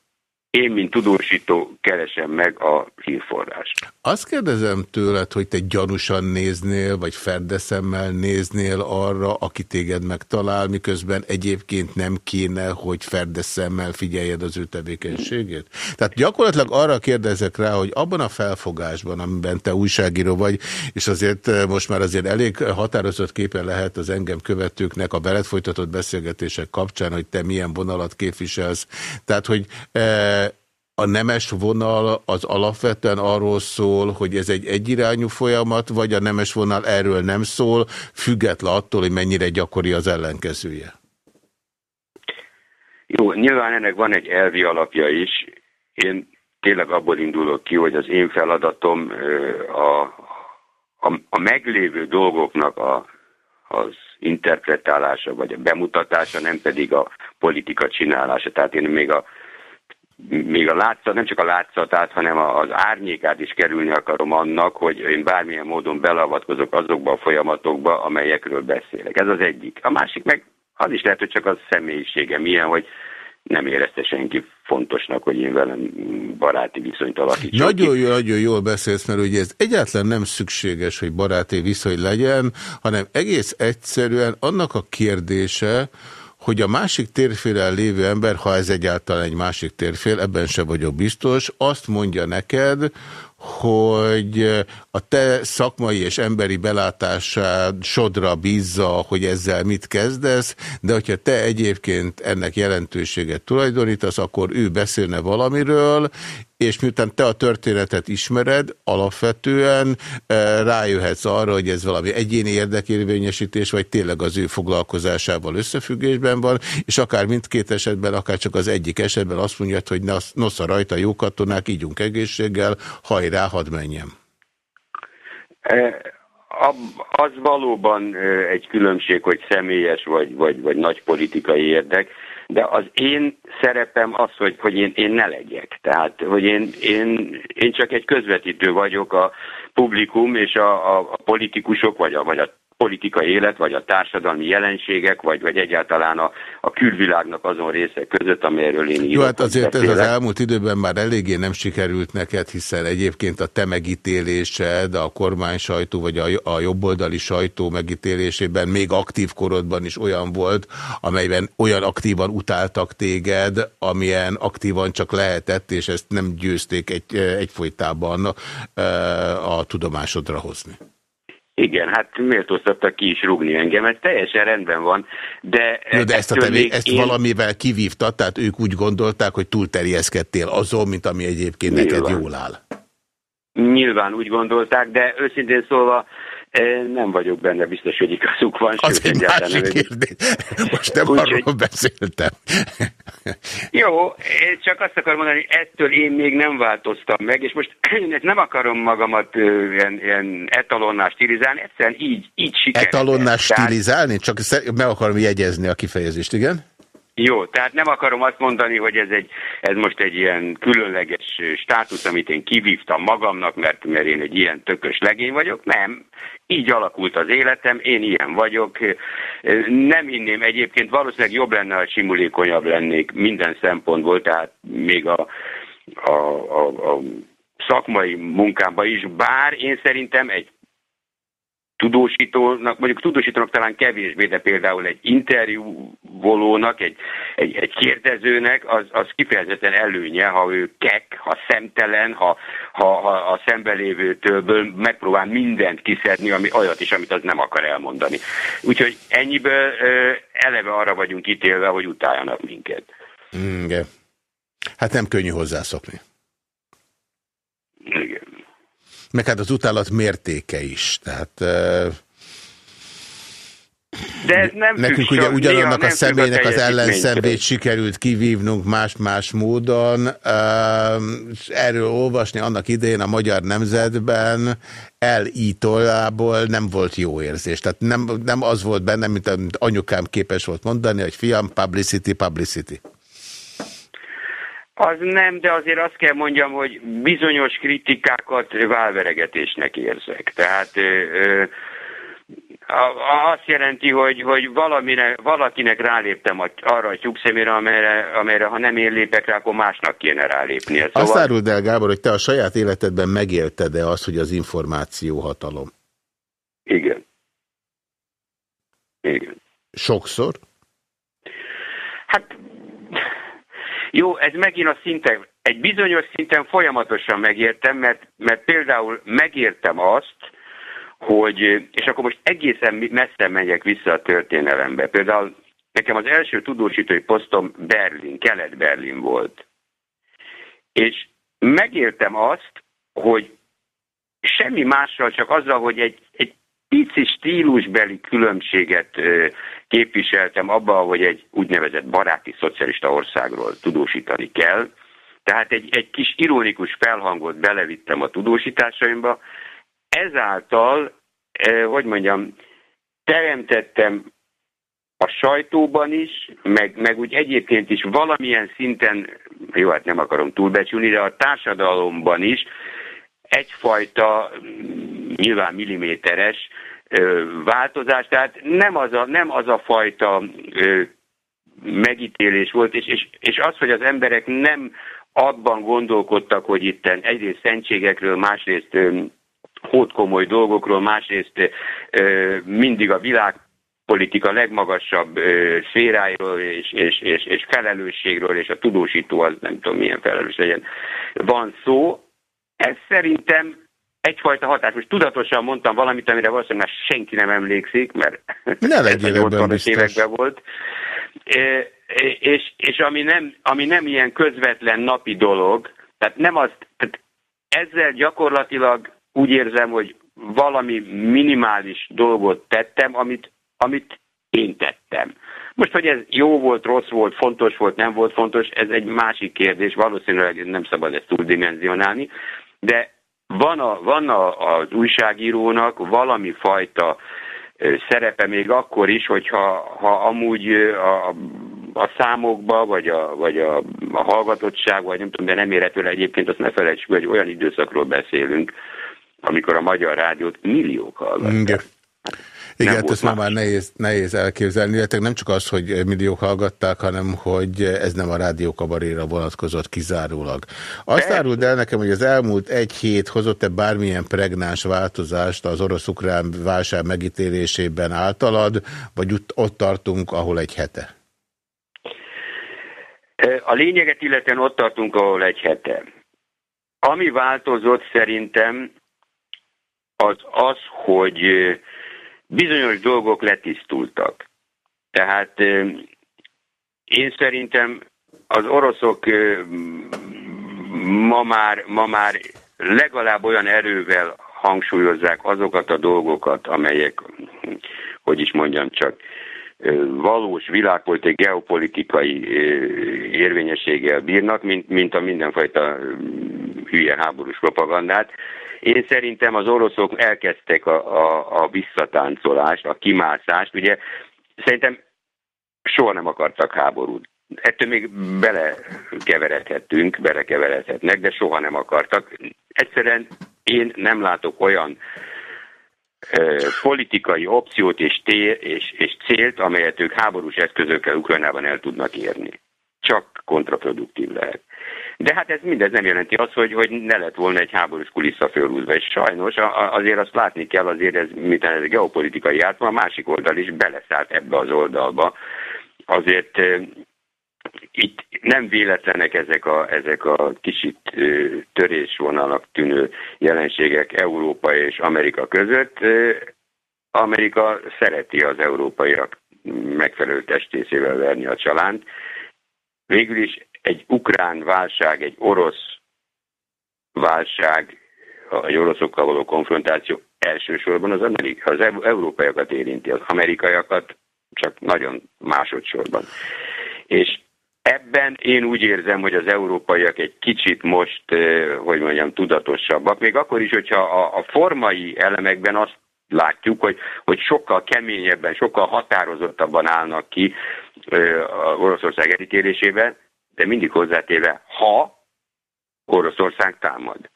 én, mint tudósító keresem meg a hírforrást. Azt kérdezem tőled, hogy te gyanúsan néznél, vagy ferdeszemmel néznél arra, aki téged megtalál, miközben egyébként nem kéne, hogy ferdeszemmel figyeljed az ő tevékenységét? Tehát gyakorlatilag arra kérdezek rá, hogy abban a felfogásban, amiben te újságíró vagy, és azért eh, most már azért elég határozott képen lehet az engem követőknek a veled folytatott beszélgetések kapcsán, hogy te milyen vonalat képviselsz. Tehát, hogy e a nemes vonal az alapvetően arról szól, hogy ez egy egyirányú folyamat, vagy a nemes vonal erről nem szól, független attól, hogy mennyire gyakori az ellenkezője? Jó, nyilván ennek van egy elvi alapja is. Én tényleg abból indulok ki, hogy az én feladatom a, a, a meglévő dolgoknak a, az interpretálása, vagy a bemutatása, nem pedig a politika csinálása. Tehát én még a még a látszat, nem csak a látszatát, hanem az árnyékát is kerülni akarom annak, hogy én bármilyen módon beleavatkozok azokba a folyamatokba, amelyekről beszélek. Ez az egyik. A másik meg az is lehet, hogy csak a személyiségem ilyen, hogy nem érezte senki fontosnak, hogy én velem baráti viszonyt alakítsak. Nagyon, jó, nagyon jól beszélsz, mert ugye ez egyáltalán nem szükséges, hogy baráti viszony legyen, hanem egész egyszerűen annak a kérdése, hogy a másik térfélen lévő ember, ha ez egyáltalán egy másik térfél, ebben se vagyok biztos, azt mondja neked, hogy a te szakmai és emberi belátását sodra bízza, hogy ezzel mit kezdesz, de hogyha te egyébként ennek jelentőséget tulajdonítasz, akkor ő beszélne valamiről, és miután te a történetet ismered, alapvetően eh, rájöhetsz arra, hogy ez valami egyéni érdekérvényesítés, vagy tényleg az ő foglalkozásával összefüggésben van, és akár mindkét esetben, akár csak az egyik esetben azt mondja, hogy nosza rajta jó katonák, ígyunk egészséggel, hajrá, hadd menjem. E, az valóban e, egy különbség, hogy személyes vagy, vagy, vagy nagy politikai érdek, de az én szerepem az, hogy, hogy én, én ne legyek. Tehát, hogy én, én, én csak egy közvetítő vagyok a publikum és a, a, a politikusok, vagy a, vagy a politikai élet, vagy a társadalmi jelenségek, vagy, vagy egyáltalán a, a külvilágnak azon része között, amelyről én írok. Jó, hát azért beszélek. ez az elmúlt időben már eléggé nem sikerült neked, hiszen egyébként a te megítélésed, a kormány sajtó, vagy a, a jobboldali sajtó megítélésében még aktív korodban is olyan volt, amelyben olyan aktívan utáltak téged, amilyen aktívan csak lehetett, és ezt nem győzték egy, egyfolytában a tudomásodra hozni. Igen, hát méltóztattak ki is rúgni engem, ez teljesen rendben van, de... Jó, de ezt, a tevé, ezt én... valamivel kivívtad, tehát ők úgy gondolták, hogy túlterjeszkedtél azon, mint ami egyébként Nyilván. neked jól áll. Nyilván úgy gondolták, de őszintén szólva nem vagyok benne biztos, hogy igazuk van. Az sőt, egy másik kérdés. Most nem Úgy, arról hogy... beszéltem. Jó, én csak azt akarom mondani, ettől én még nem változtam meg, és most én nem akarom magamat ilyen, ilyen etalonnás stilizálni, egyszerűen így, így sikerült. Etalonnás stilizálni? Csak meg akarom jegyezni a kifejezést, igen? Jó, tehát nem akarom azt mondani, hogy ez, egy, ez most egy ilyen különleges státusz, amit én kivívtam magamnak, mert, mert én egy ilyen tökös legény vagyok. Nem, így alakult az életem, én ilyen vagyok. Nem hinném egyébként, valószínűleg jobb lenne, ha simulékonyabb lennék minden szempontból, tehát még a, a, a, a szakmai munkámban is, bár én szerintem egy tudósítónak, mondjuk tudósítónak talán kevésbé, de például egy interjúvolónak, egy, egy, egy kérdezőnek az, az kifejezetten előnye, ha ő kek, ha szemtelen, ha, ha, ha a szembelévőtől megpróbál mindent kiszedni, ami olyat is, amit az nem akar elmondani. Úgyhogy ennyiből ö, eleve arra vagyunk ítélve, hogy utáljanak minket. Mm, igen. Hát nem könnyű hozzászokni. Igen meg hát az utálat mértéke is. Tehát... de ez nem Nekünk ugye ugyanannak a személynek az ellenszenvét sikerült kivívnunk más-más módon. Erről olvasni annak idején a Magyar Nemzetben elítollából nem volt jó érzés. Tehát nem, nem az volt bennem, mint amit anyukám képes volt mondani, hogy fiam, publicity, publicity. Az nem, de azért azt kell mondjam, hogy bizonyos kritikákat válveregetésnek érzek. Tehát ö, azt jelenti, hogy, hogy valamire, valakinek ráléptem arra a tyúkszemére, amelyre, amelyre ha nem én lépek rá, akkor másnak kéne rálépnie. Szóval... Azt áruld el, Gábor, hogy te a saját életedben megélted-e azt, hogy az információ hatalom? Igen. Igen. Sokszor? Hát jó, ez megint a szinten, egy bizonyos szinten folyamatosan megértem, mert, mert például megértem azt, hogy, és akkor most egészen messze megyek vissza a történelembe. Például nekem az első tudósítói posztom Berlin, Kelet-Berlin volt. És megértem azt, hogy semmi mással, csak azzal, hogy egy, egy pici stílusbeli különbséget képviseltem abban, hogy egy úgynevezett baráti szocialista országról tudósítani kell. Tehát egy, egy kis ironikus felhangot belevittem a tudósításaimba. Ezáltal, hogy mondjam, teremtettem a sajtóban is, meg, meg úgy egyébként is valamilyen szinten, jó, hát nem akarom túlbecsülni, de a társadalomban is egyfajta nyilván milliméteres változás, tehát nem az a, nem az a fajta megítélés volt, és, és, és az, hogy az emberek nem abban gondolkodtak, hogy itt egyrészt szentségekről, másrészt hódkomoly dolgokról, másrészt mindig a világ politika legmagasabb ö, szféráiról és, és, és, és felelősségről, és a tudósító az nem tudom milyen felelős legyen, van szó, Ez szerintem egyfajta hatás. Most tudatosan mondtam valamit, amire valószínűleg senki nem emlékszik, mert ne legyél ebben években volt. E, és, és ami, nem, ami nem ilyen közvetlen napi dolog, tehát nem az, tehát ezzel gyakorlatilag úgy érzem, hogy valami minimális dolgot tettem, amit, amit én tettem. Most, hogy ez jó volt, rossz volt, fontos volt, nem volt fontos, ez egy másik kérdés, valószínűleg nem szabad ezt túldimenzionálni, de van, a, van a, az újságírónak valami fajta szerepe még akkor is, hogyha ha amúgy a, a számokba, vagy, a, vagy a, a hallgatottság, vagy nem tudom, de nem érhető egyébként, azt ne felejtsük, hogy olyan időszakról beszélünk, amikor a Magyar Rádiót milliók hallgatják. Igen, hát ezt már, már nehéz, nehéz elképzelni, illetve nem csak az, hogy milliók hallgatták, hanem hogy ez nem a rádiókabaréra vonatkozott kizárólag. Azt áruld el nekem, hogy az elmúlt egy hét hozott-e bármilyen pregnáns változást az orosz-ukrán válság megítélésében általad, vagy ott tartunk, ahol egy hete? A lényeget illetően ott tartunk, ahol egy hete. Ami változott szerintem, az az, hogy bizonyos dolgok letisztultak. Tehát én szerintem az oroszok ma már, ma már legalább olyan erővel hangsúlyozzák azokat a dolgokat, amelyek, hogy is mondjam csak, valós világpolitikai, geopolitikai érvényességgel bírnak, mint, mint a mindenfajta hülye háborús propagandát. Én szerintem az oroszok elkezdtek a, a, a visszatáncolást, a kimászást. Ugye szerintem soha nem akartak háborút. Ettől még belekeveredhettünk, belekeveredhetnek, de soha nem akartak. Egyszerűen én nem látok olyan politikai opciót és, tér, és, és célt, amelyet ők háborús eszközökkel Ukrajnában el tudnak érni. Csak kontraproduktív lehet. De hát ez mindez nem jelenti azt, hogy, hogy ne lett volna egy háborús kulissza fölhúzva, és sajnos azért azt látni kell, azért ez, mint ez geopolitikai játszma, a másik oldal is beleszállt ebbe az oldalba. Azért itt nem véletlenek ezek a, ezek a kicsit törésvonalak tűnő jelenségek Európa és Amerika között. Amerika szereti az európaiak megfelelő testészével verni a csalánt. Végül is egy ukrán válság, egy orosz válság, egy oroszokkal való konfrontáció elsősorban az, amerika, az európaiakat érinti, az amerikaiakat csak nagyon másodszorban. És Ebben én úgy érzem, hogy az európaiak egy kicsit most, hogy mondjam, tudatosabbak. Még akkor is, hogyha a, a formai elemekben azt látjuk, hogy, hogy sokkal keményebben, sokkal határozottabban állnak ki a Oroszország elítélésében, de mindig hozzátéve, ha Oroszország támad.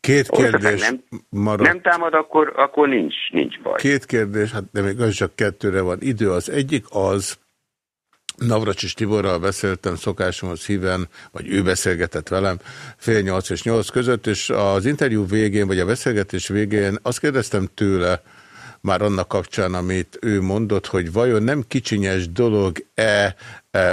Két kérdés nem, maradt. Nem támad, akkor, akkor nincs, nincs baj. Két kérdés, hát de még az csak kettőre van idő. Az egyik az, Navracsis Tiborral beszéltem szokásomhoz híven, vagy ő beszélgetett velem fél nyolc és nyolc között, és az interjú végén, vagy a beszélgetés végén azt kérdeztem tőle, már annak kapcsán, amit ő mondott, hogy vajon nem kicsinyes dolog-e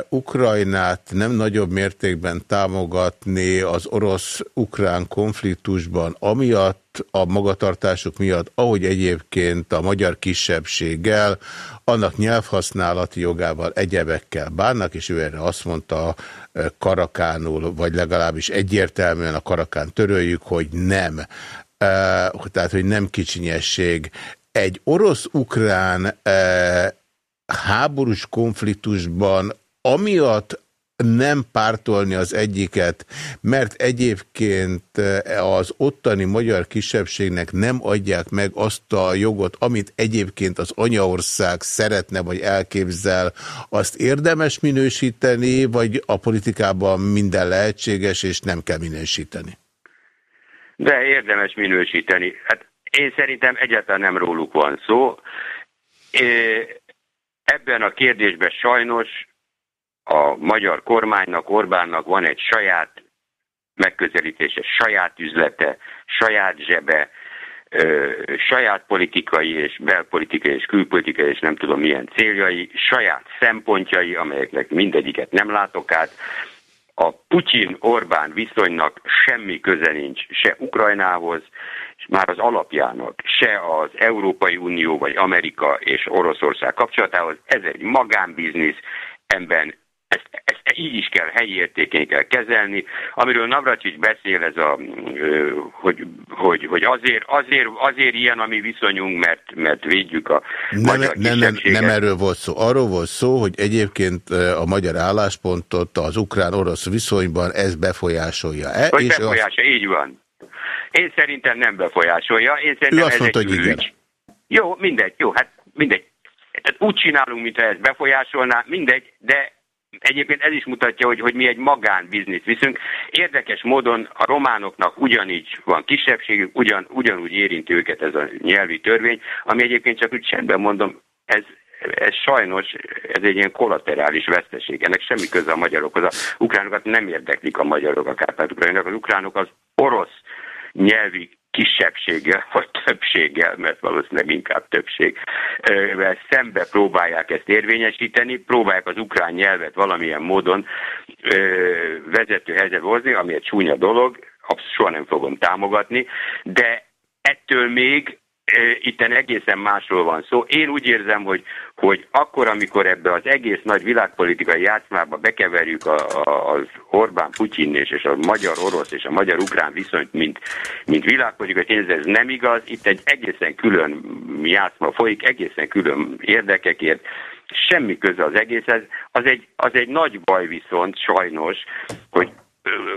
Ukrajnát nem nagyobb mértékben támogatni az orosz-ukrán konfliktusban, amiatt a magatartásuk miatt, ahogy egyébként a magyar kisebbséggel, annak nyelvhasználati jogával, egyebekkel bánnak, és ő erre azt mondta e, karakánul, vagy legalábbis egyértelműen a karakán töröljük, hogy nem. E, tehát, hogy nem kicsinyesség egy orosz-ukrán e, háborús konfliktusban amiatt nem pártolni az egyiket, mert egyébként eh, az ottani magyar kisebbségnek nem adják meg azt a jogot, amit egyébként az anyaország szeretne vagy elképzel, azt érdemes minősíteni, vagy a politikában minden lehetséges, és nem kell minősíteni? De érdemes minősíteni. Hát én szerintem egyáltalán nem róluk van szó. Ebben a kérdésben sajnos a magyar kormánynak, Orbánnak van egy saját megközelítése, saját üzlete, saját zsebe, ö, saját politikai és belpolitikai és külpolitikai és nem tudom milyen céljai, saját szempontjai, amelyeknek mindegyiket nem látok át. a Putyin-Orbán viszonynak semmi köze nincs se Ukrajnához, már az alapjának, se az Európai Unió vagy Amerika és Oroszország kapcsolatához. Ez egy magánbiznisz, ebben ezt, ezt így is kell, helyi értékén kell kezelni. Amiről Navracsics beszél, ez a, hogy, hogy, hogy azért, azért, azért ilyen a mi viszonyunk, mert, mert védjük a nem, magyar nem, nem, nem erről volt szó. Arról volt szó, hogy egyébként a magyar álláspontot az ukrán-orosz viszonyban ez befolyásolja-e? Hogy befolyásolja, így van. Én szerintem nem befolyásolja. Én szerintem ő azt mondta, hogy igen. Jó, mindegy, jó, hát mindegy. Tehát úgy csinálunk, mintha ez befolyásolná, mindegy, de Egyébként ez is mutatja, hogy, hogy mi egy magánbiznisz viszünk. Érdekes módon a románoknak ugyanígy van kisebbségük, ugyan, ugyanúgy érinti őket ez a nyelvi törvény, ami egyébként csak úgy csendben mondom, ez, ez sajnos ez egy ilyen kollaterális veszteség. Ennek semmi köze a magyarokhoz. A ukránokat nem érdeklik a magyarok, a kárpát Az ukránok az orosz nyelvi kisebbséggel, vagy többséggel, mert valószínűleg inkább többségvel szembe próbálják ezt érvényesíteni, próbálják az ukrán nyelvet valamilyen módon vezető helyzetbe hozni, ami egy csúnya dolog, soha nem fogom támogatni, de ettől még itt egészen másról van szó. Én úgy érzem, hogy, hogy akkor, amikor ebbe az egész nagy világpolitikai játszmába bekeverjük a, a, az Orbán-Putyin és, és a magyar-orosz és a magyar-ukrán viszonyt, mint, mint világpolitikai tényező, ez nem igaz. Itt egy egészen külön játszma folyik, egészen külön érdekekért, semmi köze az egészhez. Az egy, az egy nagy baj viszont sajnos, hogy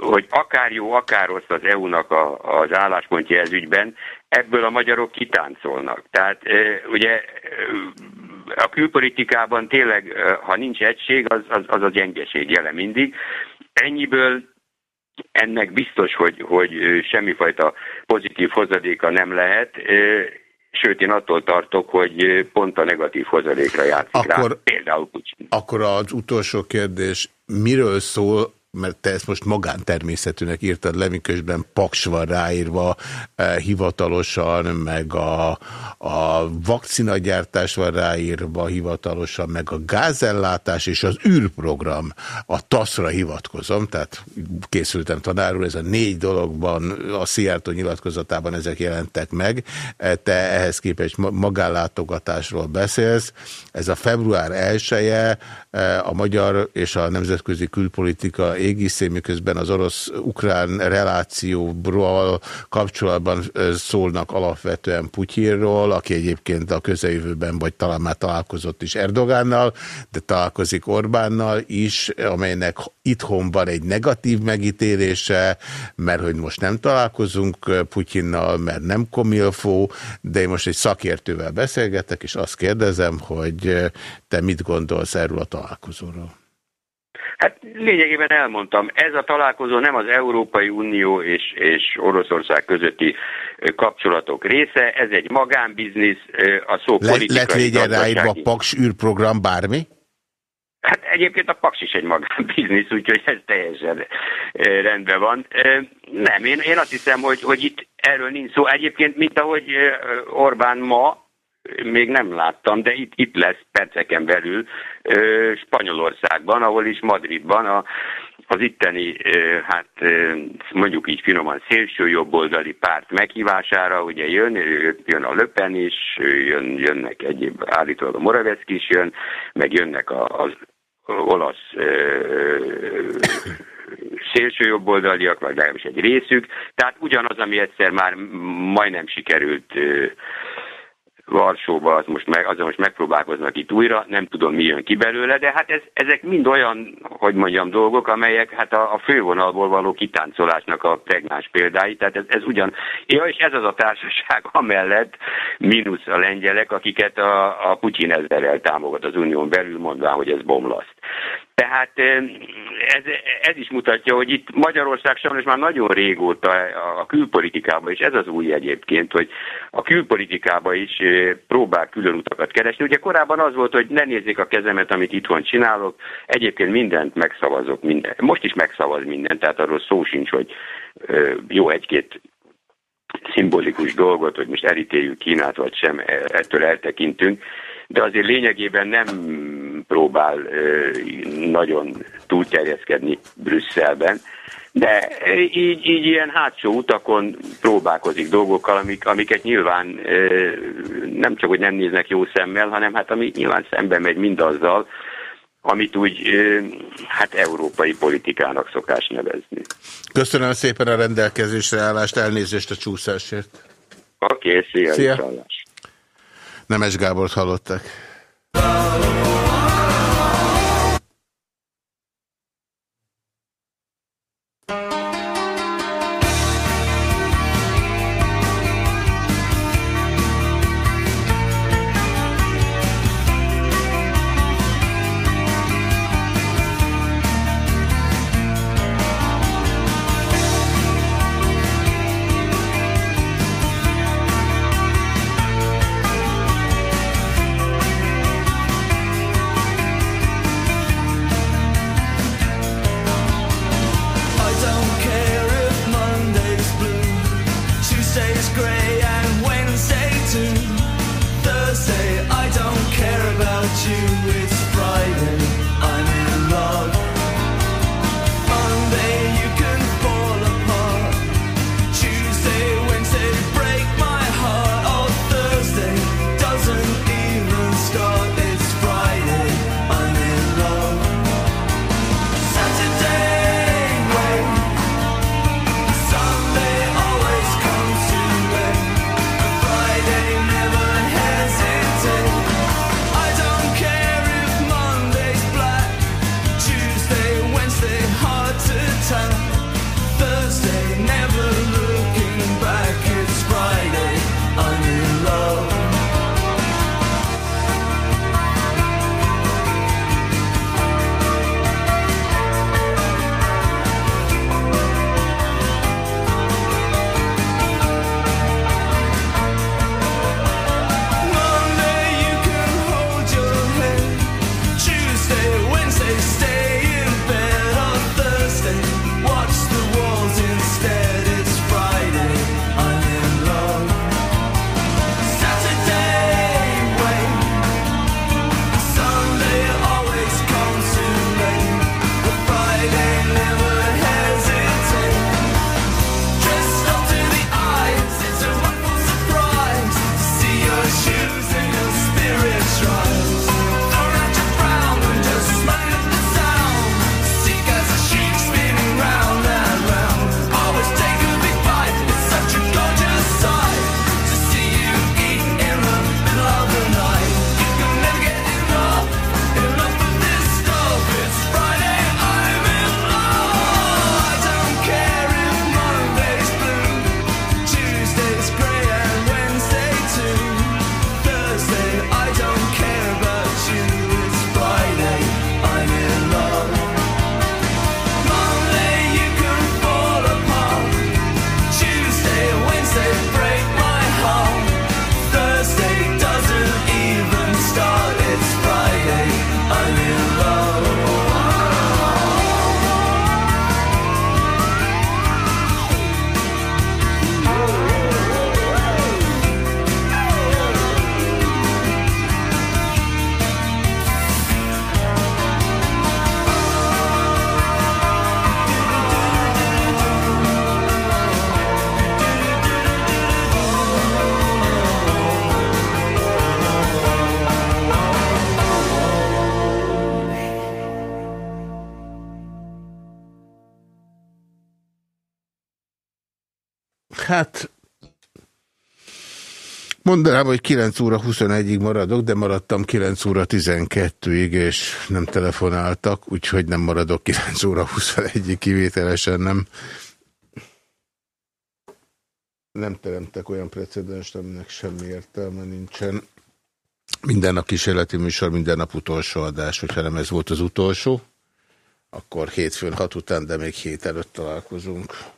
hogy akár jó, akár rossz az EU-nak a, az álláspontja ez ügyben, ebből a magyarok kitáncolnak. Tehát ugye a külpolitikában tényleg, ha nincs egység, az az, az a gyengeség jele mindig. Ennyiből ennek biztos, hogy, hogy semmifajta pozitív hozadéka nem lehet, sőt én attól tartok, hogy pont a negatív hozadékra játszik akkor, rá, például Pucsin. Akkor az utolsó kérdés, miről szól mert te ezt most magántermészetűnek írtad le, miközben paks van ráírva eh, hivatalosan, meg a, a vakcinagyártás van ráírva hivatalosan, meg a gázellátás és az űrprogram. A TASZ-ra hivatkozom, tehát készültem tanárul, ez a négy dologban, a Szijjártó nyilatkozatában ezek jelentek meg. Eh, te ehhez képest magánlátogatásról beszélsz. Ez a február 1 -e, a magyar és a nemzetközi külpolitika égiszé, miközben az orosz-ukrán relációról kapcsolatban szólnak alapvetően Putyinról, aki egyébként a közeljövőben, vagy talán már találkozott is Erdogánnal, de találkozik Orbánnal is, amelynek itthon van egy negatív megítélése, mert hogy most nem találkozunk Putyinnal, mert nem komilfó, de én most egy szakértővel beszélgetek, és azt kérdezem, hogy te mit gondolsz erről a találkozóról? Hát lényegében elmondtam, ez a találkozó nem az Európai Unió és, és Oroszország közötti kapcsolatok része, ez egy magánbiznisz, a szó Le, politikai... Lett légyen ráírva Paks űrprogram bármi? Hát egyébként a Paks is egy magánbiznisz, úgyhogy ez teljesen rendben van. Nem, én, én azt hiszem, hogy, hogy itt erről nincs szó. Egyébként, mint ahogy Orbán ma még nem láttam, de itt, itt lesz perceken belül Spanyolországban, ahol is Madridban a, az itteni, hát mondjuk így finoman szélső jobboldali párt meghívására, ugye jön, jön a Löpen is, jön, jönnek egyéb, állítólag a Moravecki is jön, meg jönnek az olasz szélső jobboldaliak, vagy legalábbis egy részük, tehát ugyanaz, ami egyszer már majdnem sikerült Varsóba, az most meg, azon most megpróbálkoznak itt újra, nem tudom mi jön ki belőle, de hát ez, ezek mind olyan, hogy mondjam, dolgok, amelyek hát a, a fővonalból való kitáncolásnak a pregnáns példái, tehát ez, ez ugyan, ja, és ez az a társaság amellett, mínusz a lengyelek, akiket a, a Putyin ezerrel támogat az unión belül, mondván, hogy ez bomlaszt. Tehát ez, ez is mutatja, hogy itt Magyarország sajnos már nagyon régóta a külpolitikában, és ez az új egyébként, hogy a külpolitikában is próbál külön utakat keresni. Ugye korábban az volt, hogy ne nézzék a kezemet, amit itthon csinálok, egyébként mindent megszavazok, minden. most is megszavaz mindent, tehát arról szó sincs, hogy jó egy-két szimbolikus dolgot, hogy most elítéljük Kínát vagy sem, ettől eltekintünk, de azért lényegében nem próbál nagyon túlterjeszkedni Brüsszelben, de így, így ilyen hátsó utakon próbálkozik dolgokkal, amik, amiket nyilván nem csak, hogy nem néznek jó szemmel, hanem hát ami nyilván szembe megy mindazzal, amit úgy hát európai politikának szokás nevezni. Köszönöm szépen a rendelkezésre állást, elnézést a csúszásért. Oké, okay, szia, szia. Nemes Gábort hallottak. Mondanám, hogy 9 óra 21-ig maradok, de maradtam 9 óra 12-ig, és nem telefonáltak, úgyhogy nem maradok 9 óra 21-ig kivételesen, nem. Nem teremtek olyan precedenst, aminek semmi értelme nincsen. Minden nap kísérleti műsor, minden nap utolsó adás, hogyha nem ez volt az utolsó, akkor hétfőn hat után, de még hét előtt találkozunk.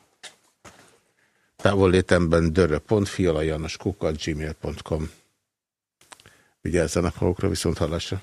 Távollétemben dörö.fi alajanoskukat gmail.com Vigyázzanak magukra, viszont hallásra.